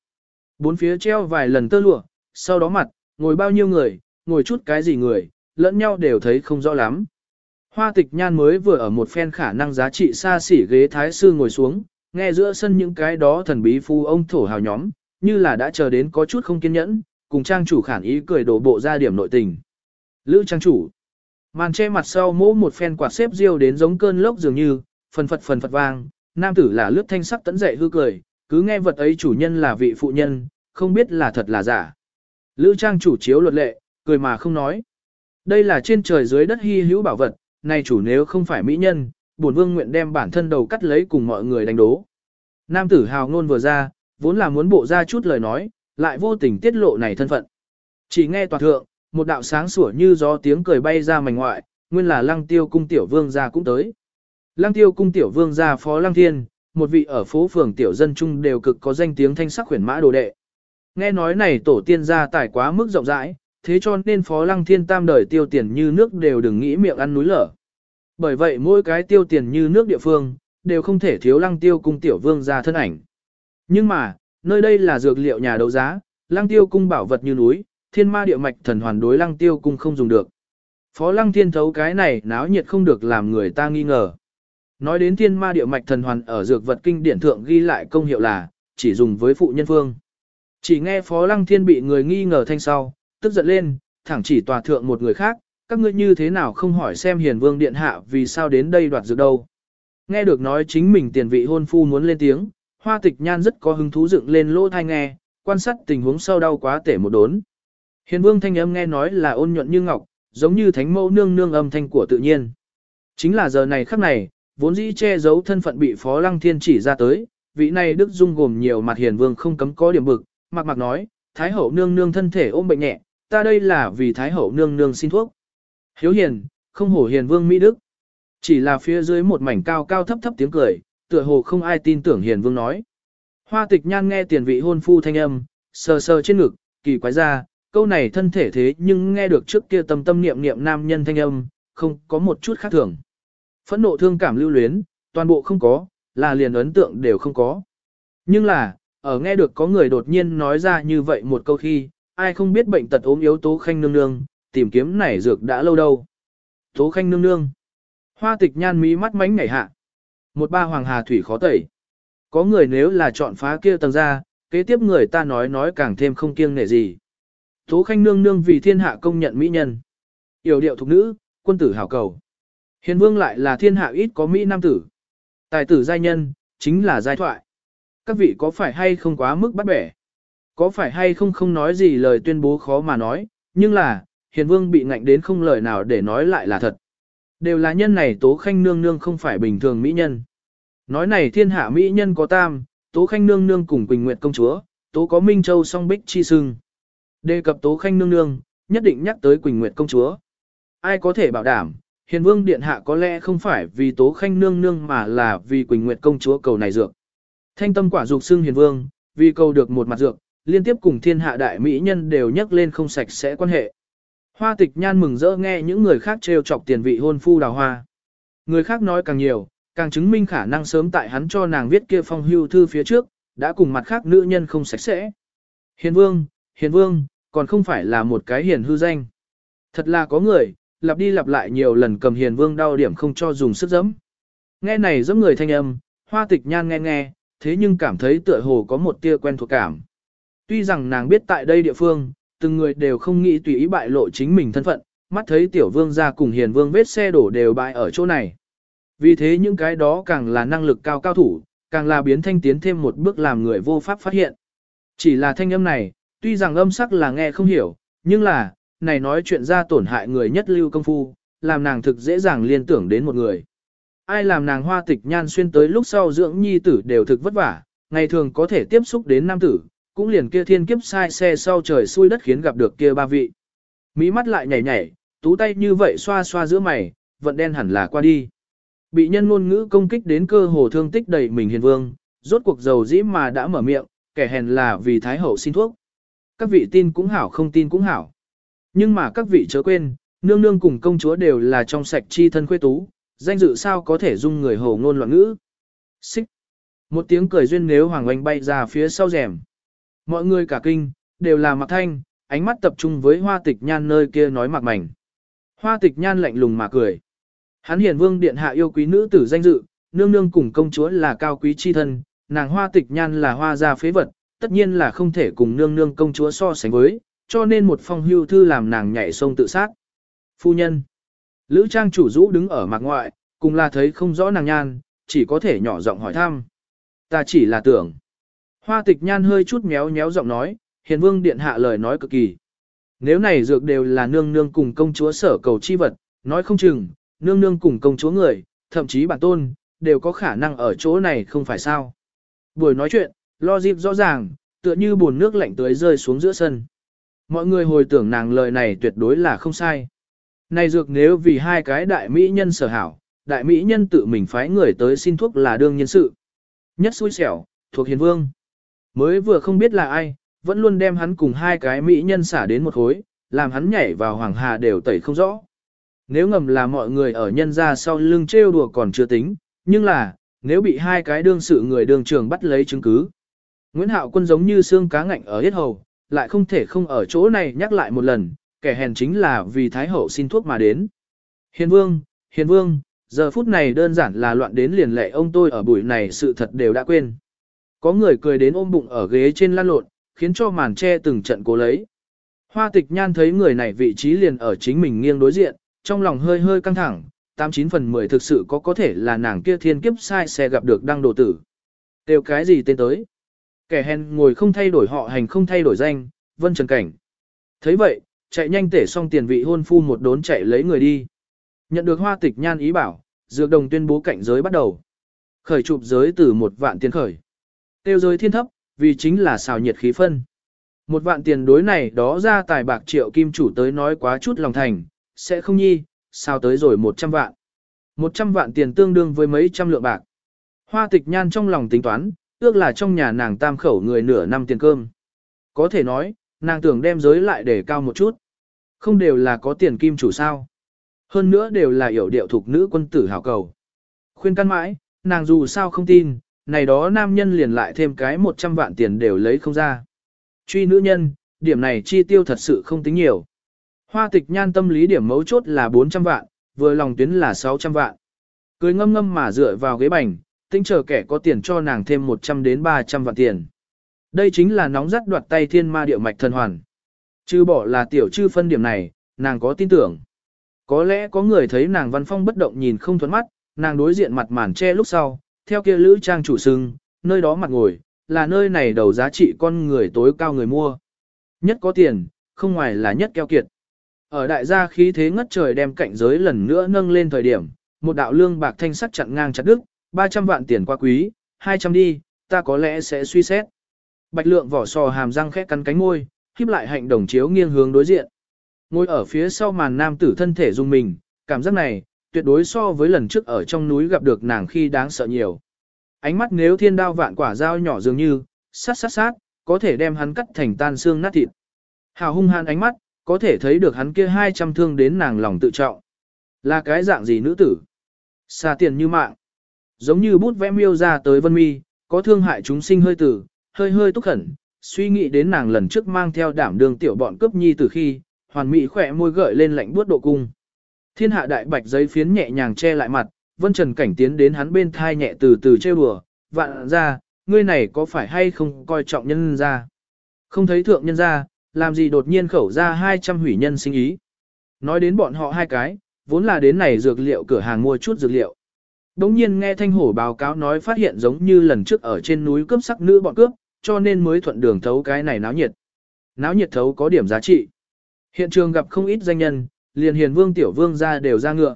Bốn phía treo vài lần tơ lụa, sau đó mặt, ngồi bao nhiêu người, ngồi chút cái gì người, lẫn nhau đều thấy không rõ lắm. Hoa tịch nhan mới vừa ở một phen khả năng giá trị xa xỉ ghế thái sư ngồi xuống, nghe giữa sân những cái đó thần bí phu ông thổ hào nhóm, như là đã chờ đến có chút không kiên nhẫn, cùng trang chủ khản ý cười đổ bộ ra điểm nội tình. Lữ trang chủ, màn che mặt sau mỗ một phen quạt xếp riêu đến giống cơn lốc dường như, phần phật phần phật vang, nam tử là lướt thanh sắc tấn dậy hư cười, cứ nghe vật ấy chủ nhân là vị phụ nhân, không biết là thật là giả. Lữ trang chủ chiếu luật lệ, cười mà không nói. Đây là trên trời dưới đất hy hữu bảo vật, này chủ nếu không phải mỹ nhân, bổn vương nguyện đem bản thân đầu cắt lấy cùng mọi người đánh đố. Nam tử hào ngôn vừa ra, vốn là muốn bộ ra chút lời nói, lại vô tình tiết lộ này thân phận. Chỉ nghe toàn thượng, một đạo sáng sủa như gió tiếng cười bay ra mảnh ngoại, nguyên là lăng tiêu cung tiểu vương gia cũng tới. Lăng tiêu cung tiểu vương gia phó lăng thiên, một vị ở phố phường tiểu dân trung đều cực có danh tiếng thanh sắc huyền mã đồ đệ. Nghe nói này tổ tiên gia tài quá mức rộng rãi, thế cho nên phó lăng thiên tam đời tiêu tiền như nước đều đừng nghĩ miệng ăn núi lở. Bởi vậy mỗi cái tiêu tiền như nước địa phương, đều không thể thiếu lăng tiêu cung tiểu vương ra thân ảnh. Nhưng mà, nơi đây là dược liệu nhà đấu giá, lăng tiêu cung bảo vật như núi, thiên ma địa mạch thần hoàn đối lăng tiêu cung không dùng được. Phó lăng thiên thấu cái này náo nhiệt không được làm người ta nghi ngờ. Nói đến thiên ma địa mạch thần hoàn ở dược vật kinh điển thượng ghi lại công hiệu là, chỉ dùng với phụ nhân phương. Chỉ nghe phó lăng thiên bị người nghi ngờ thanh sau, tức giận lên, thẳng chỉ tòa thượng một người khác, các ngươi như thế nào không hỏi xem hiền vương điện hạ vì sao đến đây đoạt dược đâu. Nghe được nói chính mình tiền vị hôn phu muốn lên tiếng, hoa tịch nhan rất có hứng thú dựng lên lỗ thai nghe, quan sát tình huống sau đau quá tể một đốn. Hiền vương thanh âm nghe nói là ôn nhuận như ngọc, giống như thánh mẫu nương nương âm thanh của tự nhiên. Chính là giờ này khắc này, vốn dĩ che giấu thân phận bị phó lăng thiên chỉ ra tới, vị này đức dung gồm nhiều mặt hiền vương không cấm có điểm bực, mặc mặc nói, thái hậu nương nương thân thể ôm bệnh nhẹ, ta đây là vì thái hậu nương nương xin thuốc. Hiếu hiền, không hổ hiền vương Mỹ Đức. Chỉ là phía dưới một mảnh cao cao thấp thấp tiếng cười, tựa hồ không ai tin tưởng hiền vương nói. Hoa tịch nhan nghe tiền vị hôn phu thanh âm, sờ sờ trên ngực, kỳ quái ra, câu này thân thể thế nhưng nghe được trước kia tâm tâm niệm niệm nam nhân thanh âm, không có một chút khác thường. Phẫn nộ thương cảm lưu luyến, toàn bộ không có, là liền ấn tượng đều không có. Nhưng là, ở nghe được có người đột nhiên nói ra như vậy một câu khi, ai không biết bệnh tật ốm yếu tố khanh nương nương, tìm kiếm nảy dược đã lâu đâu. Tố khanh nương nương. Hoa tịch nhan mí mắt mánh ngảy hạ. Một ba hoàng hà thủy khó tẩy. Có người nếu là chọn phá kia tầng ra, kế tiếp người ta nói nói càng thêm không kiêng nể gì. Tố khanh nương nương vì thiên hạ công nhận mỹ nhân. Yểu điệu thục nữ, quân tử hảo cầu. Hiền vương lại là thiên hạ ít có mỹ nam tử. Tài tử giai nhân, chính là giai thoại. Các vị có phải hay không quá mức bắt bẻ? Có phải hay không không nói gì lời tuyên bố khó mà nói, nhưng là, hiền vương bị ngạnh đến không lời nào để nói lại là thật. Đều là nhân này tố khanh nương nương không phải bình thường mỹ nhân. Nói này thiên hạ mỹ nhân có tam, tố khanh nương nương cùng Quỳnh Nguyệt công chúa, tố có Minh Châu song bích chi sưng. Đề cập tố khanh nương nương, nhất định nhắc tới Quỳnh Nguyệt công chúa. Ai có thể bảo đảm, hiền vương điện hạ có lẽ không phải vì tố khanh nương nương mà là vì Quỳnh Nguyệt công chúa cầu này dược. Thanh tâm quả dục xương hiền vương, vì cầu được một mặt dược, liên tiếp cùng thiên hạ đại mỹ nhân đều nhắc lên không sạch sẽ quan hệ. Hoa tịch nhan mừng rỡ nghe những người khác trêu chọc tiền vị hôn phu đào hoa. Người khác nói càng nhiều, càng chứng minh khả năng sớm tại hắn cho nàng viết kia phong hưu thư phía trước, đã cùng mặt khác nữ nhân không sạch sẽ. Hiền vương, hiền vương, còn không phải là một cái hiền hư danh. Thật là có người, lặp đi lặp lại nhiều lần cầm hiền vương đau điểm không cho dùng sức dẫm. Nghe này giống người thanh âm, hoa tịch nhan nghe nghe, thế nhưng cảm thấy tựa hồ có một tia quen thuộc cảm. Tuy rằng nàng biết tại đây địa phương, từng người đều không nghĩ tùy ý bại lộ chính mình thân phận, mắt thấy tiểu vương ra cùng hiền vương vết xe đổ đều bại ở chỗ này. Vì thế những cái đó càng là năng lực cao cao thủ, càng là biến thanh tiến thêm một bước làm người vô pháp phát hiện. Chỉ là thanh âm này, tuy rằng âm sắc là nghe không hiểu, nhưng là, này nói chuyện ra tổn hại người nhất lưu công phu, làm nàng thực dễ dàng liên tưởng đến một người. Ai làm nàng hoa tịch nhan xuyên tới lúc sau dưỡng nhi tử đều thực vất vả, ngày thường có thể tiếp xúc đến nam tử, cũng liền kia thiên kiếp sai xe sau trời xuôi đất khiến gặp được kia ba vị. Mỹ mắt lại nhảy nhảy, tú tay như vậy xoa xoa giữa mày, vận đen hẳn là qua đi. Bị nhân ngôn ngữ công kích đến cơ hồ thương tích đầy mình hiền vương, rốt cuộc dầu dĩ mà đã mở miệng, kẻ hèn là vì Thái Hậu xin thuốc. Các vị tin cũng hảo không tin cũng hảo. Nhưng mà các vị chớ quên, nương nương cùng công chúa đều là trong sạch chi thân khuê tú, danh dự sao có thể dung người hồ ngôn loạn ngữ. Xích. Một tiếng cười duyên nếu hoàng oanh bay ra phía sau rèm. Mọi người cả kinh, đều là mặc thanh, ánh mắt tập trung với hoa tịch nhan nơi kia nói mặc mảnh. Hoa tịch nhan lạnh lùng mà cười. Hắn hiền vương điện hạ yêu quý nữ tử danh dự, nương nương cùng công chúa là cao quý chi thân, nàng hoa tịch nhan là hoa gia phế vật, tất nhiên là không thể cùng nương nương công chúa so sánh với, cho nên một phong hưu thư làm nàng nhảy sông tự sát. Phu nhân. Lữ trang chủ rũ đứng ở mặt ngoại, cùng là thấy không rõ nàng nhan, chỉ có thể nhỏ giọng hỏi thăm. Ta chỉ là tưởng. Hoa tịch nhan hơi chút méo méo giọng nói, hiền vương điện hạ lời nói cực kỳ. Nếu này dược đều là nương nương cùng công chúa sở cầu chi vật, nói không chừng, nương nương cùng công chúa người, thậm chí bản tôn, đều có khả năng ở chỗ này không phải sao. Buổi nói chuyện, lo dịp rõ ràng, tựa như buồn nước lạnh tưới rơi xuống giữa sân. Mọi người hồi tưởng nàng lời này tuyệt đối là không sai. Này dược nếu vì hai cái đại mỹ nhân sở hảo, đại mỹ nhân tự mình phái người tới xin thuốc là đương nhân sự. Nhất xui xẻo, thuộc hiền vương. Mới vừa không biết là ai, vẫn luôn đem hắn cùng hai cái mỹ nhân xả đến một khối, làm hắn nhảy vào hoàng hà đều tẩy không rõ. Nếu ngầm là mọi người ở nhân ra sau lưng trêu đùa còn chưa tính, nhưng là, nếu bị hai cái đương sự người đường trường bắt lấy chứng cứ. Nguyễn Hạo Quân giống như xương cá ngạnh ở hết hầu, lại không thể không ở chỗ này nhắc lại một lần, kẻ hèn chính là vì Thái Hậu xin thuốc mà đến. Hiền Vương, Hiền Vương, giờ phút này đơn giản là loạn đến liền lệ ông tôi ở buổi này sự thật đều đã quên. Có người cười đến ôm bụng ở ghế trên lăn lộn, khiến cho màn che từng trận cố lấy. Hoa tịch nhan thấy người này vị trí liền ở chính mình nghiêng đối diện, trong lòng hơi hơi căng thẳng, 89 phần 10 thực sự có có thể là nàng kia thiên kiếp sai xe gặp được đăng đồ tử. Đều cái gì tên tới? Kẻ hèn ngồi không thay đổi họ hành không thay đổi danh, vân trần cảnh. thấy vậy, chạy nhanh tể xong tiền vị hôn phu một đốn chạy lấy người đi. Nhận được hoa tịch nhan ý bảo, dược đồng tuyên bố cảnh giới bắt đầu. Khởi chụp giới từ một vạn tiền khởi. Tiêu giới thiên thấp, vì chính là xào nhiệt khí phân. Một vạn tiền đối này đó ra tài bạc triệu kim chủ tới nói quá chút lòng thành, sẽ không nhi, sao tới rồi 100 vạn. 100 vạn tiền tương đương với mấy trăm lượng bạc. Hoa tịch nhan trong lòng tính toán, ước là trong nhà nàng tam khẩu người nửa năm tiền cơm. Có thể nói, nàng tưởng đem giới lại để cao một chút. Không đều là có tiền kim chủ sao. Hơn nữa đều là hiểu điệu thuộc nữ quân tử hảo cầu. Khuyên căn mãi, nàng dù sao không tin, này đó nam nhân liền lại thêm cái 100 vạn tiền đều lấy không ra. Truy nữ nhân, điểm này chi tiêu thật sự không tính nhiều. Hoa tịch nhan tâm lý điểm mấu chốt là 400 vạn, vừa lòng tuyến là 600 vạn. Cười ngâm ngâm mà dựa vào ghế bành, tinh chờ kẻ có tiền cho nàng thêm 100 đến 300 vạn tiền. Đây chính là nóng rắt đoạt tay thiên ma điệu mạch thần hoàn. Chứ bỏ là tiểu chư phân điểm này, nàng có tin tưởng. Có lẽ có người thấy nàng văn phong bất động nhìn không thuẫn mắt, nàng đối diện mặt màn che lúc sau, theo kia lữ trang chủ sưng, nơi đó mặt ngồi, là nơi này đầu giá trị con người tối cao người mua. Nhất có tiền, không ngoài là nhất keo kiệt. Ở đại gia khí thế ngất trời đem cạnh giới lần nữa nâng lên thời điểm, một đạo lương bạc thanh sắc chặn ngang chặt đứt, 300 vạn tiền qua quý, 200 đi, ta có lẽ sẽ suy xét. Bạch lượng vỏ sò hàm răng khẽ cắn cánh môi, khiếp lại hạnh đồng chiếu nghiêng hướng đối diện. Ngồi ở phía sau màn nam tử thân thể dung mình, cảm giác này, tuyệt đối so với lần trước ở trong núi gặp được nàng khi đáng sợ nhiều. Ánh mắt nếu thiên đao vạn quả dao nhỏ dường như, sát sát sát, có thể đem hắn cắt thành tan xương nát thịt. Hào hung hăng ánh mắt, có thể thấy được hắn kia hai trăm thương đến nàng lòng tự trọng. Là cái dạng gì nữ tử? Xa tiền như mạng. Giống như bút vẽ miêu ra tới vân mi, có thương hại chúng sinh hơi tử, hơi hơi túc khẩn, suy nghĩ đến nàng lần trước mang theo đảm đường tiểu bọn cướp nhi từ khi, hoàn mỹ khỏe môi gợi lên lạnh buốt độ cung. Thiên hạ đại bạch giấy phiến nhẹ nhàng che lại mặt, vân trần cảnh tiến đến hắn bên thai nhẹ từ từ trêu đùa, vạn ra, ngươi này có phải hay không coi trọng nhân ra. Không thấy thượng nhân ra, làm gì đột nhiên khẩu ra 200 hủy nhân sinh ý. Nói đến bọn họ hai cái, vốn là đến này dược liệu cửa hàng mua chút dược liệu. Đống nhiên nghe thanh hổ báo cáo nói phát hiện giống như lần trước ở trên núi cướp sắc nữ bọn cướp, cho nên mới thuận đường thấu cái này náo nhiệt. Náo nhiệt thấu có điểm giá trị. Hiện trường gặp không ít danh nhân, liền hiền vương tiểu vương ra đều ra ngựa.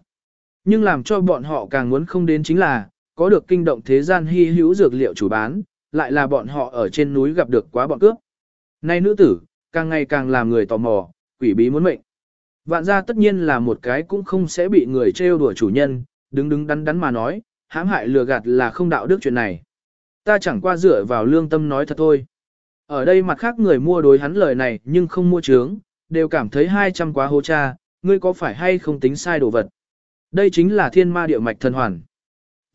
Nhưng làm cho bọn họ càng muốn không đến chính là, có được kinh động thế gian hy hữu dược liệu chủ bán, lại là bọn họ ở trên núi gặp được quá bọn cướp. Nay nữ tử, càng ngày càng làm người tò mò, quỷ bí muốn mệnh. Vạn gia tất nhiên là một cái cũng không sẽ bị người trêu đùa chủ nhân, đứng đứng đắn đắn mà nói, hãm hại lừa gạt là không đạo đức chuyện này. Ta chẳng qua dựa vào lương tâm nói thật thôi. Ở đây mặt khác người mua đối hắn lời này nhưng không mua trướng, đều cảm thấy 200 quá hô cha, ngươi có phải hay không tính sai đồ vật. Đây chính là thiên ma địa mạch thần hoàn.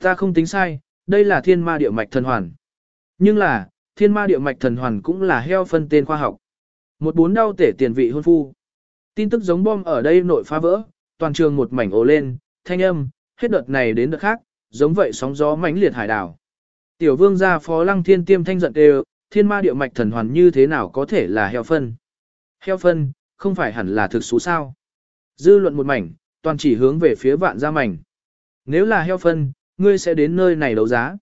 Ta không tính sai, đây là thiên ma địa mạch thần hoàn. Nhưng là, thiên ma địa mạch thần hoàn cũng là heo phân tên khoa học. Một bốn đau tể tiền vị hôn phu. Tin tức giống bom ở đây nội phá vỡ, toàn trường một mảnh ồ lên, thanh âm, hết đợt này đến đợt khác, giống vậy sóng gió mãnh liệt hải đảo. Tiểu vương gia phó lăng thiên tiêm thanh giận đều, thiên ma địa mạch thần hoàn như thế nào có thể là heo phân. Heo phân, không phải hẳn là thực số sao. Dư luận một mảnh, toàn chỉ hướng về phía vạn gia mảnh. Nếu là heo phân, ngươi sẽ đến nơi này đấu giá.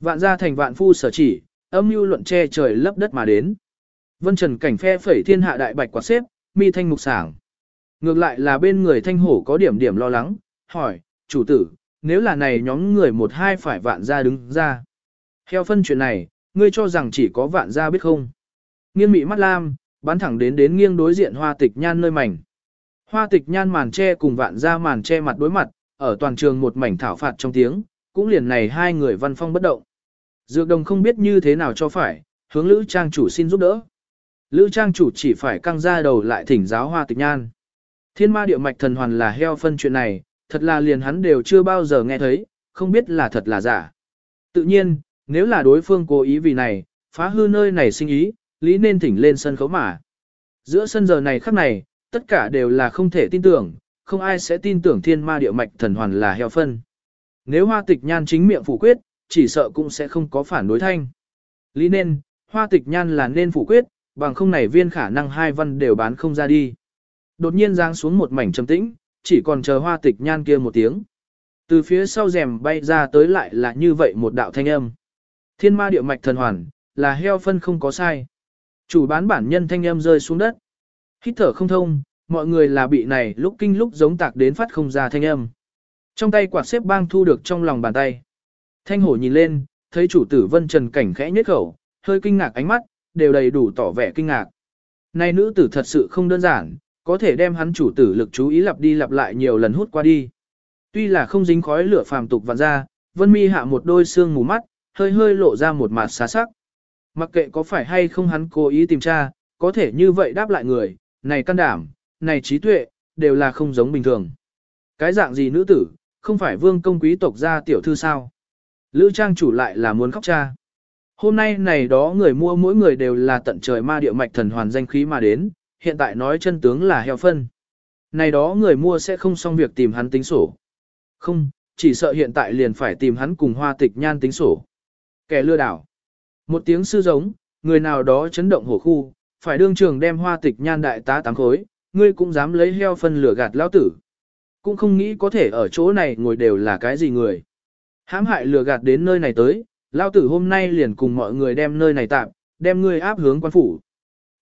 Vạn gia thành vạn phu sở chỉ, âm mưu luận che trời lấp đất mà đến. Vân Trần cảnh phe phẩy thiên hạ đại bạch quạt xếp, mi thanh mục sảng. Ngược lại là bên người thanh hổ có điểm điểm lo lắng, hỏi, chủ tử, nếu là này nhóm người một hai phải vạn gia đứng ra. Heo phân chuyện này, ngươi cho rằng chỉ có vạn gia biết không. Nghiêng mị mắt lam, bắn thẳng đến đến nghiêng đối diện hoa tịch nhan nơi mảnh. Hoa tịch nhan màn che cùng vạn gia màn che mặt đối mặt, ở toàn trường một mảnh thảo phạt trong tiếng, cũng liền này hai người văn phong bất động. Dược đồng không biết như thế nào cho phải, hướng Lữ Trang chủ xin giúp đỡ. Lữ Trang chủ chỉ phải căng ra đầu lại thỉnh giáo hoa tịch nhan. Thiên ma địa mạch thần hoàn là heo phân chuyện này, thật là liền hắn đều chưa bao giờ nghe thấy, không biết là thật là giả. Tự nhiên, nếu là đối phương cố ý vì này, phá hư nơi này sinh ý, lý nên thỉnh lên sân khấu mà. Giữa sân giờ này khắc này, tất cả đều là không thể tin tưởng, không ai sẽ tin tưởng thiên ma địa mạch thần hoàn là heo phân. Nếu hoa tịch nhan chính miệng phủ quyết, chỉ sợ cũng sẽ không có phản đối thanh. Lý nên, hoa tịch nhan là nên phủ quyết, bằng không này viên khả năng hai văn đều bán không ra đi. Đột nhiên giáng xuống một mảnh trầm tĩnh, chỉ còn chờ hoa tịch nhan kia một tiếng. Từ phía sau rèm bay ra tới lại là như vậy một đạo thanh âm. Thiên ma địa mạch thần hoàn, là heo phân không có sai. Chủ bán bản nhân thanh âm rơi xuống đất. Hít thở không thông, mọi người là bị này lúc kinh lúc giống tạc đến phát không ra thanh âm. Trong tay quạt xếp bang thu được trong lòng bàn tay. Thanh hổ nhìn lên, thấy chủ tử vân trần cảnh khẽ nhất khẩu, hơi kinh ngạc ánh mắt, đều đầy đủ tỏ vẻ kinh ngạc. Này nữ tử thật sự không đơn giản, có thể đem hắn chủ tử lực chú ý lặp đi lặp lại nhiều lần hút qua đi. Tuy là không dính khói lửa phàm tục vạn ra, Vân Mi hạ một đôi xương mù mắt, hơi hơi lộ ra một mặt xá sắc. Mặc kệ có phải hay không hắn cố ý tìm tra, có thể như vậy đáp lại người, này can đảm, này trí tuệ, đều là không giống bình thường. Cái dạng gì nữ tử, không phải vương công quý tộc gia tiểu thư sao? Lữ trang chủ lại là muốn khóc cha. Hôm nay này đó người mua mỗi người đều là tận trời ma địa mạch thần hoàn danh khí mà đến, hiện tại nói chân tướng là heo phân. Này đó người mua sẽ không xong việc tìm hắn tính sổ. Không, chỉ sợ hiện tại liền phải tìm hắn cùng hoa tịch nhan tính sổ. Kẻ lừa đảo. Một tiếng sư giống, người nào đó chấn động hổ khu, phải đương trường đem hoa tịch nhan đại tá tám khối, ngươi cũng dám lấy heo phân lửa gạt lao tử. Cũng không nghĩ có thể ở chỗ này ngồi đều là cái gì người. Hãm hại lừa gạt đến nơi này tới, lao tử hôm nay liền cùng mọi người đem nơi này tạm, đem ngươi áp hướng quan phủ.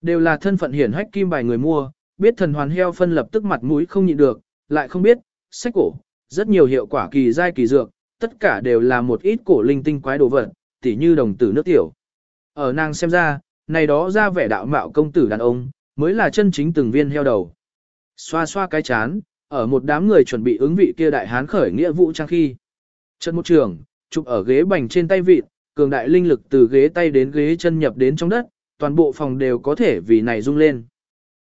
Đều là thân phận hiển hách kim bài người mua, biết thần hoàn heo phân lập tức mặt mũi không nhịn được, lại không biết, sách cổ, rất nhiều hiệu quả kỳ dai kỳ dược, tất cả đều là một ít cổ linh tinh quái đồ vật, tỉ như đồng tử nước tiểu. Ở nàng xem ra, này đó ra vẻ đạo mạo công tử đàn ông, mới là chân chính từng viên heo đầu. Xoa xoa cái chán, ở một đám người chuẩn bị ứng vị kia đại hán khởi nghĩa vụ trang khi. Chân một trường, chụp ở ghế bành trên tay vịt, cường đại linh lực từ ghế tay đến ghế chân nhập đến trong đất, toàn bộ phòng đều có thể vì này rung lên.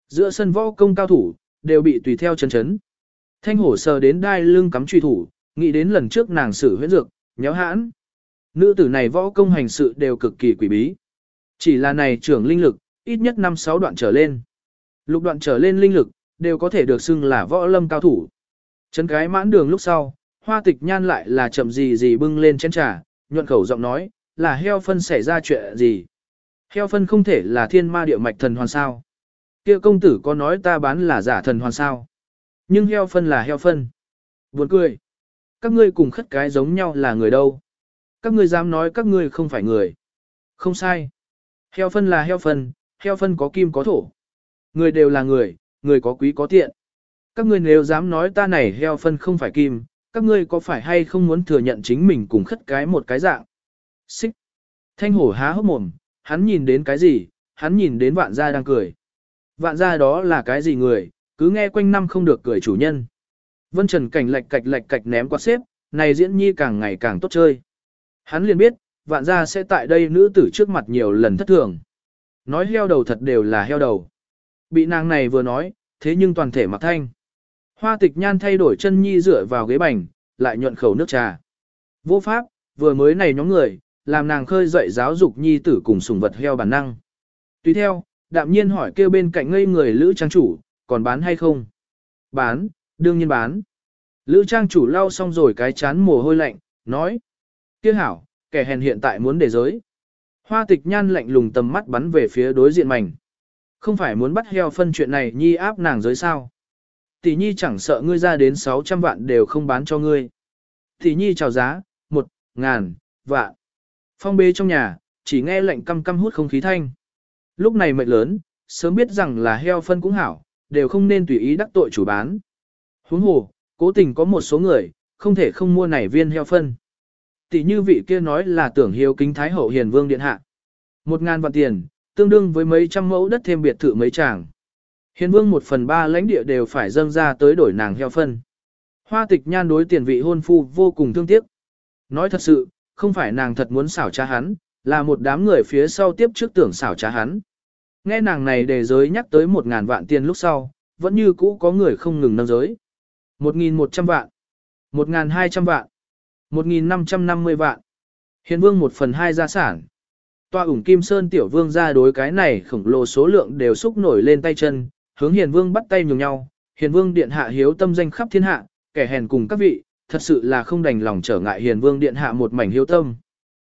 Giữa sân võ công cao thủ, đều bị tùy theo chân chấn. Thanh hổ sờ đến đai lưng cắm truy thủ, nghĩ đến lần trước nàng xử huyết dược, nhéo hãn. Nữ tử này võ công hành sự đều cực kỳ quỷ bí. Chỉ là này trưởng linh lực, ít nhất 5-6 đoạn trở lên. Lục đoạn trở lên linh lực, đều có thể được xưng là võ lâm cao thủ. Chấn cái mãn đường lúc sau, hoa tịch nhan lại là chậm gì gì bưng lên chén trà, nhuận khẩu giọng nói, là heo phân xảy ra chuyện gì. Heo phân không thể là thiên ma địa mạch thần hoàn sao. kia công tử có nói ta bán là giả thần hoàn sao. Nhưng heo phân là heo phân. Buồn cười. Các ngươi cùng khất cái giống nhau là người đâu. Các ngươi dám nói các ngươi không phải người. Không sai. Heo phân là heo phân, heo phân có kim có thổ. Người đều là người, người có quý có tiện. Các ngươi nếu dám nói ta này heo phân không phải kim, các ngươi có phải hay không muốn thừa nhận chính mình cùng khất cái một cái dạng? Xích. Thanh hổ há hốc mồm, hắn nhìn đến cái gì, hắn nhìn đến vạn gia đang cười. Vạn gia đó là cái gì người, cứ nghe quanh năm không được cười chủ nhân. Vân Trần cảnh lạch cạch lạch cạch ném qua xếp, này diễn nhi càng ngày càng tốt chơi. Hắn liền biết, vạn gia sẽ tại đây nữ tử trước mặt nhiều lần thất thường. Nói heo đầu thật đều là heo đầu. Bị nàng này vừa nói, thế nhưng toàn thể mặc thanh. Hoa tịch nhan thay đổi chân nhi dựa vào ghế bành, lại nhuận khẩu nước trà. Vô pháp, vừa mới này nhóm người, làm nàng khơi dậy giáo dục nhi tử cùng sùng vật heo bản năng. Tùy theo, đạm nhiên hỏi kêu bên cạnh ngây người lữ trang chủ, còn bán hay không? Bán, đương nhiên bán. Lữ trang chủ lau xong rồi cái chán mồ hôi lạnh, nói. Kia hảo, kẻ hèn hiện tại muốn để giới. Hoa tịch nhan lạnh lùng tầm mắt bắn về phía đối diện mảnh. Không phải muốn bắt heo phân chuyện này nhi áp nàng giới sao. Tỷ nhi chẳng sợ ngươi ra đến 600 vạn đều không bán cho ngươi. Tỷ nhi chào giá, một, ngàn, vạn. Phong bê trong nhà, chỉ nghe lệnh căm căm hút không khí thanh. Lúc này mệnh lớn, sớm biết rằng là heo phân cũng hảo, đều không nên tùy ý đắc tội chủ bán. Huống hồ, cố tình có một số người, không thể không mua nảy viên heo phân. Tỷ như vị kia nói là tưởng hiếu kính thái hậu hiền vương điện hạ. Một ngàn vạn tiền, tương đương với mấy trăm mẫu đất thêm biệt thự mấy tràng. Hiền vương một phần ba lãnh địa đều phải dâng ra tới đổi nàng heo phân. Hoa tịch nhan đối tiền vị hôn phu vô cùng thương tiếc. Nói thật sự, không phải nàng thật muốn xảo trá hắn, là một đám người phía sau tiếp trước tưởng xảo trá hắn. Nghe nàng này đề giới nhắc tới một ngàn vạn tiền lúc sau, vẫn như cũ có người không ngừng nâng giới. Một nghìn một trăm vạn, một ngàn hai trăm vạn, một nghìn năm trăm năm mươi vạn. Hiền vương một phần hai gia sản. Toa ủng Kim Sơn tiểu vương ra đối cái này khổng lồ số lượng đều xúc nổi lên tay chân, hướng hiền vương bắt tay nhường nhau. Hiền vương điện hạ hiếu tâm danh khắp thiên hạ, kẻ hèn cùng các vị, thật sự là không đành lòng trở ngại hiền vương điện hạ một mảnh hiếu tâm.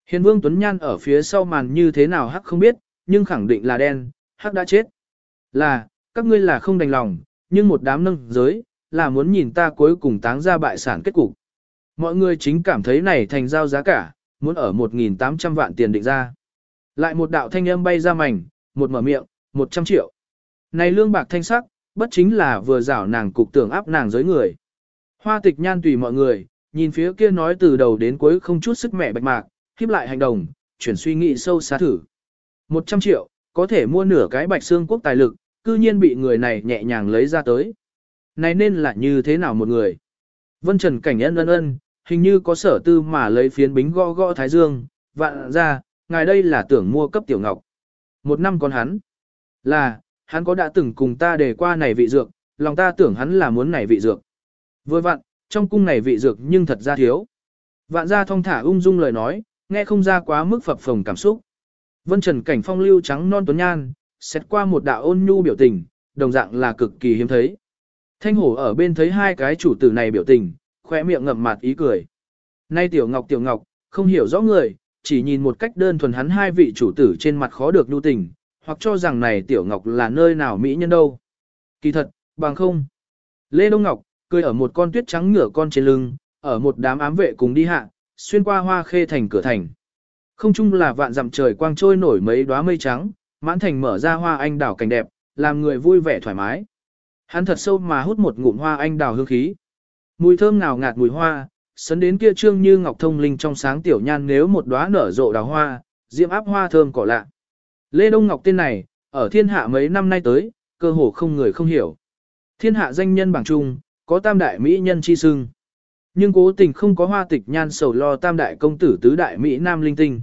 Hiền vương Tuấn Nhan ở phía sau màn như thế nào hắc không biết, nhưng khẳng định là đen, hắc đã chết. Là, các ngươi là không đành lòng, nhưng một đám nâng giới, là muốn nhìn ta cuối cùng táng ra bại sản kết cục. Mọi người chính cảm thấy này thành giao giá cả, muốn ở 1.800 vạn tiền định ra. Lại một đạo thanh âm bay ra mảnh, một mở miệng, 100 triệu. Này lương bạc thanh sắc, bất chính là vừa rảo nàng cục tưởng áp nàng giới người. Hoa tịch nhan tùy mọi người, nhìn phía kia nói từ đầu đến cuối không chút sức mẹ bạch mạc, khiếp lại hành động, chuyển suy nghĩ sâu xa thử. 100 triệu, có thể mua nửa cái bạch xương quốc tài lực, cư nhiên bị người này nhẹ nhàng lấy ra tới. Này nên là như thế nào một người? Vân Trần cảnh ân ân ân, hình như có sở tư mà lấy phiến bính gõ gõ thái dương, vạn ra, ngài đây là tưởng mua cấp tiểu ngọc. Một năm còn hắn, là, hắn có đã từng cùng ta đề qua này vị dược, lòng ta tưởng hắn là muốn này vị dược. Vừa vặn, trong cung này vị dược nhưng thật ra thiếu. Vạn gia thong thả ung dung lời nói, nghe không ra quá mức phập phồng cảm xúc. Vân Trần cảnh phong lưu trắng non tuấn nhan, xét qua một đạo ôn nhu biểu tình, đồng dạng là cực kỳ hiếm thấy. Thanh hổ ở bên thấy hai cái chủ tử này biểu tình, khoe miệng ngậm mặt ý cười. Nay tiểu ngọc tiểu ngọc, không hiểu rõ người, chỉ nhìn một cách đơn thuần hắn hai vị chủ tử trên mặt khó được nhu tình, hoặc cho rằng này tiểu ngọc là nơi nào mỹ nhân đâu. Kỳ thật, bằng không. Lê Đông Ngọc, cười ở một con tuyết trắng ngửa con trên lưng, ở một đám ám vệ cùng đi hạ, xuyên qua hoa khê thành cửa thành. Không chung là vạn dặm trời quang trôi nổi mấy đóa mây trắng, mãn thành mở ra hoa anh đào cảnh đẹp, làm người vui vẻ thoải mái. Hắn thật sâu mà hút một ngụm hoa anh đào hương khí. Mùi thơm nào ngạt mùi hoa, sấn đến kia trương như ngọc thông linh trong sáng tiểu nhan nếu một đóa nở rộ đào hoa, diễm áp hoa thơm cỏ lạ. Lê Đông Ngọc tên này, ở thiên hạ mấy năm nay tới, cơ hồ không người không hiểu. Thiên hạ danh nhân bảng trung, có tam đại mỹ nhân chi sưng. Nhưng cố tình không có hoa tịch nhan sầu lo tam đại công tử tứ đại Mỹ Nam linh tinh.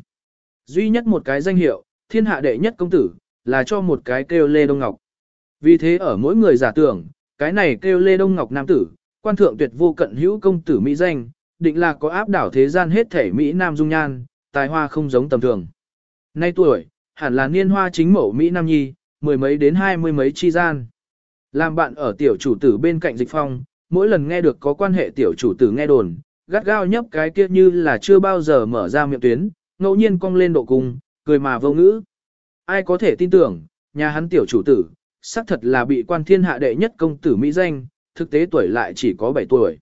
Duy nhất một cái danh hiệu, thiên hạ đệ nhất công tử, là cho một cái kêu Lê Đông Ngọc. Vì thế ở mỗi người giả tưởng, cái này kêu Lê Đông Ngọc Nam tử, quan thượng tuyệt vô cận hữu công tử Mỹ danh, định là có áp đảo thế gian hết thể Mỹ Nam dung nhan, tài hoa không giống tầm thường. Nay tuổi, hẳn là niên hoa chính mẫu Mỹ Nam Nhi, mười mấy đến hai mươi mấy chi gian. Làm bạn ở tiểu chủ tử bên cạnh dịch phong, mỗi lần nghe được có quan hệ tiểu chủ tử nghe đồn, gắt gao nhấp cái kia như là chưa bao giờ mở ra miệng tuyến, ngẫu nhiên cong lên độ cung, cười mà vô ngữ. Ai có thể tin tưởng, nhà hắn tiểu chủ tử, xác thật là bị quan thiên hạ đệ nhất công tử Mỹ danh, thực tế tuổi lại chỉ có 7 tuổi.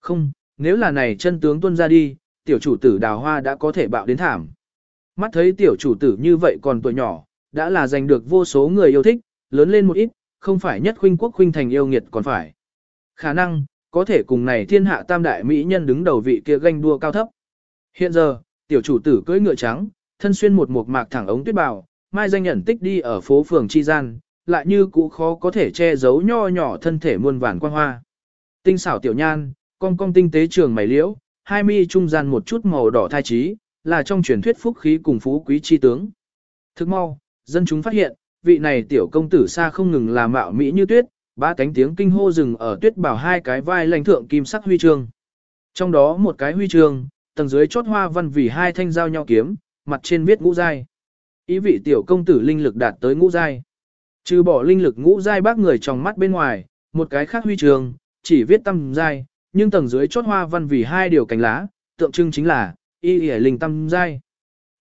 Không, nếu là này chân tướng tuân ra đi, tiểu chủ tử đào hoa đã có thể bạo đến thảm. Mắt thấy tiểu chủ tử như vậy còn tuổi nhỏ, đã là giành được vô số người yêu thích, lớn lên một ít, không phải nhất khuynh quốc khuynh thành yêu nghiệt còn phải. Khả năng, có thể cùng này thiên hạ tam đại mỹ nhân đứng đầu vị kia ganh đua cao thấp. Hiện giờ, tiểu chủ tử cưỡi ngựa trắng, thân xuyên một mộc mạc thẳng ống tuyết bào, mai danh nhận tích đi ở phố phường chi gian, lại như cũ khó có thể che giấu nho nhỏ thân thể muôn vàn quang hoa. Tinh xảo tiểu nhan, cong cong tinh tế trường mày liễu, hai mi trung gian một chút màu đỏ thai trí, là trong truyền thuyết phúc khí cùng phú quý chi tướng. Thức mau, dân chúng phát hiện, vị này tiểu công tử xa không ngừng là mạo mỹ như tuyết, ba cánh tiếng kinh hô rừng ở tuyết bảo hai cái vai lãnh thượng kim sắc huy chương. Trong đó một cái huy chương, tầng dưới chót hoa văn vì hai thanh giao nhau kiếm, mặt trên viết ngũ giai. Ý vị tiểu công tử linh lực đạt tới ngũ giai. Trừ bỏ linh lực ngũ giai bác người trong mắt bên ngoài, một cái khác huy trường chỉ viết tâm giai, nhưng tầng dưới chốt hoa văn vì hai điều cánh lá, tượng trưng chính là y y linh tâm giai.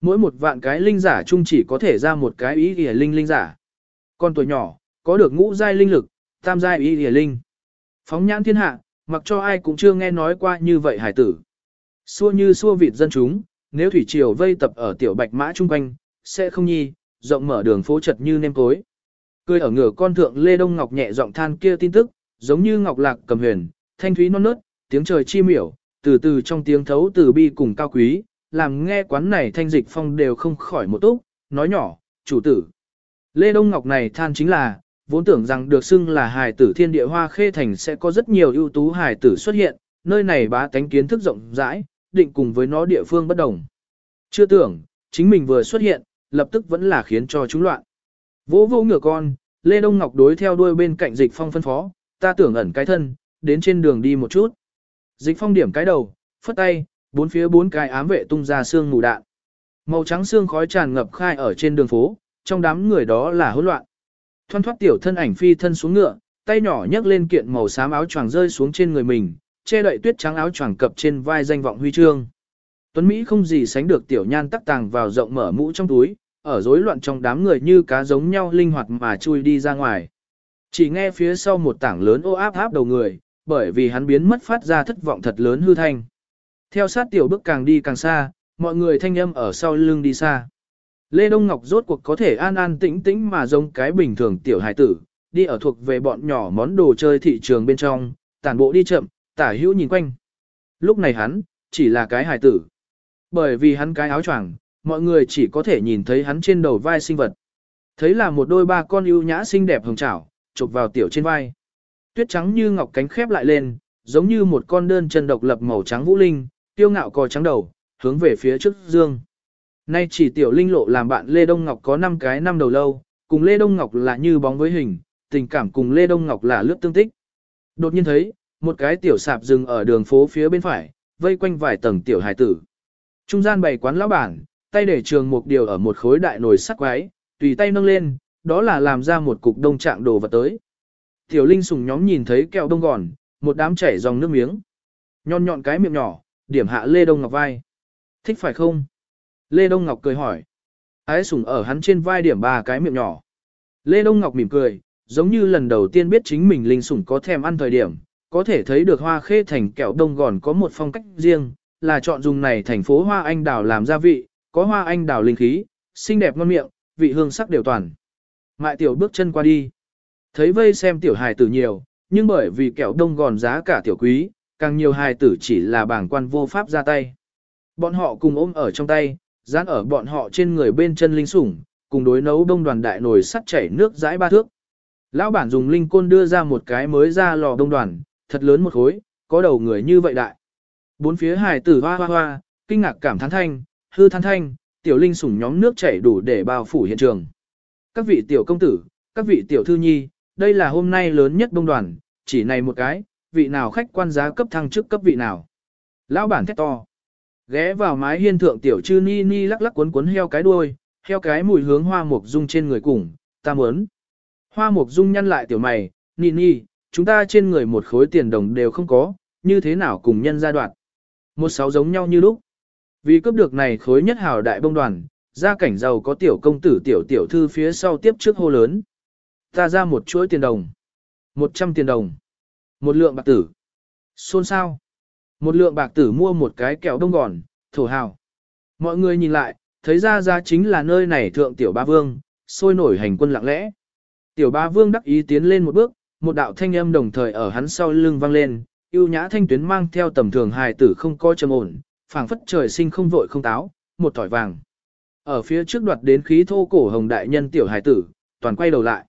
Mỗi một vạn cái linh giả chung chỉ có thể ra một cái y y linh linh giả. Con tuổi nhỏ, có được ngũ giai linh lực, tam giai y y linh. Phóng nhãn thiên hạ, mặc cho ai cũng chưa nghe nói qua như vậy hải tử. Xua như xua vịt dân chúng, nếu thủy triều vây tập ở tiểu bạch mã chung quanh, sẽ không nhi, rộng mở đường phố chật như nêm cối. Cười ở ngửa con thượng Lê Đông Ngọc nhẹ giọng than kia tin tức, giống như ngọc lạc cầm huyền, thanh thúy non nớt, tiếng trời chi miểu, từ từ trong tiếng thấu từ bi cùng cao quý, làm nghe quán này thanh dịch phong đều không khỏi một túc, nói nhỏ, chủ tử. Lê Đông Ngọc này than chính là, vốn tưởng rằng được xưng là hài tử thiên địa hoa khê thành sẽ có rất nhiều ưu tú hài tử xuất hiện, nơi này bá tánh kiến thức rộng rãi, định cùng với nó địa phương bất đồng. Chưa tưởng, chính mình vừa xuất hiện, lập tức vẫn là khiến cho chúng loạn. Vô vô ngựa con, Lê Đông Ngọc đối theo đuôi bên cạnh dịch phong phân phó, ta tưởng ẩn cái thân, đến trên đường đi một chút. Dịch phong điểm cái đầu, phất tay, bốn phía bốn cái ám vệ tung ra xương mù đạn. Màu trắng xương khói tràn ngập khai ở trên đường phố, trong đám người đó là hỗn loạn. Thoăn thoát tiểu thân ảnh phi thân xuống ngựa, tay nhỏ nhấc lên kiện màu xám áo choàng rơi xuống trên người mình, che đậy tuyết trắng áo choàng cập trên vai danh vọng huy chương. Tuấn Mỹ không gì sánh được tiểu nhan tắc tàng vào rộng mở mũ trong túi, ở rối loạn trong đám người như cá giống nhau linh hoạt mà chui đi ra ngoài. Chỉ nghe phía sau một tảng lớn ô áp áp đầu người, bởi vì hắn biến mất phát ra thất vọng thật lớn hư thanh. Theo sát tiểu bước càng đi càng xa, mọi người thanh âm ở sau lưng đi xa. Lê Đông Ngọc rốt cuộc có thể an an tĩnh tĩnh mà giống cái bình thường tiểu hải tử, đi ở thuộc về bọn nhỏ món đồ chơi thị trường bên trong, tản bộ đi chậm, tả hữu nhìn quanh. Lúc này hắn, chỉ là cái hải tử. Bởi vì hắn cái áo choàng, mọi người chỉ có thể nhìn thấy hắn trên đầu vai sinh vật. Thấy là một đôi ba con ưu nhã xinh đẹp hồng chảo, chụp vào tiểu trên vai. Tuyết trắng như ngọc cánh khép lại lên, giống như một con đơn chân độc lập màu trắng vũ linh, tiêu ngạo cò trắng đầu, hướng về phía trước dương. Nay chỉ tiểu linh lộ làm bạn Lê Đông Ngọc có 5 cái năm đầu lâu, cùng Lê Đông Ngọc là như bóng với hình, tình cảm cùng Lê Đông Ngọc là lướt tương tích. Đột nhiên thấy, một cái tiểu sạp dừng ở đường phố phía bên phải, vây quanh vài tầng tiểu hài tử. Trung gian bày quán lão bản, tay để trường một điều ở một khối đại nồi sắt quái, tùy tay nâng lên, đó là làm ra một cục đông trạng đồ vật tới. Tiểu linh sùng nhóm nhìn thấy kẹo đông gòn, một đám chảy dòng nước miếng. Nhọn nhọn cái miệng nhỏ, điểm hạ Lê Đông Ngọc vai. Thích phải không? Lê Đông Ngọc cười hỏi. Ái sùng ở hắn trên vai điểm ba cái miệng nhỏ. Lê Đông Ngọc mỉm cười, giống như lần đầu tiên biết chính mình linh sủng có thèm ăn thời điểm, có thể thấy được hoa khê thành kẹo đông gòn có một phong cách riêng, là chọn dùng này thành phố hoa anh đào làm gia vị, có hoa anh đào linh khí, xinh đẹp ngon miệng, vị hương sắc đều toàn. Mại tiểu bước chân qua đi. Thấy vây xem tiểu hài tử nhiều, nhưng bởi vì kẹo đông gòn giá cả tiểu quý, càng nhiều hài tử chỉ là bảng quan vô pháp ra tay. Bọn họ cùng ôm ở trong tay, dán ở bọn họ trên người bên chân linh sủng, cùng đối nấu đông đoàn đại nồi sắt chảy nước dãi ba thước. Lão bản dùng linh côn đưa ra một cái mới ra lò đông đoàn, thật lớn một khối, có đầu người như vậy đại. Bốn phía hài tử hoa hoa hoa, kinh ngạc cảm thán thanh, hư than thanh, tiểu linh sủng nhóm nước chảy đủ để bao phủ hiện trường. Các vị tiểu công tử, các vị tiểu thư nhi, đây là hôm nay lớn nhất đông đoàn, chỉ này một cái, vị nào khách quan giá cấp thăng chức cấp vị nào. Lão bản thét to. Ghé vào mái hiên thượng tiểu chư ni ni lắc lắc cuốn cuốn heo cái đuôi, heo cái mùi hướng hoa mục dung trên người cùng, ta muốn. Hoa mục dung nhăn lại tiểu mày, ni ni, chúng ta trên người một khối tiền đồng đều không có, như thế nào cùng nhân gia đoạn. Một sáu giống nhau như lúc. Vì cướp được này khối nhất hào đại bông đoàn, gia cảnh giàu có tiểu công tử tiểu tiểu thư phía sau tiếp trước hô lớn. Ta ra một chuỗi tiền đồng. Một trăm tiền đồng. Một lượng bạc tử. Xôn sao. Một lượng bạc tử mua một cái kẹo đông gòn, thổ hào. Mọi người nhìn lại, thấy ra ra chính là nơi này thượng tiểu ba vương, sôi nổi hành quân lặng lẽ. Tiểu ba vương đắc ý tiến lên một bước, một đạo thanh âm đồng thời ở hắn sau lưng vang lên, yêu nhã thanh tuyến mang theo tầm thường hài tử không coi trầm ổn, phảng phất trời sinh không vội không táo, một thỏi vàng. Ở phía trước đoạt đến khí thô cổ hồng đại nhân tiểu hải tử, toàn quay đầu lại.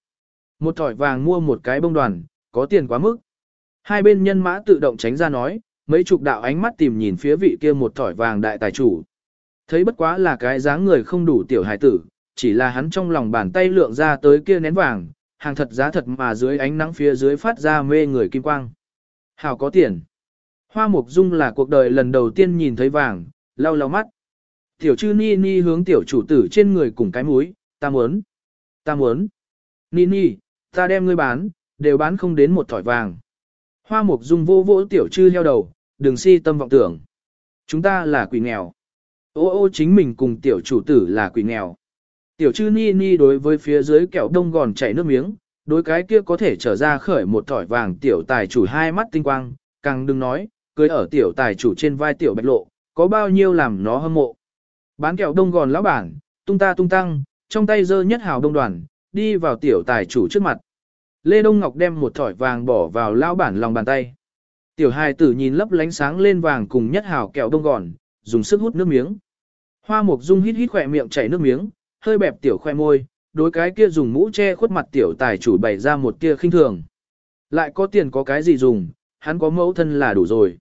Một thỏi vàng mua một cái bông đoàn, có tiền quá mức. Hai bên nhân mã tự động tránh ra nói, mấy chục đạo ánh mắt tìm nhìn phía vị kia một thỏi vàng đại tài chủ. Thấy bất quá là cái dáng người không đủ tiểu hải tử, chỉ là hắn trong lòng bàn tay lượng ra tới kia nén vàng, hàng thật giá thật mà dưới ánh nắng phía dưới phát ra mê người kim quang. Hào có tiền. Hoa Mục Dung là cuộc đời lần đầu tiên nhìn thấy vàng, lau lau mắt. Tiểu chư Ni Ni hướng tiểu chủ tử trên người cùng cái mũi, ta muốn, ta muốn. Ni Ni, ta đem ngươi bán, đều bán không đến một thỏi vàng. Hoa Mục Dung vô vỗ tiểu chư heo đầu, đừng si tâm vọng tưởng. Chúng ta là quỷ nghèo. Ô ô chính mình cùng tiểu chủ tử là quỷ nghèo. Tiểu chư Ni Ni đối với phía dưới kẹo đông gòn chảy nước miếng, đối cái kia có thể trở ra khởi một thỏi vàng tiểu tài chủ hai mắt tinh quang, càng đừng nói, cưới ở tiểu tài chủ trên vai tiểu bạch lộ, có bao nhiêu làm nó hâm mộ. Bán kẹo đông gòn lão bản, tung ta tung tăng, trong tay dơ nhất hào đông đoàn, đi vào tiểu tài chủ trước mặt. Lê Đông Ngọc đem một thỏi vàng bỏ vào lão bản lòng bàn tay. Tiểu hài tử nhìn lấp lánh sáng lên vàng cùng nhất hào kẹo đông gòn, dùng sức hút nước miếng. Hoa Mục Dung hít hít khỏe miệng chảy nước miếng, hơi bẹp tiểu khoe môi, đối cái kia dùng mũ che khuất mặt tiểu tài chủ bày ra một tia khinh thường. Lại có tiền có cái gì dùng, hắn có mẫu thân là đủ rồi.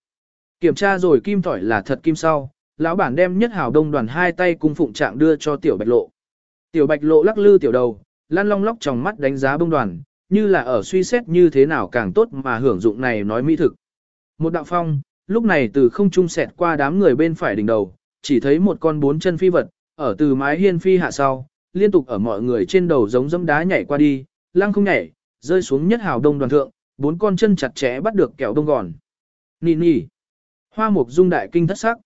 Kiểm tra rồi kim tỏi là thật kim sau, lão bản đem nhất hào đông đoàn hai tay cùng phụng trạng đưa cho tiểu bạch lộ. Tiểu bạch lộ lắc lư tiểu đầu, lăn long lóc trong mắt đánh giá bông đoàn, như là ở suy xét như thế nào càng tốt mà hưởng dụng này nói mỹ thực. Một đạo phong, lúc này từ không trung xẹt qua đám người bên phải đỉnh đầu, chỉ thấy một con bốn chân phi vật, ở từ mái hiên phi hạ sau, liên tục ở mọi người trên đầu giống dẫm đá nhảy qua đi, lăng không nhảy, rơi xuống nhất hào đông đoàn thượng, bốn con chân chặt chẽ bắt được kẹo đông gòn. Nì nì. Hoa mục dung đại kinh thất sắc.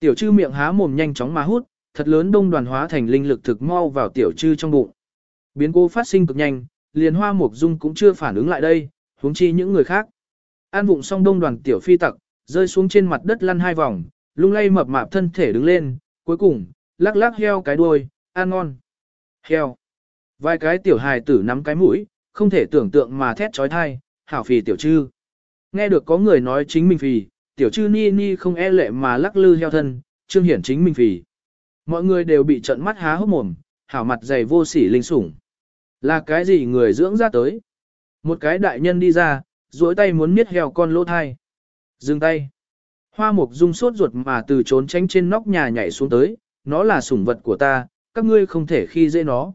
Tiểu trư miệng há mồm nhanh chóng mà hút, thật lớn đông đoàn hóa thành linh lực thực mau vào tiểu trư trong bụng. Biến cố phát sinh cực nhanh, liền hoa mục dung cũng chưa phản ứng lại đây, huống chi những người khác. An vụng xong đông đoàn tiểu phi tặc, rơi xuống trên mặt đất lăn hai vòng, lung lay mập mạp thân thể đứng lên, cuối cùng, lắc lắc heo cái đuôi, ăn ngon. Heo. Vài cái tiểu hài tử nắm cái mũi, không thể tưởng tượng mà thét trói thai, hảo phì tiểu trư. Nghe được có người nói chính mình phì, tiểu chư ni ni không e lệ mà lắc lư heo thân, trương hiển chính mình phì. Mọi người đều bị trận mắt há hốc mồm, hảo mặt dày vô sỉ linh sủng. Là cái gì người dưỡng ra tới? Một cái đại nhân đi ra, duỗi tay muốn miết heo con lỗ thai. Dừng tay. Hoa mục dung sốt ruột mà từ trốn tránh trên nóc nhà nhảy xuống tới, nó là sủng vật của ta, các ngươi không thể khi dễ nó.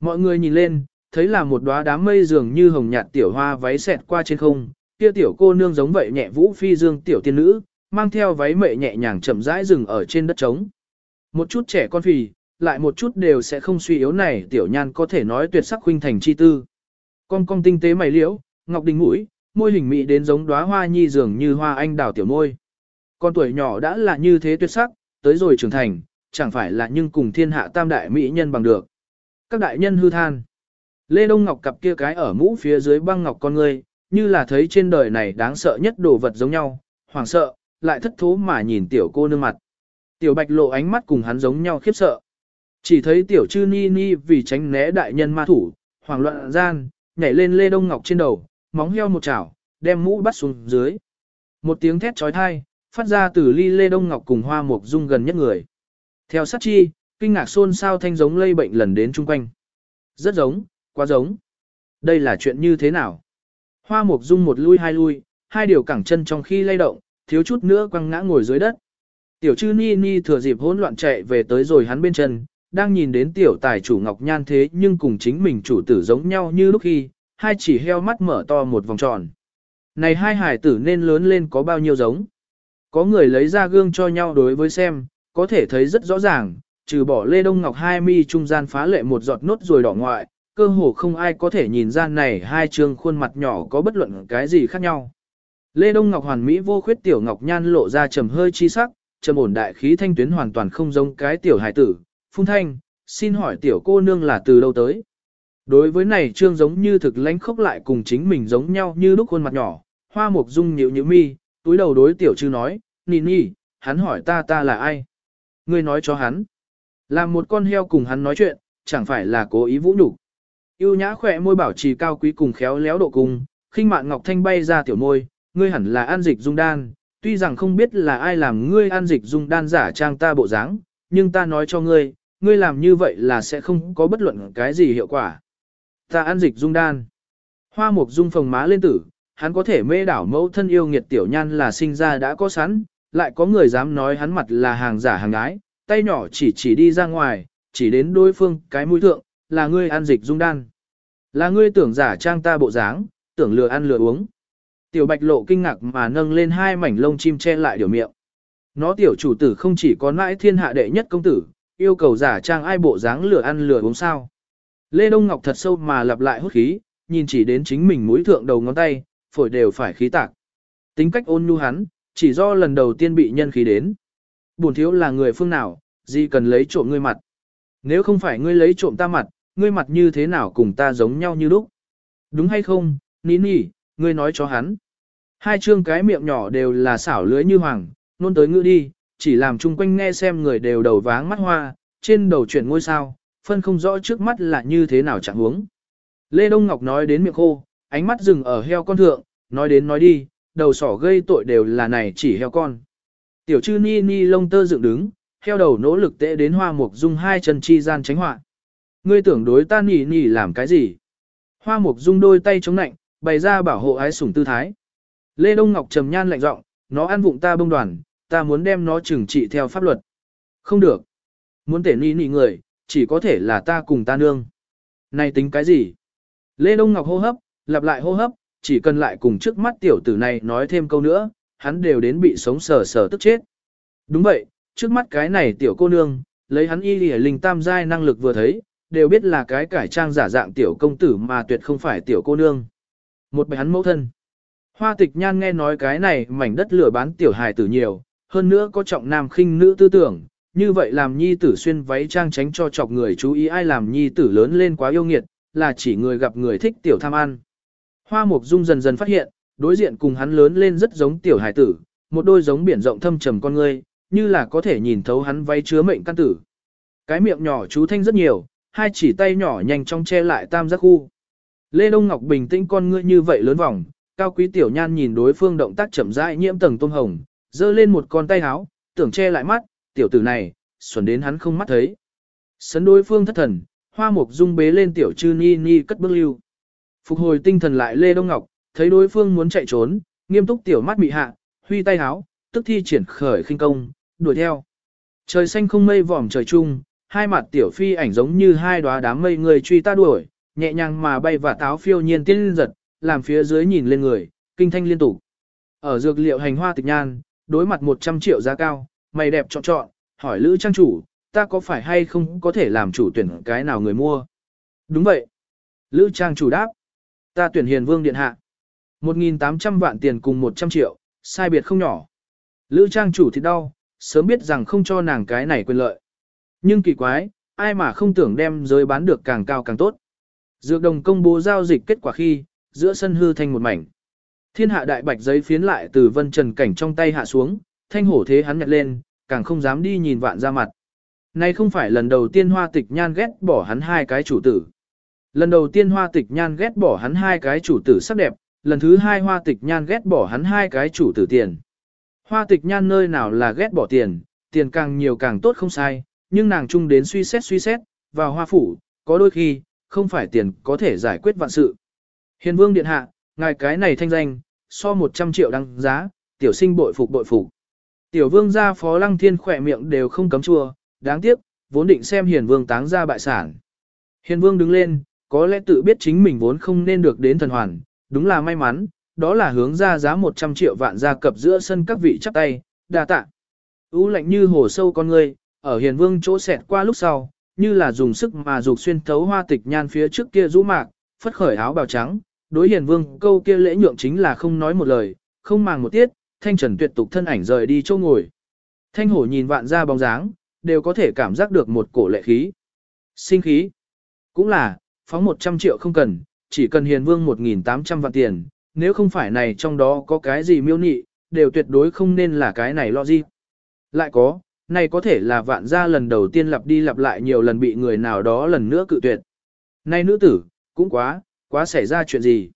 Mọi người nhìn lên, thấy là một đóa đám mây dường như hồng nhạt tiểu hoa váy xẹt qua trên không, kia tiểu cô nương giống vậy nhẹ vũ phi dương tiểu tiên nữ, mang theo váy mệ nhẹ nhàng chậm rãi dừng ở trên đất trống. Một chút trẻ con phì, lại một chút đều sẽ không suy yếu này tiểu nhan có thể nói tuyệt sắc huynh thành chi tư. Con cong tinh tế mày liễu, ngọc đình mũi, môi hình mỹ đến giống đóa hoa nhi dường như hoa anh đào tiểu môi. Con tuổi nhỏ đã là như thế tuyệt sắc, tới rồi trưởng thành, chẳng phải là nhưng cùng thiên hạ tam đại mỹ nhân bằng được. Các đại nhân hư than. Lê Đông Ngọc cặp kia cái ở mũ phía dưới băng ngọc con ngươi, như là thấy trên đời này đáng sợ nhất đồ vật giống nhau, hoảng sợ, lại thất thố mà nhìn tiểu cô nương mặt. Tiểu bạch lộ ánh mắt cùng hắn giống nhau khiếp sợ. Chỉ thấy tiểu chư ni ni vì tránh né đại nhân ma thủ, hoảng loạn gian, nhảy lên Lê Đông Ngọc trên đầu, móng heo một chảo, đem mũ bắt xuống dưới. Một tiếng thét trói thai, phát ra từ ly Lê Đông Ngọc cùng hoa mục dung gần nhất người. Theo sát chi, kinh ngạc xôn xao thanh giống lây bệnh lần đến chung quanh. Rất giống, quá giống. Đây là chuyện như thế nào? Hoa mục dung một lui hai lui, hai điều cẳng chân trong khi lay động, thiếu chút nữa quăng ngã ngồi dưới đất. Tiểu chư ni ni thừa dịp hỗn loạn chạy về tới rồi hắn bên chân, đang nhìn đến tiểu tài chủ Ngọc Nhan thế nhưng cùng chính mình chủ tử giống nhau như lúc khi, hai chỉ heo mắt mở to một vòng tròn. Này hai hải tử nên lớn lên có bao nhiêu giống? Có người lấy ra gương cho nhau đối với xem, có thể thấy rất rõ ràng, trừ bỏ Lê Đông Ngọc hai mi trung gian phá lệ một giọt nốt rồi đỏ ngoại, cơ hồ không ai có thể nhìn ra này hai trường khuôn mặt nhỏ có bất luận cái gì khác nhau. Lê Đông Ngọc hoàn mỹ vô khuyết tiểu ngọc nhan lộ ra trầm hơi chi sắc, trầm ổn đại khí thanh tuyến hoàn toàn không giống cái tiểu hải tử. Phung thanh, xin hỏi tiểu cô nương là từ đâu tới? Đối với này trương giống như thực lãnh khốc lại cùng chính mình giống nhau như lúc khuôn mặt nhỏ, hoa mục dung nhịu nhịu mi, túi đầu đối tiểu chư nói, nì nì, hắn hỏi ta ta là ai? Ngươi nói cho hắn. là một con heo cùng hắn nói chuyện, chẳng phải là cố ý vũ nhục. Yêu nhã khỏe môi bảo trì cao quý cùng khéo léo độ cùng, khinh mạn ngọc thanh bay ra tiểu môi, ngươi hẳn là an dịch dung đan, tuy rằng không biết là ai làm ngươi an dịch dung đan giả trang ta bộ dáng, nhưng ta nói cho ngươi, ngươi làm như vậy là sẽ không có bất luận cái gì hiệu quả. Ta an dịch dung đan. Hoa mục dung phồng má lên tử, hắn có thể mê đảo mẫu thân yêu nghiệt tiểu nhan là sinh ra đã có sẵn, lại có người dám nói hắn mặt là hàng giả hàng ái, tay nhỏ chỉ chỉ đi ra ngoài, chỉ đến đối phương cái mũi thượng, là ngươi ăn dịch dung đan. Là ngươi tưởng giả trang ta bộ dáng, tưởng lừa ăn lừa uống. Tiểu bạch lộ kinh ngạc mà nâng lên hai mảnh lông chim che lại điều miệng. Nó tiểu chủ tử không chỉ có nãi thiên hạ đệ nhất công tử, yêu cầu giả trang ai bộ dáng lừa ăn lừa uống sao. Lê Đông Ngọc thật sâu mà lặp lại hút khí, nhìn chỉ đến chính mình mũi thượng đầu ngón tay, phổi đều phải khí tạc. Tính cách ôn nhu hắn, chỉ do lần đầu tiên bị nhân khí đến. Buồn thiếu là người phương nào, gì cần lấy trộm ngươi mặt. Nếu không phải ngươi lấy trộm ta mặt, ngươi mặt như thế nào cùng ta giống nhau như lúc. Đúng hay không, ní nỉ, ngươi nói cho hắn. Hai chương cái miệng nhỏ đều là xảo lưới như hoàng, nôn tới ngữ đi, chỉ làm chung quanh nghe xem người đều đầu váng mắt hoa, trên đầu chuyển ngôi sao, phân không rõ trước mắt là như thế nào chẳng huống. Lê Đông Ngọc nói đến miệng khô, ánh mắt dừng ở heo con thượng, nói đến nói đi, đầu sỏ gây tội đều là này chỉ heo con. Tiểu chư ni ni lông tơ dựng đứng, heo đầu nỗ lực tệ đến hoa mục dung hai chân chi gian tránh họa. Ngươi tưởng đối ta nỉ nỉ làm cái gì? Hoa mục dung đôi tay chống nạnh, bày ra bảo hộ ái sủng tư thái. Lê Đông Ngọc trầm nhan lạnh giọng, nó ăn vụng ta bông đoàn, ta muốn đem nó trừng trị theo pháp luật. Không được. Muốn tể ni nỉ người, chỉ có thể là ta cùng ta nương. Này tính cái gì? Lê Đông Ngọc hô hấp, lặp lại hô hấp, chỉ cần lại cùng trước mắt tiểu tử này nói thêm câu nữa, hắn đều đến bị sống sờ sờ tức chết. Đúng vậy, trước mắt cái này tiểu cô nương, lấy hắn y lìa linh tam giai năng lực vừa thấy, đều biết là cái cải trang giả dạng tiểu công tử mà tuyệt không phải tiểu cô nương. Một bài hắn mẫu thân. Hoa tịch nhan nghe nói cái này mảnh đất lửa bán tiểu hài tử nhiều, hơn nữa có trọng nam khinh nữ tư tưởng, như vậy làm nhi tử xuyên váy trang tránh cho chọc người chú ý ai làm nhi tử lớn lên quá yêu nghiệt, là chỉ người gặp người thích tiểu tham ăn. Hoa mục dung dần dần phát hiện, đối diện cùng hắn lớn lên rất giống tiểu hài tử, một đôi giống biển rộng thâm trầm con ngươi, như là có thể nhìn thấu hắn váy chứa mệnh căn tử. Cái miệng nhỏ chú thanh rất nhiều, hai chỉ tay nhỏ nhanh chóng che lại tam giác khu. Lê Đông Ngọc bình tĩnh con ngươi như vậy lớn vòng, cao quý tiểu nhan nhìn đối phương động tác chậm rãi nhiễm tầng tôm hồng, giơ lên một con tay háo, tưởng che lại mắt, tiểu tử này, xuẩn đến hắn không mắt thấy. Sấn đối phương thất thần, hoa mục dung bế lên tiểu chư ni ni cất bước lưu. Phục hồi tinh thần lại Lê Đông Ngọc, thấy đối phương muốn chạy trốn, nghiêm túc tiểu mắt bị hạ, huy tay háo, tức thi triển khởi khinh công, đuổi theo. Trời xanh không mây vòm trời chung, hai mặt tiểu phi ảnh giống như hai đóa đám mây người truy ta đuổi, nhẹ nhàng mà bay và táo phiêu nhiên tiên giật, làm phía dưới nhìn lên người, kinh thanh liên tục. Ở dược liệu hành hoa tịch nhan, đối mặt 100 triệu giá cao, mày đẹp chọn chọn, hỏi Lữ Trang chủ, ta có phải hay không có thể làm chủ tuyển cái nào người mua? Đúng vậy. Lữ Trang chủ đáp. Ta tuyển hiền vương điện hạ. 1.800 vạn tiền cùng 100 triệu, sai biệt không nhỏ. Lữ Trang chủ thì đau, sớm biết rằng không cho nàng cái này quyền lợi. Nhưng kỳ quái, ai mà không tưởng đem giới bán được càng cao càng tốt. Dược đồng công bố giao dịch kết quả khi, giữa sân hư thành một mảnh. Thiên hạ đại bạch giấy phiến lại từ vân trần cảnh trong tay hạ xuống, thanh hổ thế hắn nhặt lên, càng không dám đi nhìn vạn ra mặt. Nay không phải lần đầu tiên hoa tịch nhan ghét bỏ hắn hai cái chủ tử. Lần đầu tiên hoa tịch nhan ghét bỏ hắn hai cái chủ tử sắc đẹp, lần thứ hai hoa tịch nhan ghét bỏ hắn hai cái chủ tử tiền. Hoa tịch nhan nơi nào là ghét bỏ tiền, tiền càng nhiều càng tốt không sai, nhưng nàng chung đến suy xét suy xét, vào hoa phủ, có đôi khi, không phải tiền có thể giải quyết vạn sự. Hiền vương điện hạ, ngài cái này thanh danh, so 100 triệu đăng giá, tiểu sinh bội phục bội phục. Tiểu vương gia phó lăng thiên khỏe miệng đều không cấm chua, đáng tiếc, vốn định xem hiền vương táng ra bại sản. Hiền vương đứng lên, có lẽ tự biết chính mình vốn không nên được đến thần hoàn, đúng là may mắn, đó là hướng ra giá 100 triệu vạn gia cập giữa sân các vị chắp tay, đa tạ. Ú lạnh như hồ sâu con người, ở hiền vương chỗ xẹt qua lúc sau, như là dùng sức mà dục xuyên thấu hoa tịch nhan phía trước kia rũ mạc, phất khởi áo bào trắng, đối hiền vương câu kia lễ nhượng chính là không nói một lời, không màng một tiết, thanh trần tuyệt tục thân ảnh rời đi chỗ ngồi. Thanh hổ nhìn vạn ra bóng dáng, đều có thể cảm giác được một cổ lệ khí. Sinh khí. Cũng là, phóng 100 triệu không cần, chỉ cần hiền vương 1.800 vạn tiền, nếu không phải này trong đó có cái gì miêu nị, đều tuyệt đối không nên là cái này lo gì. Lại có, này có thể là vạn gia lần đầu tiên lặp đi lặp lại nhiều lần bị người nào đó lần nữa cự tuyệt. Này nữ tử, cũng quá, quá xảy ra chuyện gì.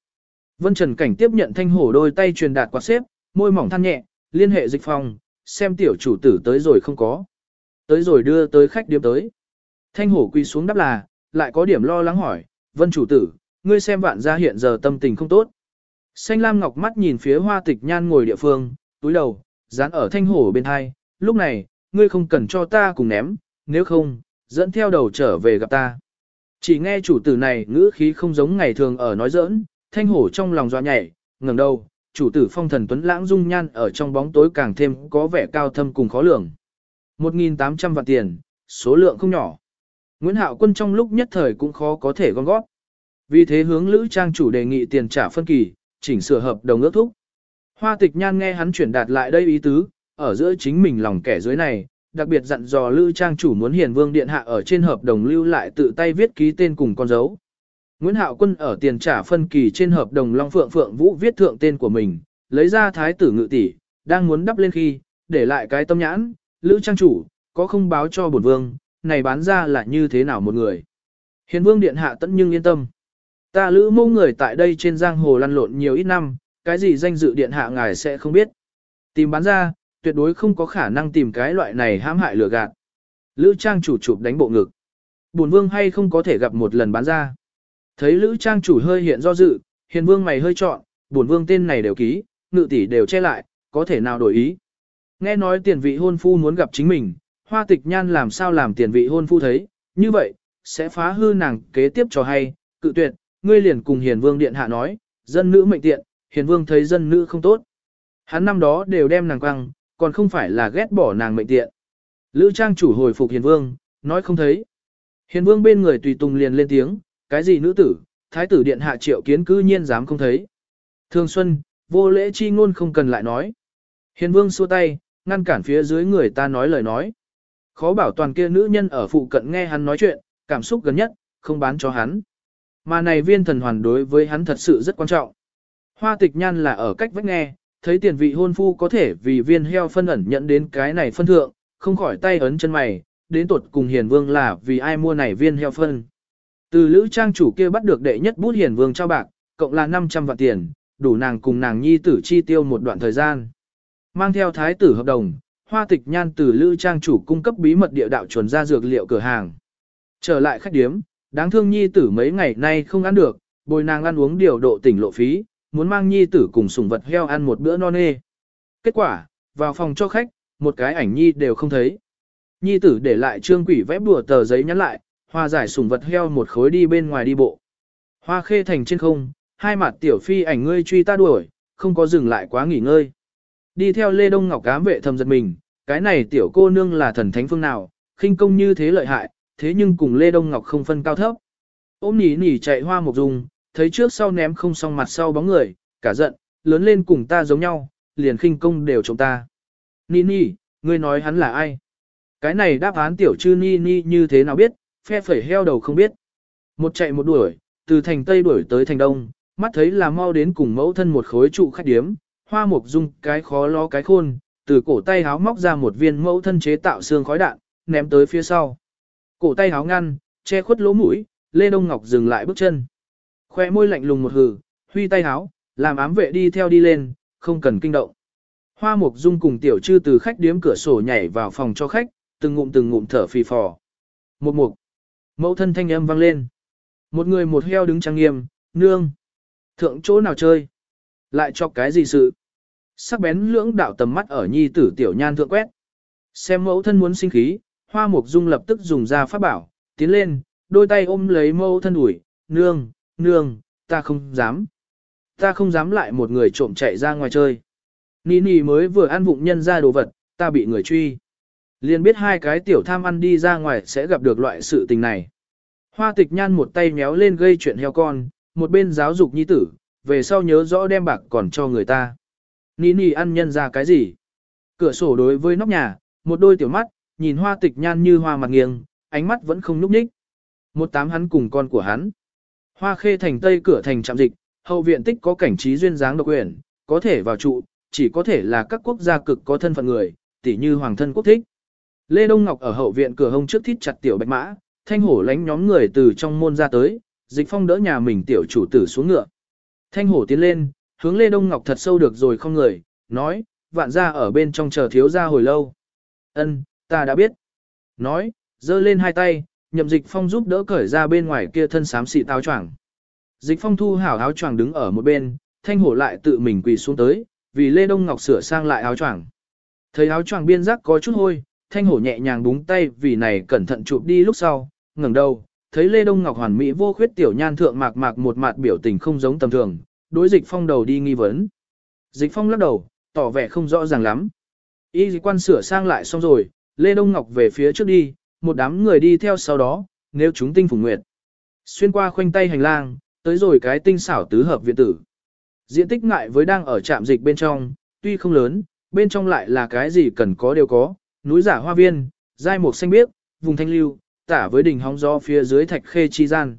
Vân Trần Cảnh tiếp nhận thanh hổ đôi tay truyền đạt quạt xếp, môi mỏng than nhẹ, liên hệ dịch phòng, xem tiểu chủ tử tới rồi không có. Tới rồi đưa tới khách điếm tới. Thanh hổ quỳ xuống đáp là, lại có điểm lo lắng hỏi, Vân chủ tử, ngươi xem vạn gia hiện giờ tâm tình không tốt. Xanh lam ngọc mắt nhìn phía hoa tịch nhan ngồi địa phương, túi đầu, dán ở thanh hổ bên hai, lúc này, ngươi không cần cho ta cùng ném, nếu không, dẫn theo đầu trở về gặp ta. Chỉ nghe chủ tử này ngữ khí không giống ngày thường ở nói giỡn, thanh hổ trong lòng doa nhảy, ngẩng đầu, chủ tử phong thần tuấn lãng dung nhan ở trong bóng tối càng thêm có vẻ cao thâm cùng khó lường. 1.800 vạn tiền, số lượng không nhỏ. Nguyễn Hạo Quân trong lúc nhất thời cũng khó có thể gom gót. Vì thế hướng Lữ Trang chủ đề nghị tiền trả phân kỳ, chỉnh sửa hợp đồng ước thúc. Hoa tịch nhan nghe hắn chuyển đạt lại đây ý tứ, ở giữa chính mình lòng kẻ dưới này, đặc biệt dặn dò Lữ Trang chủ muốn hiền vương điện hạ ở trên hợp đồng lưu lại tự tay viết ký tên cùng con dấu. Nguyễn Hạo Quân ở tiền trả phân kỳ trên hợp đồng Long Phượng Phượng Vũ viết thượng tên của mình, lấy ra thái tử ngự tỷ, đang muốn đắp lên khi, để lại cái tâm nhãn, Lữ Trang chủ, có không báo cho bổn vương, này bán ra là như thế nào một người. Hiền vương điện hạ tận nhưng yên tâm. Ta lữ mâu người tại đây trên giang hồ lăn lộn nhiều ít năm, cái gì danh dự điện hạ ngài sẽ không biết. Tìm bán ra, tuyệt đối không có khả năng tìm cái loại này hãm hại lừa gạt. Lữ trang chủ chụp đánh bộ ngực. Bổn vương hay không có thể gặp một lần bán ra. Thấy Lữ trang chủ hơi hiện do dự, hiền vương mày hơi chọn, bổn vương tên này đều ký, ngự tỷ đều che lại, có thể nào đổi ý. Nghe nói tiền vị hôn phu muốn gặp chính mình, hoa tịch nhan làm sao làm tiền vị hôn phu thấy, như vậy, sẽ phá hư nàng kế tiếp cho hay, cự tuyệt, ngươi liền cùng hiền vương điện hạ nói, dân nữ mệnh tiện, hiền vương thấy dân nữ không tốt. Hắn năm đó đều đem nàng quăng, còn không phải là ghét bỏ nàng mệnh tiện. Lữ trang chủ hồi phục hiền vương, nói không thấy. Hiền vương bên người tùy tùng liền lên tiếng, cái gì nữ tử, thái tử điện hạ triệu kiến cư nhiên dám không thấy. Thường xuân, vô lễ chi ngôn không cần lại nói. Hiền vương xua tay, ngăn cản phía dưới người ta nói lời nói. Khó bảo toàn kia nữ nhân ở phụ cận nghe hắn nói chuyện, cảm xúc gần nhất, không bán cho hắn. Mà này viên thần hoàn đối với hắn thật sự rất quan trọng. Hoa tịch nhan là ở cách vách nghe, thấy tiền vị hôn phu có thể vì viên heo phân ẩn nhận đến cái này phân thượng, không khỏi tay ấn chân mày, đến tột cùng hiền vương là vì ai mua này viên heo phân. Từ lữ trang chủ kia bắt được đệ nhất bút hiền vương trao bạc, cộng là 500 vạn tiền, đủ nàng cùng nàng nhi tử chi tiêu một đoạn thời gian. Mang theo thái tử hợp đồng, hoa tịch nhan từ lữ trang chủ cung cấp bí mật địa đạo chuẩn ra dược liệu cửa hàng. Trở lại khách điếm, đáng thương nhi tử mấy ngày nay không ăn được, bồi nàng ăn uống điều độ tỉnh lộ phí, muốn mang nhi tử cùng sủng vật heo ăn một bữa non nê. Kết quả, vào phòng cho khách, một cái ảnh nhi đều không thấy. Nhi tử để lại trương quỷ vẽ bùa tờ giấy nhắn lại, hoa giải sủng vật heo một khối đi bên ngoài đi bộ. Hoa khê thành trên không, hai mặt tiểu phi ảnh ngươi truy ta đuổi, không có dừng lại quá nghỉ ngơi. Đi theo Lê Đông Ngọc cám vệ thầm giật mình, cái này tiểu cô nương là thần thánh phương nào, khinh công như thế lợi hại, thế nhưng cùng Lê Đông Ngọc không phân cao thấp. Ôm nỉ nỉ chạy hoa một dùng, thấy trước sau ném không xong mặt sau bóng người, cả giận, lớn lên cùng ta giống nhau, liền khinh công đều chống ta. ni ni ngươi nói hắn là ai? Cái này đáp án tiểu chư ni như thế nào biết, phe phẩy heo đầu không biết. Một chạy một đuổi, từ thành Tây đuổi tới thành Đông, mắt thấy là mau đến cùng mẫu thân một khối trụ khách điếm, hoa mục dung cái khó lo cái khôn, từ cổ tay háo móc ra một viên mẫu thân chế tạo xương khói đạn, ném tới phía sau. Cổ tay háo ngăn, che khuất lỗ mũi, Lê Đông Ngọc dừng lại bước chân. Khoe môi lạnh lùng một hừ, huy tay háo, làm ám vệ đi theo đi lên, không cần kinh động. Hoa Mục Dung cùng tiểu trư từ khách điếm cửa sổ nhảy vào phòng cho khách, từng ngụm từng ngụm thở phì phò. Một mục. Mẫu thân thanh âm vang lên. Một người một heo đứng trang nghiêm, nương. Thượng chỗ nào chơi? Lại cho cái gì sự? Sắc bén lưỡng đạo tầm mắt ở nhi tử tiểu nhan thượng quét. Xem mẫu thân muốn sinh khí, hoa mục dung lập tức dùng ra pháp bảo, tiến lên, đôi tay ôm lấy mẫu thân ủi, nương, nương, ta không dám. Ta không dám lại một người trộm chạy ra ngoài chơi. Nì nì mới vừa ăn vụng nhân ra đồ vật, ta bị người truy. Liền biết hai cái tiểu tham ăn đi ra ngoài sẽ gặp được loại sự tình này. Hoa tịch nhan một tay méo lên gây chuyện heo con, một bên giáo dục nhi tử, về sau nhớ rõ đem bạc còn cho người ta. Nì nì ăn nhân ra cái gì? Cửa sổ đối với nóc nhà, một đôi tiểu mắt, nhìn hoa tịch nhan như hoa mặt nghiêng, ánh mắt vẫn không nhúc nhích. Một tám hắn cùng con của hắn. Hoa khê thành tây cửa thành trạm dịch, hậu viện tích có cảnh trí duyên dáng độc quyền, có thể vào trụ, chỉ có thể là các quốc gia cực có thân phận người, tỉ như hoàng thân quốc thích. Lê Đông Ngọc ở hậu viện cửa hông trước thít chặt tiểu bạch mã, thanh hổ lánh nhóm người từ trong môn ra tới, dịch phong đỡ nhà mình tiểu chủ tử xuống ngựa. Thanh hổ tiến lên, hướng Lê Đông Ngọc thật sâu được rồi không người, nói, vạn ra ở bên trong chờ thiếu ra hồi lâu. Ân, ta đã biết. Nói, giơ lên hai tay, nhậm dịch phong giúp đỡ cởi ra bên ngoài kia thân xám xị táo choàng. Dịch phong thu hảo áo choàng đứng ở một bên, thanh hổ lại tự mình quỳ xuống tới, vì Lê Đông Ngọc sửa sang lại áo choàng. Thấy áo choàng biên giác có chút hôi, thanh hổ nhẹ nhàng búng tay vì này cẩn thận chụp đi lúc sau, ngẩng đầu, thấy Lê Đông Ngọc hoàn mỹ vô khuyết tiểu nhan thượng mạc mạc một mặt biểu tình không giống tầm thường, đối dịch phong đầu đi nghi vấn. Dịch phong lắc đầu, tỏ vẻ không rõ ràng lắm. Y dịch quan sửa sang lại xong rồi, Lê Đông Ngọc về phía trước đi, một đám người đi theo sau đó, nếu chúng tinh phùng nguyệt. Xuyên qua khoanh tay hành lang, tới rồi cái tinh xảo tứ hợp viện tử. Diện tích ngại với đang ở trạm dịch bên trong, tuy không lớn, bên trong lại là cái gì cần có đều có, núi giả hoa viên, giai mục xanh biếc, vùng thanh lưu, tả với đỉnh hóng gió phía dưới thạch khê chi gian.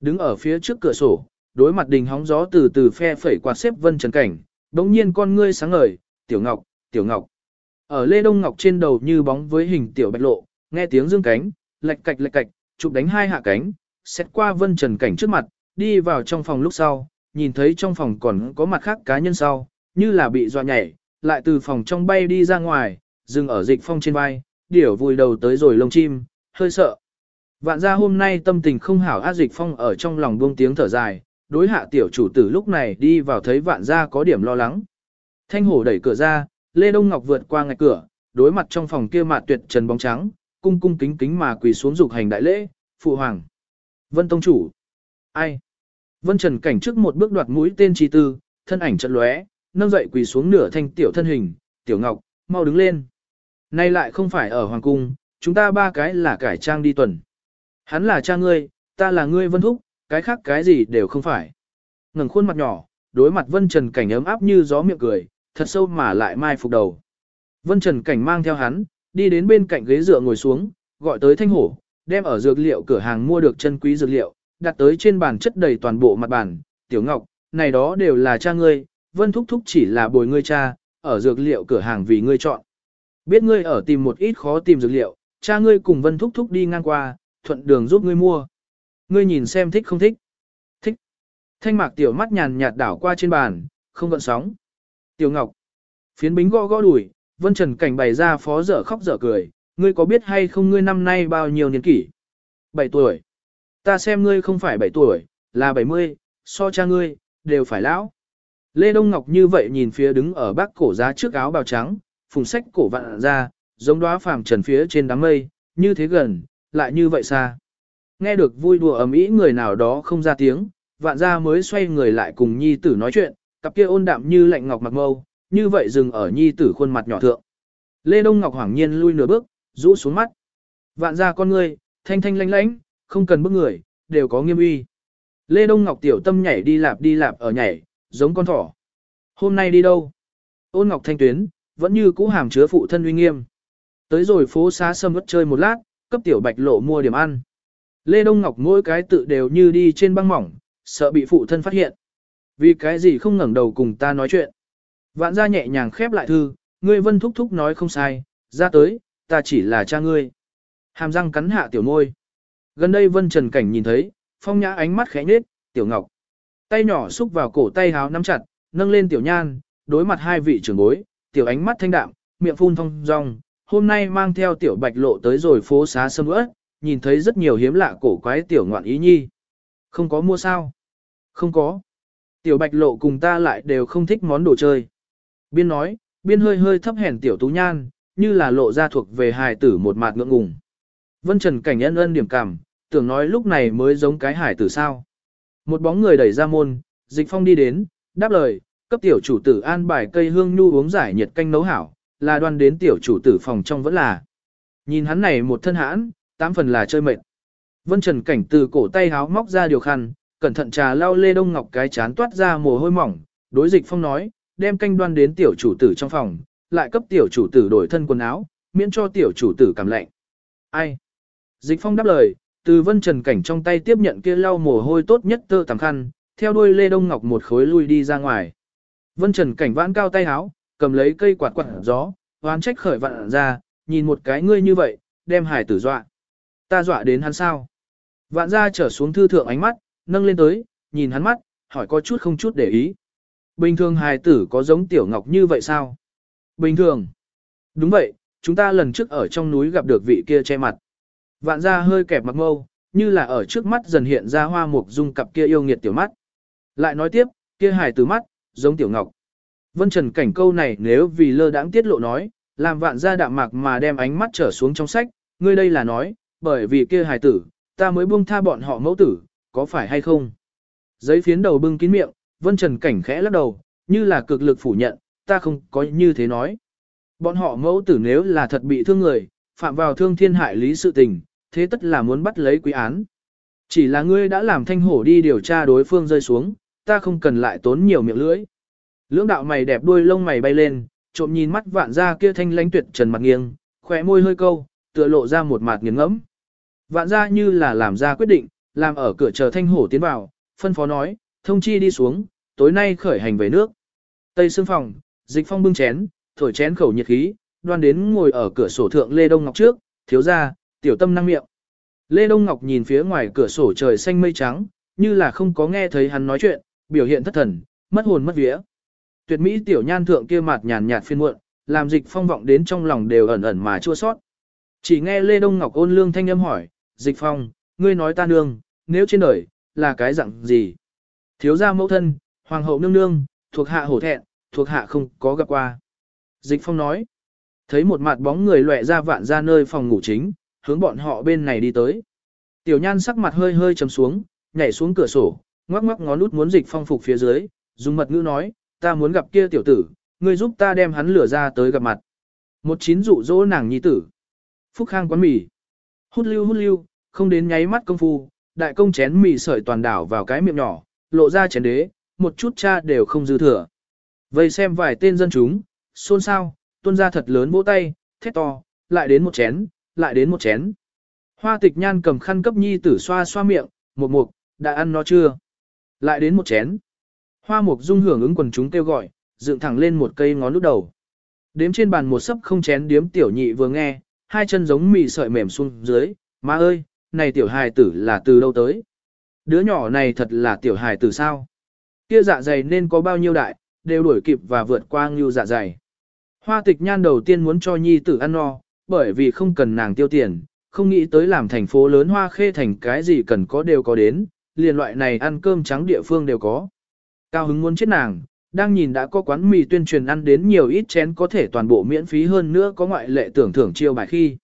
Đứng ở phía trước cửa sổ, đối mặt đỉnh hóng gió từ từ phe phẩy quạt xếp vân trần cảnh, đống nhiên con ngươi sáng ngời, tiểu ngọc, tiểu ngọc. Ở lê đông ngọc trên đầu như bóng với hình tiểu bạch lộ, nghe tiếng dương cánh, lệch cạch lệch cạch, chụp đánh hai hạ cánh, xét qua vân trần cảnh trước mặt, đi vào trong phòng lúc sau, nhìn thấy trong phòng còn có mặt khác cá nhân sau, như là bị dọa nhảy, lại từ phòng trong bay đi ra ngoài, dừng ở dịch phong trên vai, điểu vùi đầu tới rồi lông chim, hơi sợ. Vạn ra hôm nay tâm tình không hảo ác dịch phong ở trong lòng buông tiếng thở dài, đối hạ tiểu chủ tử lúc này đi vào thấy vạn ra có điểm lo lắng. Thanh hổ đẩy cửa ra, Lê Đông Ngọc vượt qua ngạch cửa, đối mặt trong phòng kia mạt tuyệt trần bóng trắng, cung cung kính kính mà quỳ xuống dục hành đại lễ, phụ hoàng. Vân Tông Chủ. Ai? Vân Trần cảnh trước một bước đoạt mũi tên chi tư, thân ảnh chợt lóe, nâng dậy quỳ xuống nửa thanh tiểu thân hình, tiểu ngọc, mau đứng lên. Nay lại không phải ở hoàng cung, chúng ta ba cái là cải trang đi tuần. Hắn là cha ngươi, ta là ngươi vân thúc, cái khác cái gì đều không phải. Ngừng khuôn mặt nhỏ, đối mặt Vân Trần cảnh ấm áp như gió miệng cười, thật sâu mà lại mai phục đầu. Vân Trần cảnh mang theo hắn, đi đến bên cạnh ghế dựa ngồi xuống, gọi tới thanh hổ, đem ở dược liệu cửa hàng mua được chân quý dược liệu, đặt tới trên bàn chất đầy toàn bộ mặt bàn, tiểu ngọc, này đó đều là cha ngươi, vân thúc thúc chỉ là bồi ngươi cha, ở dược liệu cửa hàng vì ngươi chọn. Biết ngươi ở tìm một ít khó tìm dược liệu, cha ngươi cùng vân thúc thúc đi ngang qua, thuận đường giúp ngươi mua. Ngươi nhìn xem thích không thích. Thích. Thanh mạc tiểu mắt nhàn nhạt đảo qua trên bàn, không gợn sóng. Tiểu ngọc. Phiến bính gõ gõ đùi, vân trần cảnh bày ra phó dở khóc dở cười, ngươi có biết hay không ngươi năm nay bao nhiêu niên kỷ? 7 tuổi. Ta xem ngươi không phải 7 tuổi, là 70, so cha ngươi, đều phải lão. Lê Đông Ngọc như vậy nhìn phía đứng ở bác cổ giá trước áo bào trắng, phùng sách cổ vạn ra, giống đóa phàm trần phía trên đám mây, như thế gần, lại như vậy xa. Nghe được vui đùa ầm ĩ người nào đó không ra tiếng, vạn gia mới xoay người lại cùng nhi tử nói chuyện, cặp kia ôn đạm như lạnh ngọc mặc mâu, như vậy dừng ở nhi tử khuôn mặt nhỏ thượng. Lê Đông Ngọc hoảng nhiên lui nửa bước, rũ xuống mắt. Vạn gia con ngươi, thanh thanh lánh lánh, không cần bước người, đều có nghiêm uy. Lê Đông Ngọc tiểu tâm nhảy đi lạp đi lạp ở nhảy, giống con thỏ. Hôm nay đi đâu? Ôn Ngọc Thanh Tuyến, vẫn như cũ hàm chứa phụ thân uy nghiêm. Tới rồi phố xá sâm ướt chơi một lát, cấp tiểu bạch lộ mua điểm ăn. Lê Đông Ngọc mỗi cái tự đều như đi trên băng mỏng, sợ bị phụ thân phát hiện. Vì cái gì không ngẩng đầu cùng ta nói chuyện. Vạn gia nhẹ nhàng khép lại thư, ngươi vân thúc thúc nói không sai, ra tới, ta chỉ là cha ngươi. Hàm răng cắn hạ tiểu môi. Gần đây vân trần cảnh nhìn thấy, phong nhã ánh mắt khẽ nhếch, tiểu ngọc. Tay nhỏ xúc vào cổ tay háo nắm chặt, nâng lên tiểu nhan, đối mặt hai vị trưởng bối, tiểu ánh mắt thanh đạm, miệng phun thông rong. Hôm nay mang theo tiểu bạch lộ tới rồi phố xá sâm ớt, nhìn thấy rất nhiều hiếm lạ cổ quái tiểu ngoạn ý nhi. Không có mua sao? Không có. Tiểu bạch lộ cùng ta lại đều không thích món đồ chơi. Biên nói, biên hơi hơi thấp hèn tiểu tú nhan, như là lộ ra thuộc về hài tử một mạt ngượng ngùng. Vân Trần cảnh ân ân điểm cảm, tưởng nói lúc này mới giống cái hải tử sao. Một bóng người đẩy ra môn, dịch phong đi đến, đáp lời, cấp tiểu chủ tử an bài cây hương nhu uống giải nhiệt canh nấu hảo, là đoan đến tiểu chủ tử phòng trong vẫn là. Nhìn hắn này một thân hãn, tám phần là chơi mệt. Vân Trần Cảnh từ cổ tay háo móc ra điều khăn, cẩn thận trà lau Lê Đông Ngọc cái chán toát ra mồ hôi mỏng, đối dịch phong nói, đem canh đoan đến tiểu chủ tử trong phòng, lại cấp tiểu chủ tử đổi thân quần áo, miễn cho tiểu chủ tử cảm lạnh. Ai? Dịch phong đáp lời, từ Vân Trần Cảnh trong tay tiếp nhận kia lau mồ hôi tốt nhất tơ tằm khăn, theo đuôi Lê Đông Ngọc một khối lui đi ra ngoài. Vân Trần Cảnh vãn cao tay háo, cầm lấy cây quạt quạt gió, hoán trách khởi vạn ra, nhìn một cái ngươi như vậy, đem hải tử dọa. Ta dọa đến hắn sao? Vạn ra trở xuống thư thượng ánh mắt, nâng lên tới, nhìn hắn mắt, hỏi có chút không chút để ý. Bình thường hài tử có giống tiểu ngọc như vậy sao? Bình thường. Đúng vậy, chúng ta lần trước ở trong núi gặp được vị kia che mặt. Vạn ra hơi kẹp mặt mâu, như là ở trước mắt dần hiện ra hoa mục dung cặp kia yêu nghiệt tiểu mắt. Lại nói tiếp, kia hài tử mắt, giống tiểu ngọc. Vân Trần cảnh câu này nếu vì lơ đãng tiết lộ nói, làm vạn ra đạm mạc mà đem ánh mắt trở xuống trong sách, ngươi đây là nói, bởi vì kia hài tử, ta mới buông tha bọn họ mẫu tử, có phải hay không? Giấy phiến đầu bưng kín miệng, Vân Trần cảnh khẽ lắc đầu, như là cực lực phủ nhận, ta không có như thế nói. Bọn họ mẫu tử nếu là thật bị thương người, phạm vào thương thiên hại lý sự tình, thế tất là muốn bắt lấy quý án. Chỉ là ngươi đã làm thanh hổ đi điều tra đối phương rơi xuống, ta không cần lại tốn nhiều miệng lưỡi. Lưỡng đạo mày đẹp đuôi lông mày bay lên, trộm nhìn mắt vạn ra kia thanh lãnh tuyệt trần mặt nghiêng, khỏe môi hơi câu, tựa lộ ra một mặt nghiền ngẫm. Vạn ra như là làm ra quyết định, làm ở cửa chờ thanh hổ tiến vào, phân phó nói, thông chi đi xuống, tối nay khởi hành về nước. Tây xương phòng, dịch phong bưng chén, thổi chén khẩu nhiệt khí, đoan đến ngồi ở cửa sổ thượng Lê Đông Ngọc trước, thiếu ra, tiểu tâm năng miệng. Lê Đông Ngọc nhìn phía ngoài cửa sổ trời xanh mây trắng, như là không có nghe thấy hắn nói chuyện, biểu hiện thất thần, mất hồn mất vía. Tuyệt mỹ tiểu nhan thượng kia mặt nhàn nhạt phiên muộn, làm dịch phong vọng đến trong lòng đều ẩn ẩn mà chua sót. Chỉ nghe Lê Đông Ngọc ôn lương thanh âm hỏi, dịch phong, ngươi nói ta nương, nếu trên đời, là cái dạng gì? Thiếu gia mẫu thân, hoàng hậu nương nương, thuộc hạ hổ thẹn, thuộc hạ không có gặp qua. Dịch phong nói, thấy một mặt bóng người lệ ra vạn ra nơi phòng ngủ chính, hướng bọn họ bên này đi tới. Tiểu nhan sắc mặt hơi hơi trầm xuống, nhảy xuống cửa sổ, ngoắc ngoắc ngón út muốn dịch phong phục phía dưới, dùng mật ngữ nói, ta muốn gặp kia tiểu tử, ngươi giúp ta đem hắn lửa ra tới gặp mặt. Một chín dụ dỗ nàng nhi tử. Phúc khang quán mì. Hút lưu hút lưu, không đến nháy mắt công phu, đại công chén mì sợi toàn đảo vào cái miệng nhỏ, lộ ra chén đế, một chút cha đều không dư thừa. Vây xem vài tên dân chúng, xôn xao, tuôn ra thật lớn vỗ tay, thét to, lại đến một chén, lại đến một chén. Hoa tịch nhan cầm khăn cấp nhi tử xoa xoa miệng, một mục, đã ăn nó chưa? Lại đến một chén. Hoa mục dung hưởng ứng quần chúng kêu gọi, dựng thẳng lên một cây ngón lút đầu. Đếm trên bàn một sấp không chén điếm tiểu nhị vừa nghe, hai chân giống mì sợi mềm xuống dưới, má ơi, này tiểu hài tử là từ đâu tới? Đứa nhỏ này thật là tiểu hài từ sao? Kia dạ dày nên có bao nhiêu đại, đều đuổi kịp và vượt qua ngưu dạ dày. Hoa tịch nhan đầu tiên muốn cho nhi tử ăn no, bởi vì không cần nàng tiêu tiền, không nghĩ tới làm thành phố lớn hoa khê thành cái gì cần có đều có đến, liền loại này ăn cơm trắng địa phương đều có. Cao hứng muốn chết nàng, đang nhìn đã có quán mì tuyên truyền ăn đến nhiều ít chén có thể toàn bộ miễn phí hơn nữa có ngoại lệ tưởng thưởng chiêu bài khi.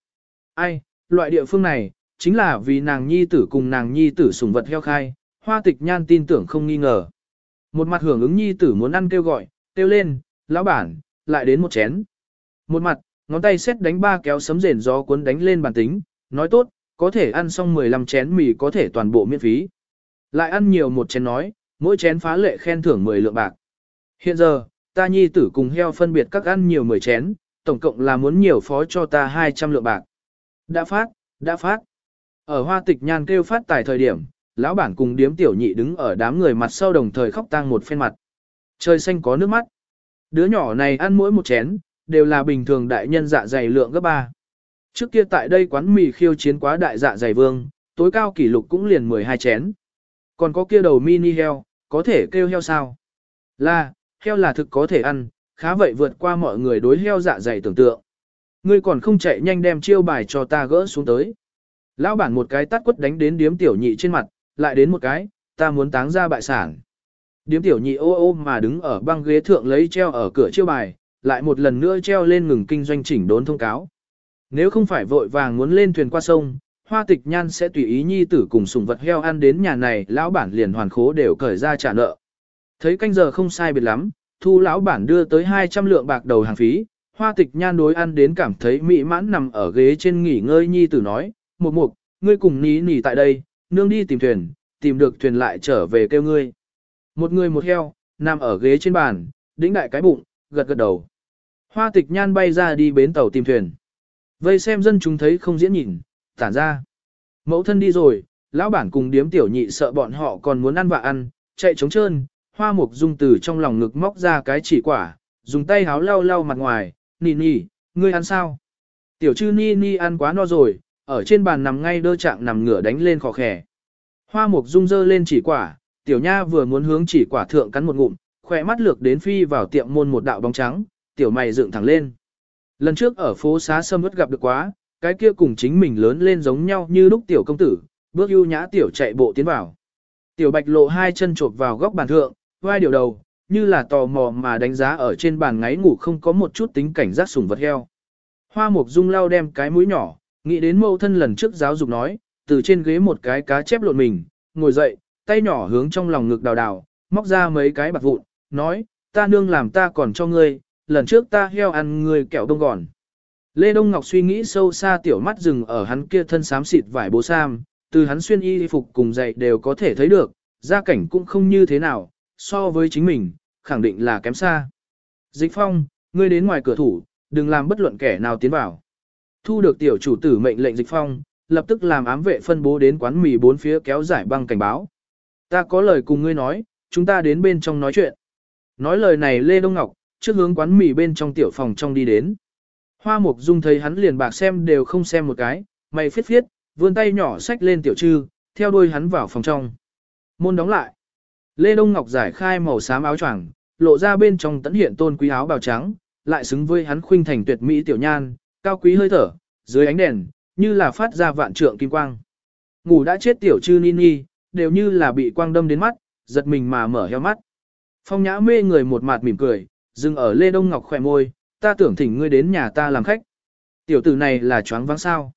Ai, loại địa phương này, chính là vì nàng nhi tử cùng nàng nhi tử sùng vật heo khai, hoa tịch nhan tin tưởng không nghi ngờ. Một mặt hưởng ứng nhi tử muốn ăn kêu gọi, kêu lên, lão bản, lại đến một chén. Một mặt, ngón tay xét đánh ba kéo sấm rền gió cuốn đánh lên bàn tính, nói tốt, có thể ăn xong 15 chén mì có thể toàn bộ miễn phí. Lại ăn nhiều một chén nói, mỗi chén phá lệ khen thưởng 10 lượng bạc. Hiện giờ, ta nhi tử cùng heo phân biệt các ăn nhiều 10 chén, tổng cộng là muốn nhiều phó cho ta 200 lượng bạc. Đã phát, đã phát. Ở hoa tịch nhan kêu phát tài thời điểm, lão bản cùng điếm tiểu nhị đứng ở đám người mặt sau đồng thời khóc tang một phen mặt. Trời xanh có nước mắt. Đứa nhỏ này ăn mỗi một chén, đều là bình thường đại nhân dạ dày lượng gấp ba. Trước kia tại đây quán mì khiêu chiến quá đại dạ dày vương, tối cao kỷ lục cũng liền 12 chén. Còn có kia đầu mini heo, có thể kêu heo sao? Là, heo là thực có thể ăn, khá vậy vượt qua mọi người đối heo dạ dày tưởng tượng. Ngươi còn không chạy nhanh đem chiêu bài cho ta gỡ xuống tới. Lão bản một cái tát quất đánh đến điếm tiểu nhị trên mặt, lại đến một cái, ta muốn táng ra bại sản. Điếm tiểu nhị ô ô mà đứng ở băng ghế thượng lấy treo ở cửa chiêu bài, lại một lần nữa treo lên ngừng kinh doanh chỉnh đốn thông cáo. Nếu không phải vội vàng muốn lên thuyền qua sông, hoa tịch nhan sẽ tùy ý nhi tử cùng sùng vật heo ăn đến nhà này, lão bản liền hoàn khố đều cởi ra trả nợ. Thấy canh giờ không sai biệt lắm, thu lão bản đưa tới 200 lượng bạc đầu hàng phí, hoa tịch nhan đối ăn đến cảm thấy mỹ mãn nằm ở ghế trên nghỉ ngơi nhi tử nói, một mục, ngươi cùng ní nỉ tại đây, nương đi tìm thuyền, tìm được thuyền lại trở về kêu ngươi. Một người một heo, nằm ở ghế trên bàn, đĩnh đại cái bụng, gật gật đầu. Hoa tịch nhan bay ra đi bến tàu tìm thuyền. Vây xem dân chúng thấy không diễn nhìn, tản ra. Mẫu thân đi rồi, lão bản cùng điếm tiểu nhị sợ bọn họ còn muốn ăn và ăn, chạy trống trơn, hoa mục dung từ trong lòng ngực móc ra cái chỉ quả, dùng tay háo lau lau mặt ngoài, nì nì, ngươi ăn sao? Tiểu chư ni ni ăn quá no rồi, ở trên bàn nằm ngay đơ trạng nằm ngửa đánh lên khò khẻ. Hoa mục dung dơ lên chỉ quả, tiểu nha vừa muốn hướng chỉ quả thượng cắn một ngụm, khỏe mắt lược đến phi vào tiệm môn một đạo bóng trắng, tiểu mày dựng thẳng lên. Lần trước ở phố xá sâm ướt gặp được quá, cái kia cùng chính mình lớn lên giống nhau như lúc tiểu công tử, bước ưu nhã tiểu chạy bộ tiến vào. Tiểu bạch lộ hai chân chộp vào góc bàn thượng, vai điều đầu, như là tò mò mà đánh giá ở trên bàn ngáy ngủ không có một chút tính cảnh giác sùng vật heo. Hoa mục dung lao đem cái mũi nhỏ, nghĩ đến mâu thân lần trước giáo dục nói, từ trên ghế một cái cá chép lộn mình, ngồi dậy, tay nhỏ hướng trong lòng ngực đào đào, móc ra mấy cái bạc vụn, nói, ta nương làm ta còn cho ngươi, lần trước ta heo ăn ngươi kẹo đông gòn. Lê Đông Ngọc suy nghĩ sâu xa tiểu mắt rừng ở hắn kia thân xám xịt vải bố sam, từ hắn xuyên y phục cùng dậy đều có thể thấy được, gia cảnh cũng không như thế nào, so với chính mình, khẳng định là kém xa. Dịch phong, ngươi đến ngoài cửa thủ, đừng làm bất luận kẻ nào tiến vào. Thu được tiểu chủ tử mệnh lệnh dịch phong, lập tức làm ám vệ phân bố đến quán mì bốn phía kéo giải băng cảnh báo. Ta có lời cùng ngươi nói, chúng ta đến bên trong nói chuyện. Nói lời này Lê Đông Ngọc, trước hướng quán mì bên trong tiểu phòng trong đi đến. Hoa Mục Dung thấy hắn liền bạc xem đều không xem một cái, mày phiết phiết, vươn tay nhỏ xách lên tiểu trư, theo đuôi hắn vào phòng trong. Môn đóng lại. Lê Đông Ngọc giải khai màu xám áo choàng, lộ ra bên trong tấn hiện tôn quý áo bào trắng, lại xứng với hắn khuynh thành tuyệt mỹ tiểu nhan, cao quý hơi thở, dưới ánh đèn, như là phát ra vạn trượng kim quang. Ngủ đã chết tiểu chư Nini, đều như là bị quang đâm đến mắt, giật mình mà mở heo mắt. Phong nhã mê người một mặt mỉm cười, dừng ở Lê Đông Ngọc khỏe môi, ta tưởng thỉnh ngươi đến nhà ta làm khách. Tiểu tử này là choáng váng sao.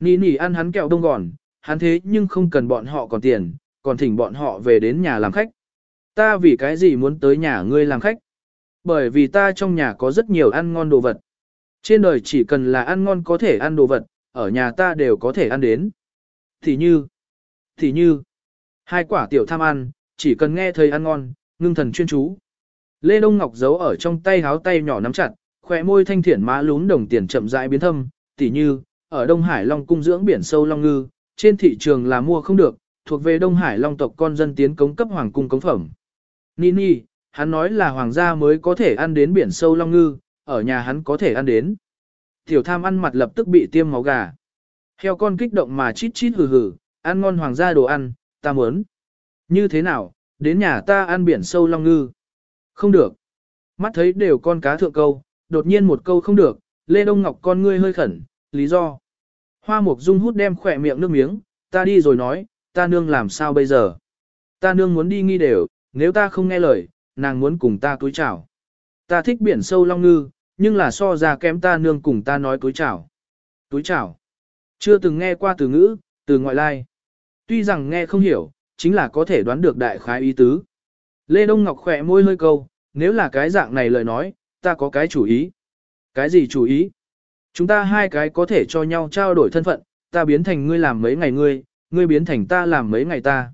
Nì nì ăn hắn kẹo đông gòn, hắn thế nhưng không cần bọn họ còn tiền, còn thỉnh bọn họ về đến nhà làm khách. Ta vì cái gì muốn tới nhà ngươi làm khách? Bởi vì ta trong nhà có rất nhiều ăn ngon đồ vật. Trên đời chỉ cần là ăn ngon có thể ăn đồ vật, ở nhà ta đều có thể ăn đến. Thì như, thì như, hai quả tiểu tham ăn, chỉ cần nghe thấy ăn ngon, ngưng thần chuyên chú. Lê Đông Ngọc giấu ở trong tay háo tay nhỏ nắm chặt, khỏe môi thanh thiển má lún đồng tiền chậm rãi biến thâm, tỉ như, ở Đông Hải Long cung dưỡng biển sâu Long Ngư, trên thị trường là mua không được, thuộc về Đông Hải Long tộc con dân tiến cống cấp hoàng cung cống phẩm. Nini, hắn nói là hoàng gia mới có thể ăn đến biển sâu Long Ngư, ở nhà hắn có thể ăn đến. Tiểu tham ăn mặt lập tức bị tiêm máu gà. Heo con kích động mà chít chít hừ hừ, ăn ngon hoàng gia đồ ăn, ta muốn. Như thế nào, đến nhà ta ăn biển sâu Long Ngư. Không được. Mắt thấy đều con cá thượng câu, đột nhiên một câu không được, Lê Đông Ngọc con ngươi hơi khẩn, lý do. Hoa Mục Dung hút đem khỏe miệng nước miếng, ta đi rồi nói, ta nương làm sao bây giờ? Ta nương muốn đi nghi đều, nếu ta không nghe lời, nàng muốn cùng ta túi chào. Ta thích biển sâu long ngư, nhưng là so ra kém ta nương cùng ta nói túi chào. Túi chào. Chưa từng nghe qua từ ngữ, từ ngoại lai. Tuy rằng nghe không hiểu, chính là có thể đoán được đại khái ý tứ. Lê Đông Ngọc khỏe môi hơi câu, nếu là cái dạng này lời nói, ta có cái chủ ý. Cái gì chủ ý? Chúng ta hai cái có thể cho nhau trao đổi thân phận, ta biến thành ngươi làm mấy ngày ngươi, ngươi biến thành ta làm mấy ngày ta.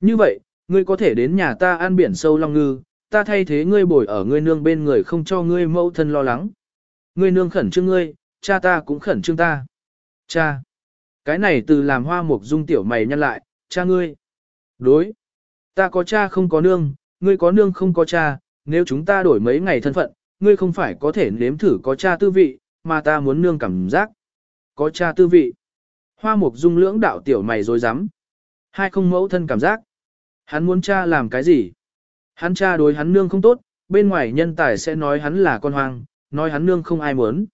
Như vậy, ngươi có thể đến nhà ta ăn biển sâu long ngư, ta thay thế ngươi bồi ở ngươi nương bên người không cho ngươi mẫu thân lo lắng. Ngươi nương khẩn trương ngươi, cha ta cũng khẩn trương ta. Cha. Cái này từ làm hoa mục dung tiểu mày nhăn lại, cha ngươi. Đối. Ta có cha không có nương, ngươi có nương không có cha, nếu chúng ta đổi mấy ngày thân phận, ngươi không phải có thể nếm thử có cha tư vị, mà ta muốn nương cảm giác. Có cha tư vị. Hoa mục dung lưỡng đạo tiểu mày dối rắm Hai không mẫu thân cảm giác. Hắn muốn cha làm cái gì? Hắn cha đối hắn nương không tốt, bên ngoài nhân tài sẽ nói hắn là con hoang, nói hắn nương không ai muốn.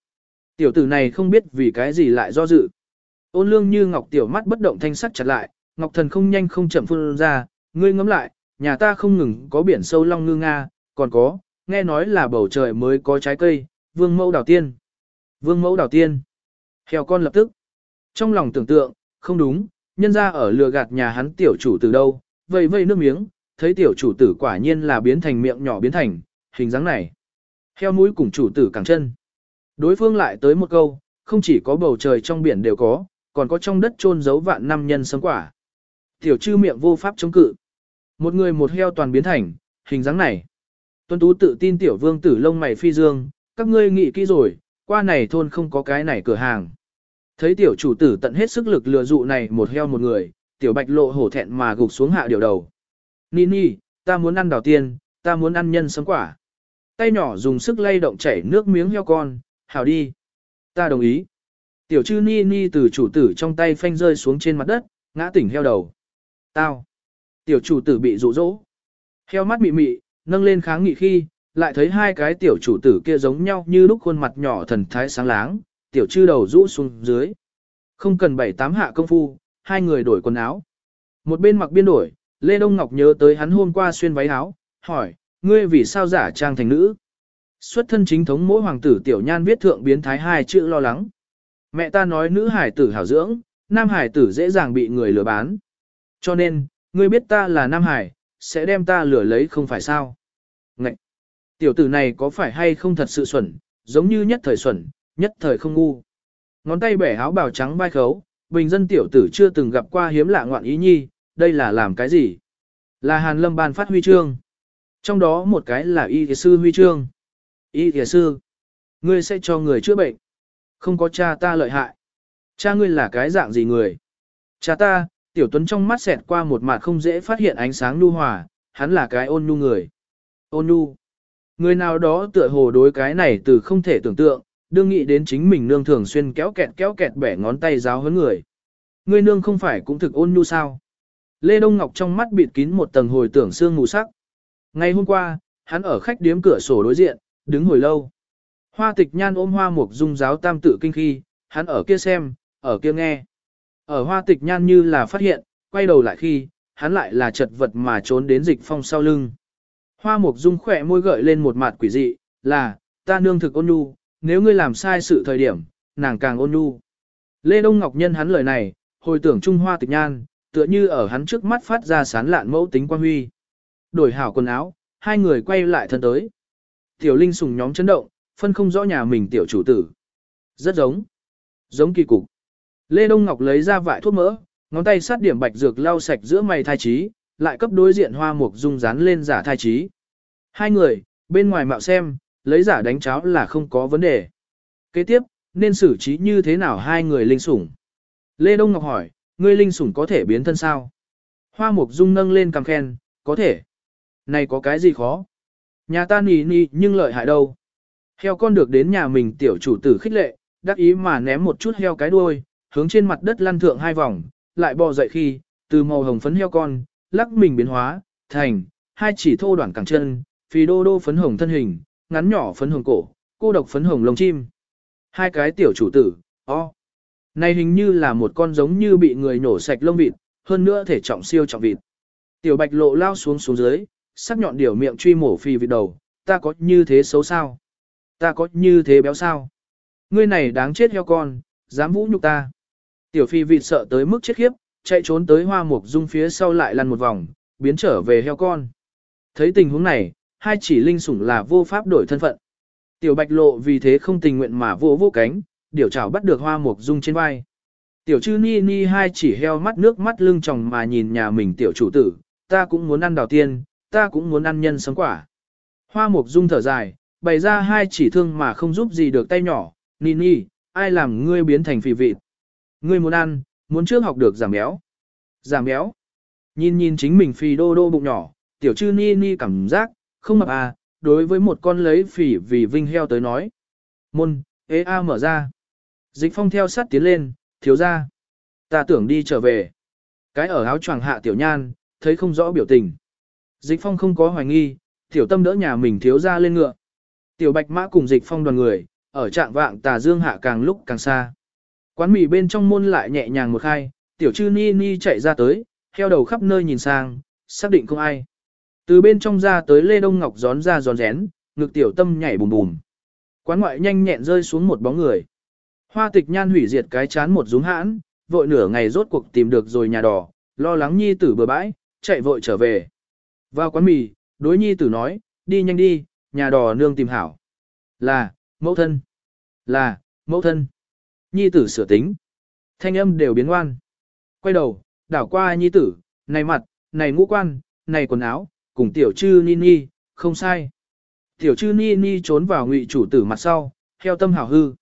Tiểu tử này không biết vì cái gì lại do dự. Ôn lương như ngọc tiểu mắt bất động thanh sắc chặt lại, ngọc thần không nhanh không chậm phun ra, ngươi ngắm lại, nhà ta không ngừng có biển sâu long ngư nga, còn có, nghe nói là bầu trời mới có trái cây, vương mẫu đào tiên. Vương mẫu đào tiên. Heo con lập tức. Trong lòng tưởng tượng, không đúng, nhân ra ở lừa gạt nhà hắn tiểu chủ từ đâu, vây vây nước miếng, thấy tiểu chủ tử quả nhiên là biến thành miệng nhỏ biến thành, hình dáng này. Heo mũi cùng chủ tử cẳng chân. Đối phương lại tới một câu, không chỉ có bầu trời trong biển đều có, còn có trong đất chôn giấu vạn năm nhân sấm quả. Tiểu chư miệng vô pháp chống cự. Một người một heo toàn biến thành, hình dáng này. Tuân tú tự tin tiểu vương tử lông mày phi dương, các ngươi nghĩ kỹ rồi, qua này thôn không có cái này cửa hàng. Thấy tiểu chủ tử tận hết sức lực lừa dụ này một heo một người, tiểu bạch lộ hổ thẹn mà gục xuống hạ điều đầu. Nini, ta muốn ăn đào tiên, ta muốn ăn nhân sấm quả. Tay nhỏ dùng sức lay động chảy nước miếng heo con, hào đi. Ta đồng ý. Tiểu chư Nini từ chủ tử trong tay phanh rơi xuống trên mặt đất, ngã tỉnh heo đầu. Tao. Tiểu chủ tử bị rụ rỗ. Heo mắt mị mị, nâng lên kháng nghị khi, lại thấy hai cái tiểu chủ tử kia giống nhau như lúc khuôn mặt nhỏ thần thái sáng láng, tiểu chư đầu rũ xuống dưới. Không cần bảy tám hạ công phu, hai người đổi quần áo. Một bên mặc biên đổi, Lê Đông Ngọc nhớ tới hắn hôm qua xuyên váy áo, hỏi, ngươi vì sao giả trang thành nữ? Xuất thân chính thống mỗi hoàng tử tiểu nhan viết thượng biến thái hai chữ lo lắng. Mẹ ta nói nữ hải tử hảo dưỡng, nam hải tử dễ dàng bị người lừa bán. Cho nên, ngươi biết ta là nam hải, sẽ đem ta lừa lấy không phải sao? Ngậy! Tiểu tử này có phải hay không thật sự xuẩn, giống như nhất thời xuẩn, nhất thời không ngu. Ngón tay bẻ áo bào trắng vai khấu, bình dân tiểu tử chưa từng gặp qua hiếm lạ ngoạn ý nhi, đây là làm cái gì? Là Hàn Lâm ban phát huy chương. Trong đó một cái là y thịa sư huy chương. Y thịa sư, ngươi sẽ cho người chữa bệnh. Không có cha ta lợi hại. Cha ngươi là cái dạng gì người? Cha ta, tiểu tuấn trong mắt xẹt qua một mặt không dễ phát hiện ánh sáng nu hòa, hắn là cái ôn nhu người. Ôn nhu. Người nào đó tựa hồ đối cái này từ không thể tưởng tượng, đương nghĩ đến chính mình nương thường xuyên kéo kẹt kéo kẹt bẻ ngón tay giáo hơn người. Ngươi nương không phải cũng thực ôn nhu sao? Lê Đông Ngọc trong mắt bịt kín một tầng hồi tưởng xương mù sắc. Ngày hôm qua, hắn ở khách điếm cửa sổ đối diện, đứng hồi lâu. Hoa tịch nhan ôm hoa mục dung giáo tam tự kinh khi, hắn ở kia xem, ở kia nghe. Ở hoa tịch nhan như là phát hiện, quay đầu lại khi, hắn lại là chật vật mà trốn đến dịch phong sau lưng. Hoa mục dung khỏe môi gợi lên một mặt quỷ dị, là, ta nương thực ôn nhu, nếu ngươi làm sai sự thời điểm, nàng càng ôn nhu. Lê Đông Ngọc nhân hắn lời này, hồi tưởng Trung Hoa tịch nhan, tựa như ở hắn trước mắt phát ra sán lạn mẫu tính quan huy. Đổi hảo quần áo, hai người quay lại thân tới. Tiểu Linh sùng nhóm chấn động, phân không rõ nhà mình tiểu chủ tử. Rất giống. Giống kỳ cục. Lê Đông Ngọc lấy ra vải thuốc mỡ, ngón tay sát điểm bạch dược lau sạch giữa mày thai trí, lại cấp đối diện hoa mục dung dán lên giả thai trí. Hai người, bên ngoài mạo xem, lấy giả đánh cháo là không có vấn đề. Kế tiếp, nên xử trí như thế nào hai người linh sủng? Lê Đông Ngọc hỏi, ngươi linh sủng có thể biến thân sao? Hoa mục dung nâng lên cằm khen, có thể. Này có cái gì khó? Nhà ta nì nì nhưng lợi hại đâu? Heo con được đến nhà mình tiểu chủ tử khích lệ, đắc ý mà ném một chút heo cái đuôi, hướng trên mặt đất lăn thượng hai vòng, lại bò dậy khi, từ màu hồng phấn heo con, lắc mình biến hóa, thành, hai chỉ thô đoạn cẳng chân, phì đô đô phấn hồng thân hình, ngắn nhỏ phấn hồng cổ, cô độc phấn hồng lông chim. Hai cái tiểu chủ tử, o. Này hình như là một con giống như bị người nổ sạch lông vịt, hơn nữa thể trọng siêu trọng vịt. Tiểu bạch lộ lao xuống xuống dưới, sắc nhọn điểu miệng truy mổ phi vịt đầu, ta có như thế xấu sao? Ta có như thế béo sao? Ngươi này đáng chết heo con, dám vũ nhục ta. Tiểu phi vịt sợ tới mức chết khiếp, chạy trốn tới hoa mục dung phía sau lại lăn một vòng, biến trở về heo con. Thấy tình huống này, hai chỉ linh sủng là vô pháp đổi thân phận. Tiểu bạch lộ vì thế không tình nguyện mà vô vô cánh, điểu chảo bắt được hoa mục dung trên vai. Tiểu chư ni ni hai chỉ heo mắt nước mắt lưng tròng mà nhìn nhà mình tiểu chủ tử, ta cũng muốn ăn đào tiên, ta cũng muốn ăn nhân sống quả. Hoa mục dung thở dài, bày ra hai chỉ thương mà không giúp gì được tay nhỏ, ni ni, ai làm ngươi biến thành phì vịt. Ngươi muốn ăn, muốn trước học được giảm béo. Giảm béo. Nhìn nhìn chính mình phì đô đô bụng nhỏ, tiểu chư ni ni cảm giác, không mập à, đối với một con lấy phỉ vì vinh heo tới nói. Môn, ế a mở ra. Dịch phong theo sát tiến lên, thiếu ra. Ta tưởng đi trở về. Cái ở áo choàng hạ tiểu nhan, thấy không rõ biểu tình. Dịch phong không có hoài nghi, tiểu tâm đỡ nhà mình thiếu ra lên ngựa. Tiểu bạch mã cùng dịch phong đoàn người, ở trạng vạng tà dương hạ càng lúc càng xa. Quán mì bên trong môn lại nhẹ nhàng một khai, tiểu chư ni ni chạy ra tới, theo đầu khắp nơi nhìn sang, xác định không ai. Từ bên trong ra tới Lê Đông Ngọc gión ra gión rén, ngực tiểu tâm nhảy bùm bùm. Quán ngoại nhanh nhẹn rơi xuống một bóng người. Hoa tịch nhan hủy diệt cái chán một rúng hãn, vội nửa ngày rốt cuộc tìm được rồi nhà đỏ, lo lắng nhi tử bừa bãi, chạy vội trở về. Vào quán mì, đối nhi tử nói, đi nhanh đi, nhà đỏ nương tìm hảo. Là, mẫu thân. Là, mẫu thân. Nhi tử sửa tính. Thanh âm đều biến ngoan. Quay đầu, đảo qua nhi tử, này mặt, này ngũ quan, này quần áo, cùng tiểu chư ni ni, không sai. Tiểu chư ni ni trốn vào ngụy chủ tử mặt sau, theo tâm hảo hư.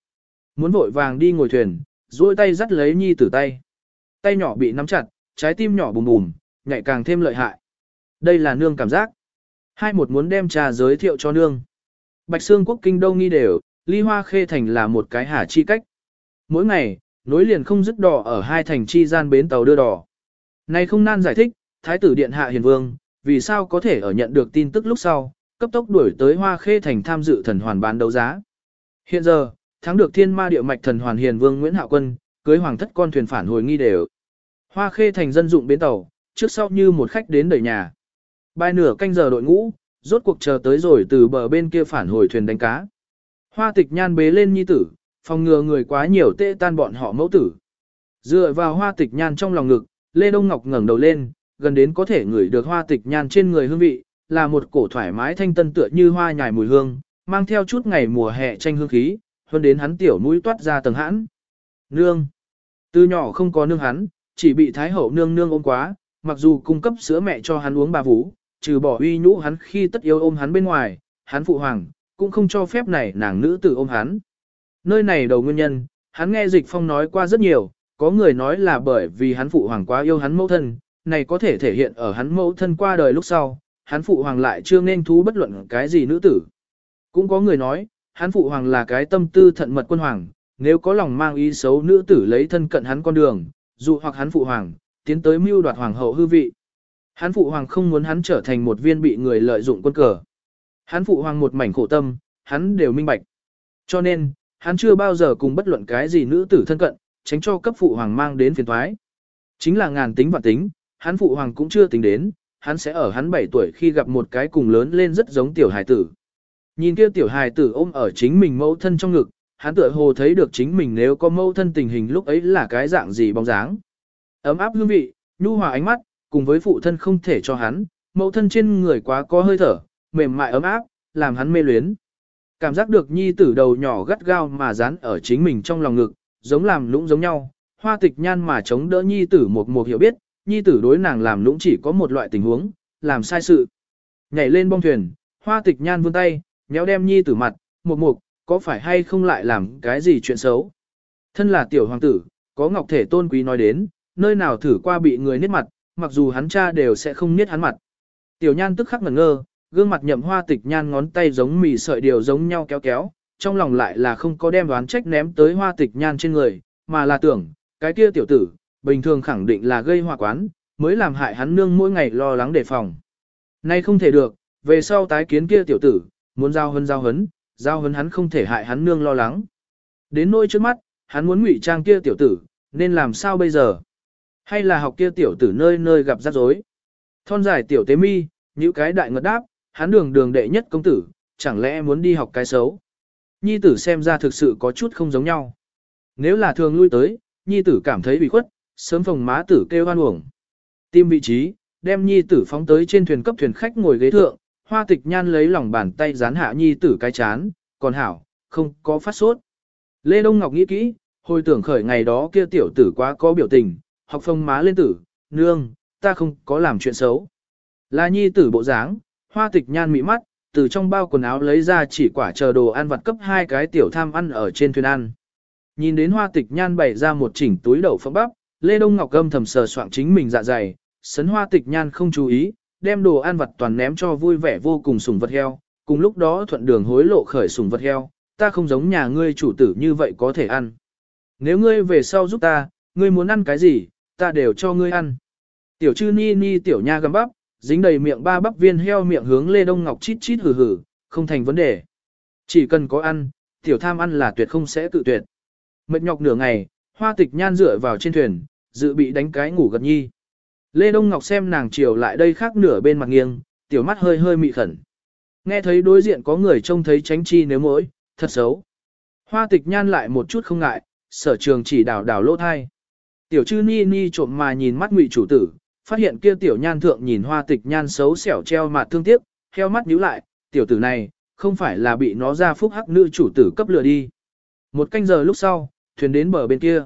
Muốn vội vàng đi ngồi thuyền, duỗi tay dắt lấy nhi tử tay. Tay nhỏ bị nắm chặt, trái tim nhỏ bùm bùm, nhạy càng thêm lợi hại. Đây là nương cảm giác. Hai một muốn đem trà giới thiệu cho nương. Bạch Sương quốc kinh đông nghi đều, ly hoa khê thành là một cái hả chi cách. Mỗi ngày, nối liền không dứt đỏ ở hai thành chi gian bến tàu đưa đỏ. Này không nan giải thích, Thái tử Điện Hạ Hiền Vương, vì sao có thể ở nhận được tin tức lúc sau, cấp tốc đuổi tới Hoa Khê Thành tham dự thần hoàn bán đấu giá. Hiện giờ, thắng được thiên ma địa mạch thần hoàn hiền vương Nguyễn Hạo Quân, cưới hoàng thất con thuyền phản hồi nghi đều. Hoa Khê Thành dân dụng bến tàu, trước sau như một khách đến đầy nhà. Bài nửa canh giờ đội ngũ, rốt cuộc chờ tới rồi từ bờ bên kia phản hồi thuyền đánh cá. Hoa tịch nhan bế lên nhi tử, phòng ngừa người quá nhiều tệ tan bọn họ mẫu tử. Dựa vào hoa tịch nhan trong lòng ngực, Lê Đông Ngọc ngẩng đầu lên, gần đến có thể ngửi được hoa tịch nhan trên người hương vị, là một cổ thoải mái thanh tân tựa như hoa nhài mùi hương, mang theo chút ngày mùa hè tranh hương khí, hơn đến hắn tiểu mũi toát ra tầng hãn. Nương. Từ nhỏ không có nương hắn, chỉ bị thái hậu nương nương ôm quá, mặc dù cung cấp sữa mẹ cho hắn uống bà vú, trừ bỏ uy nhũ hắn khi tất yếu ôm hắn bên ngoài, hắn phụ hoàng, cũng không cho phép này nàng nữ tử ôm hắn. Nơi này đầu nguyên nhân, hắn nghe dịch phong nói qua rất nhiều, có người nói là bởi vì hắn phụ hoàng quá yêu hắn mẫu thân, này có thể thể hiện ở hắn mẫu thân qua đời lúc sau, hắn phụ hoàng lại chưa nên thú bất luận cái gì nữ tử. Cũng có người nói, hắn phụ hoàng là cái tâm tư thận mật quân hoàng, nếu có lòng mang ý xấu nữ tử lấy thân cận hắn con đường, dụ hoặc hắn phụ hoàng, tiến tới mưu đoạt hoàng hậu hư vị. Hắn phụ hoàng không muốn hắn trở thành một viên bị người lợi dụng quân cờ. Hắn phụ hoàng một mảnh khổ tâm, hắn đều minh bạch. Cho nên, hắn chưa bao giờ cùng bất luận cái gì nữ tử thân cận, tránh cho cấp phụ hoàng mang đến phiền toái. Chính là ngàn tính và tính, hắn phụ hoàng cũng chưa tính đến, hắn sẽ ở hắn 7 tuổi khi gặp một cái cùng lớn lên rất giống tiểu hải tử. Nhìn kia tiểu hài tử ôm ở chính mình mẫu thân trong ngực, hắn tựa hồ thấy được chính mình nếu có mẫu thân tình hình lúc ấy là cái dạng gì bóng dáng. Ấm áp hương vị, nhu hòa ánh mắt, cùng với phụ thân không thể cho hắn, mẫu thân trên người quá có hơi thở, mềm mại ấm áp, làm hắn mê luyến. Cảm giác được nhi tử đầu nhỏ gắt gao mà dán ở chính mình trong lòng ngực, giống làm lũng giống nhau, hoa tịch nhan mà chống đỡ nhi tử một một hiểu biết, nhi tử đối nàng làm lũng chỉ có một loại tình huống, làm sai sự. Nhảy lên bong thuyền, hoa tịch nhan vươn tay, nhéo đem nhi tử mặt, một mục, có phải hay không lại làm cái gì chuyện xấu. Thân là tiểu hoàng tử, có ngọc thể tôn quý nói đến, nơi nào thử qua bị người niết mặt, mặc dù hắn cha đều sẽ không niết hắn mặt. Tiểu nhan tức khắc ngẩn ngơ, gương mặt nhậm hoa tịch nhan ngón tay giống mì sợi điều giống nhau kéo kéo, trong lòng lại là không có đem đoán trách ném tới hoa tịch nhan trên người, mà là tưởng, cái kia tiểu tử, bình thường khẳng định là gây hoa quán, mới làm hại hắn nương mỗi ngày lo lắng đề phòng. Nay không thể được, về sau tái kiến kia tiểu tử, muốn giao hấn giao hấn, giao hấn hắn không thể hại hắn nương lo lắng. Đến nỗi trước mắt, hắn muốn ngụy trang kia tiểu tử, nên làm sao bây giờ? Hay là học kia tiểu tử nơi nơi gặp rắc rối? Thon dài tiểu tế mi, những cái đại ngật đáp, hắn đường đường đệ nhất công tử, chẳng lẽ muốn đi học cái xấu. Nhi tử xem ra thực sự có chút không giống nhau. Nếu là thường lui tới, nhi tử cảm thấy bị khuất, sớm phòng má tử kêu hoan uổng. Tìm vị trí, đem nhi tử phóng tới trên thuyền cấp thuyền khách ngồi ghế thượng, hoa tịch nhan lấy lòng bàn tay dán hạ nhi tử cái chán, còn hảo, không có phát sốt. Lê Đông Ngọc nghĩ kỹ, hồi tưởng khởi ngày đó kia tiểu tử quá có biểu tình, học phong má lên tử, nương, ta không có làm chuyện xấu. Là nhi tử bộ dáng, hoa tịch nhan mị mắt, từ trong bao quần áo lấy ra chỉ quả chờ đồ ăn vặt cấp hai cái tiểu tham ăn ở trên thuyền ăn. Nhìn đến hoa tịch nhan bày ra một chỉnh túi đậu phộng bắp, Lê Đông Ngọc gâm thầm sờ soạng chính mình dạ dày, sấn hoa tịch nhan không chú ý, đem đồ ăn vặt toàn ném cho vui vẻ vô cùng sùng vật heo, cùng lúc đó thuận đường hối lộ khởi sùng vật heo, ta không giống nhà ngươi chủ tử như vậy có thể ăn. Nếu ngươi về sau giúp ta, ngươi muốn ăn cái gì, ta đều cho ngươi ăn. Tiểu chư ni ni tiểu nha gầm bắp, dính đầy miệng ba bắp viên heo miệng hướng Lê Đông Ngọc chít chít hừ hừ, không thành vấn đề. Chỉ cần có ăn, tiểu tham ăn là tuyệt không sẽ tự tuyệt. Mệt nhọc nửa ngày, hoa tịch nhan dựa vào trên thuyền, dự bị đánh cái ngủ gật nhi. Lê Đông Ngọc xem nàng chiều lại đây khác nửa bên mặt nghiêng, tiểu mắt hơi hơi mị khẩn. Nghe thấy đối diện có người trông thấy tránh chi nếu mỗi, thật xấu. Hoa tịch nhan lại một chút không ngại, sở trường chỉ đảo đảo lỗ thai. Tiểu chư ni ni trộm mà nhìn mắt ngụy chủ tử, phát hiện kia tiểu nhan thượng nhìn hoa tịch nhan xấu xẻo treo mặt thương tiếc, theo mắt nhíu lại, tiểu tử này, không phải là bị nó ra phúc hắc nữ chủ tử cấp lừa đi. Một canh giờ lúc sau, thuyền đến bờ bên kia.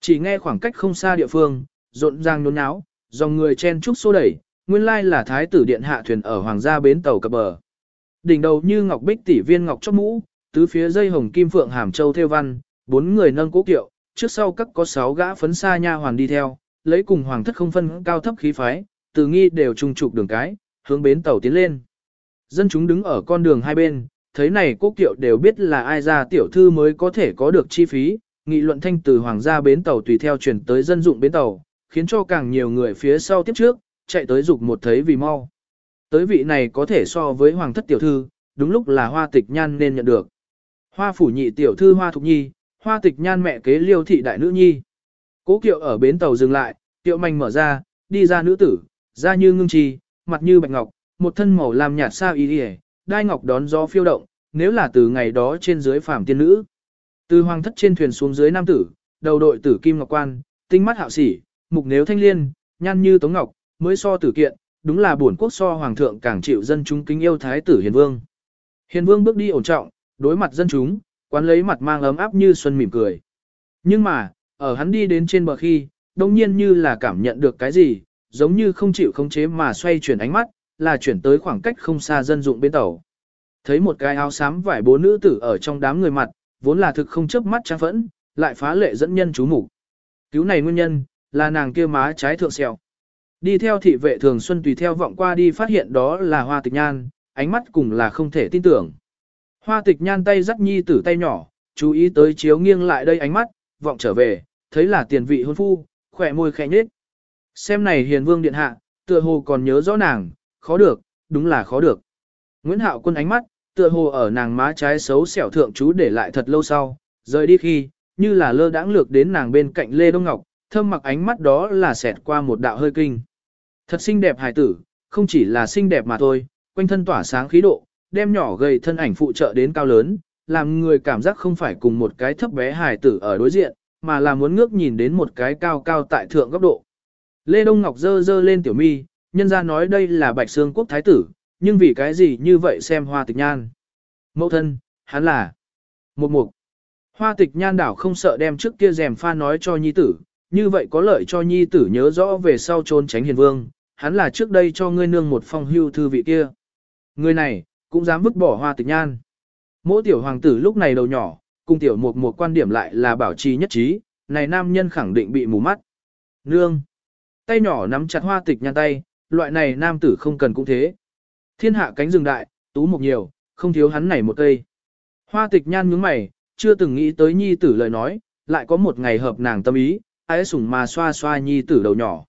Chỉ nghe khoảng cách không xa địa phương, rộn ràng nôn náo, dòng người chen trúc xô đẩy, nguyên lai là thái tử điện hạ thuyền ở hoàng gia bến tàu cập bờ. Đỉnh đầu như ngọc bích tỷ viên ngọc chóp mũ, tứ phía dây hồng kim phượng hàm châu theo văn, bốn người nâng cố kiệu, trước sau các có sáu gã phấn xa nha hoàn đi theo, lấy cùng hoàng thất không phân cao thấp khí phái, từ nghi đều trùng trục đường cái, hướng bến tàu tiến lên. Dân chúng đứng ở con đường hai bên, thấy này cố kiệu đều biết là ai ra tiểu thư mới có thể có được chi phí, nghị luận thanh từ hoàng gia bến tàu tùy theo chuyển tới dân dụng bến tàu, khiến cho càng nhiều người phía sau tiếp trước, chạy tới dục một thấy vì mau. Tới vị này có thể so với hoàng thất tiểu thư, đúng lúc là hoa tịch nhan nên nhận được. Hoa phủ nhị tiểu thư hoa thục nhi, hoa tịch nhan mẹ kế liêu thị đại nữ nhi. Cố kiệu ở bến tàu dừng lại, kiệu manh mở ra, đi ra nữ tử, da như ngưng trì, mặt như bạch ngọc, một thân màu làm nhạt sao y yề, đai ngọc đón gió phiêu động, nếu là từ ngày đó trên dưới phàm tiên nữ. Từ hoàng thất trên thuyền xuống dưới nam tử, đầu đội tử kim ngọc quan, tinh mắt hạo sỉ, mục nếu thanh liên, nhan như tống ngọc, mới so tử kiện, đúng là bổn quốc so hoàng thượng càng chịu dân chúng kính yêu thái tử hiền vương. Hiền vương bước đi ổn trọng, đối mặt dân chúng, quán lấy mặt mang ấm áp như xuân mỉm cười. Nhưng mà, ở hắn đi đến trên bờ khi, đông nhiên như là cảm nhận được cái gì, giống như không chịu khống chế mà xoay chuyển ánh mắt, là chuyển tới khoảng cách không xa dân dụng bên tàu. Thấy một cái áo xám vải bố nữ tử ở trong đám người mặt, vốn là thực không chớp mắt trang phẫn, lại phá lệ dẫn nhân chú mục Cứu này nguyên nhân, là nàng kia má trái thượng sẹo. Đi theo thị vệ thường xuân tùy theo vọng qua đi phát hiện đó là hoa tịch nhan, ánh mắt cùng là không thể tin tưởng. Hoa tịch nhan tay dắt nhi tử tay nhỏ, chú ý tới chiếu nghiêng lại đây ánh mắt, vọng trở về, thấy là tiền vị hôn phu, khỏe môi khẽ nhếch. Xem này hiền vương điện hạ, tựa hồ còn nhớ rõ nàng, khó được, đúng là khó được. Nguyễn Hạo quân ánh mắt, tựa hồ ở nàng má trái xấu xẻo thượng chú để lại thật lâu sau, rời đi khi, như là lơ đãng lược đến nàng bên cạnh Lê Đông Ngọc, thâm mặc ánh mắt đó là xẹt qua một đạo hơi kinh. Thật xinh đẹp hài tử, không chỉ là xinh đẹp mà thôi, quanh thân tỏa sáng khí độ, đem nhỏ gầy thân ảnh phụ trợ đến cao lớn, làm người cảm giác không phải cùng một cái thấp bé hài tử ở đối diện, mà là muốn ngước nhìn đến một cái cao cao tại thượng góc độ. Lê Đông Ngọc dơ dơ lên tiểu mi, nhân ra nói đây là bạch xương quốc thái tử, nhưng vì cái gì như vậy xem hoa tịch nhan. Mẫu thân, hắn là một mục. Hoa tịch nhan đảo không sợ đem trước kia rèm pha nói cho nhi tử, như vậy có lợi cho nhi tử nhớ rõ về sau trốn tránh hiền vương, hắn là trước đây cho ngươi nương một phong hưu thư vị kia. Người này, cũng dám vứt bỏ hoa tịch nhan. Mỗi tiểu hoàng tử lúc này đầu nhỏ, cùng tiểu một một quan điểm lại là bảo trì nhất trí, này nam nhân khẳng định bị mù mắt. Nương. Tay nhỏ nắm chặt hoa tịch nhan tay, loại này nam tử không cần cũng thế. Thiên hạ cánh rừng đại, tú một nhiều, không thiếu hắn này một cây. Hoa tịch nhan nhướng mày, chưa từng nghĩ tới nhi tử lời nói, lại có một ngày hợp nàng tâm ý, ái sủng mà xoa xoa nhi tử đầu nhỏ.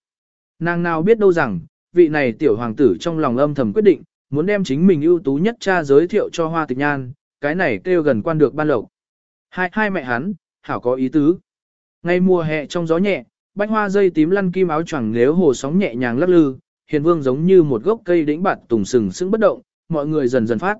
Nàng nào biết đâu rằng, vị này tiểu hoàng tử trong lòng âm thầm quyết định, muốn đem chính mình ưu tú nhất cha giới thiệu cho hoa tịch nhan, cái này kêu gần quan được ban lộc. Hai hai mẹ hắn, hảo có ý tứ. Ngay mùa hè trong gió nhẹ, bánh hoa dây tím lăn kim áo choàng nếu hồ sóng nhẹ nhàng lắc lư, hiền vương giống như một gốc cây đĩnh bạt tùng sừng sững bất động, mọi người dần dần phát.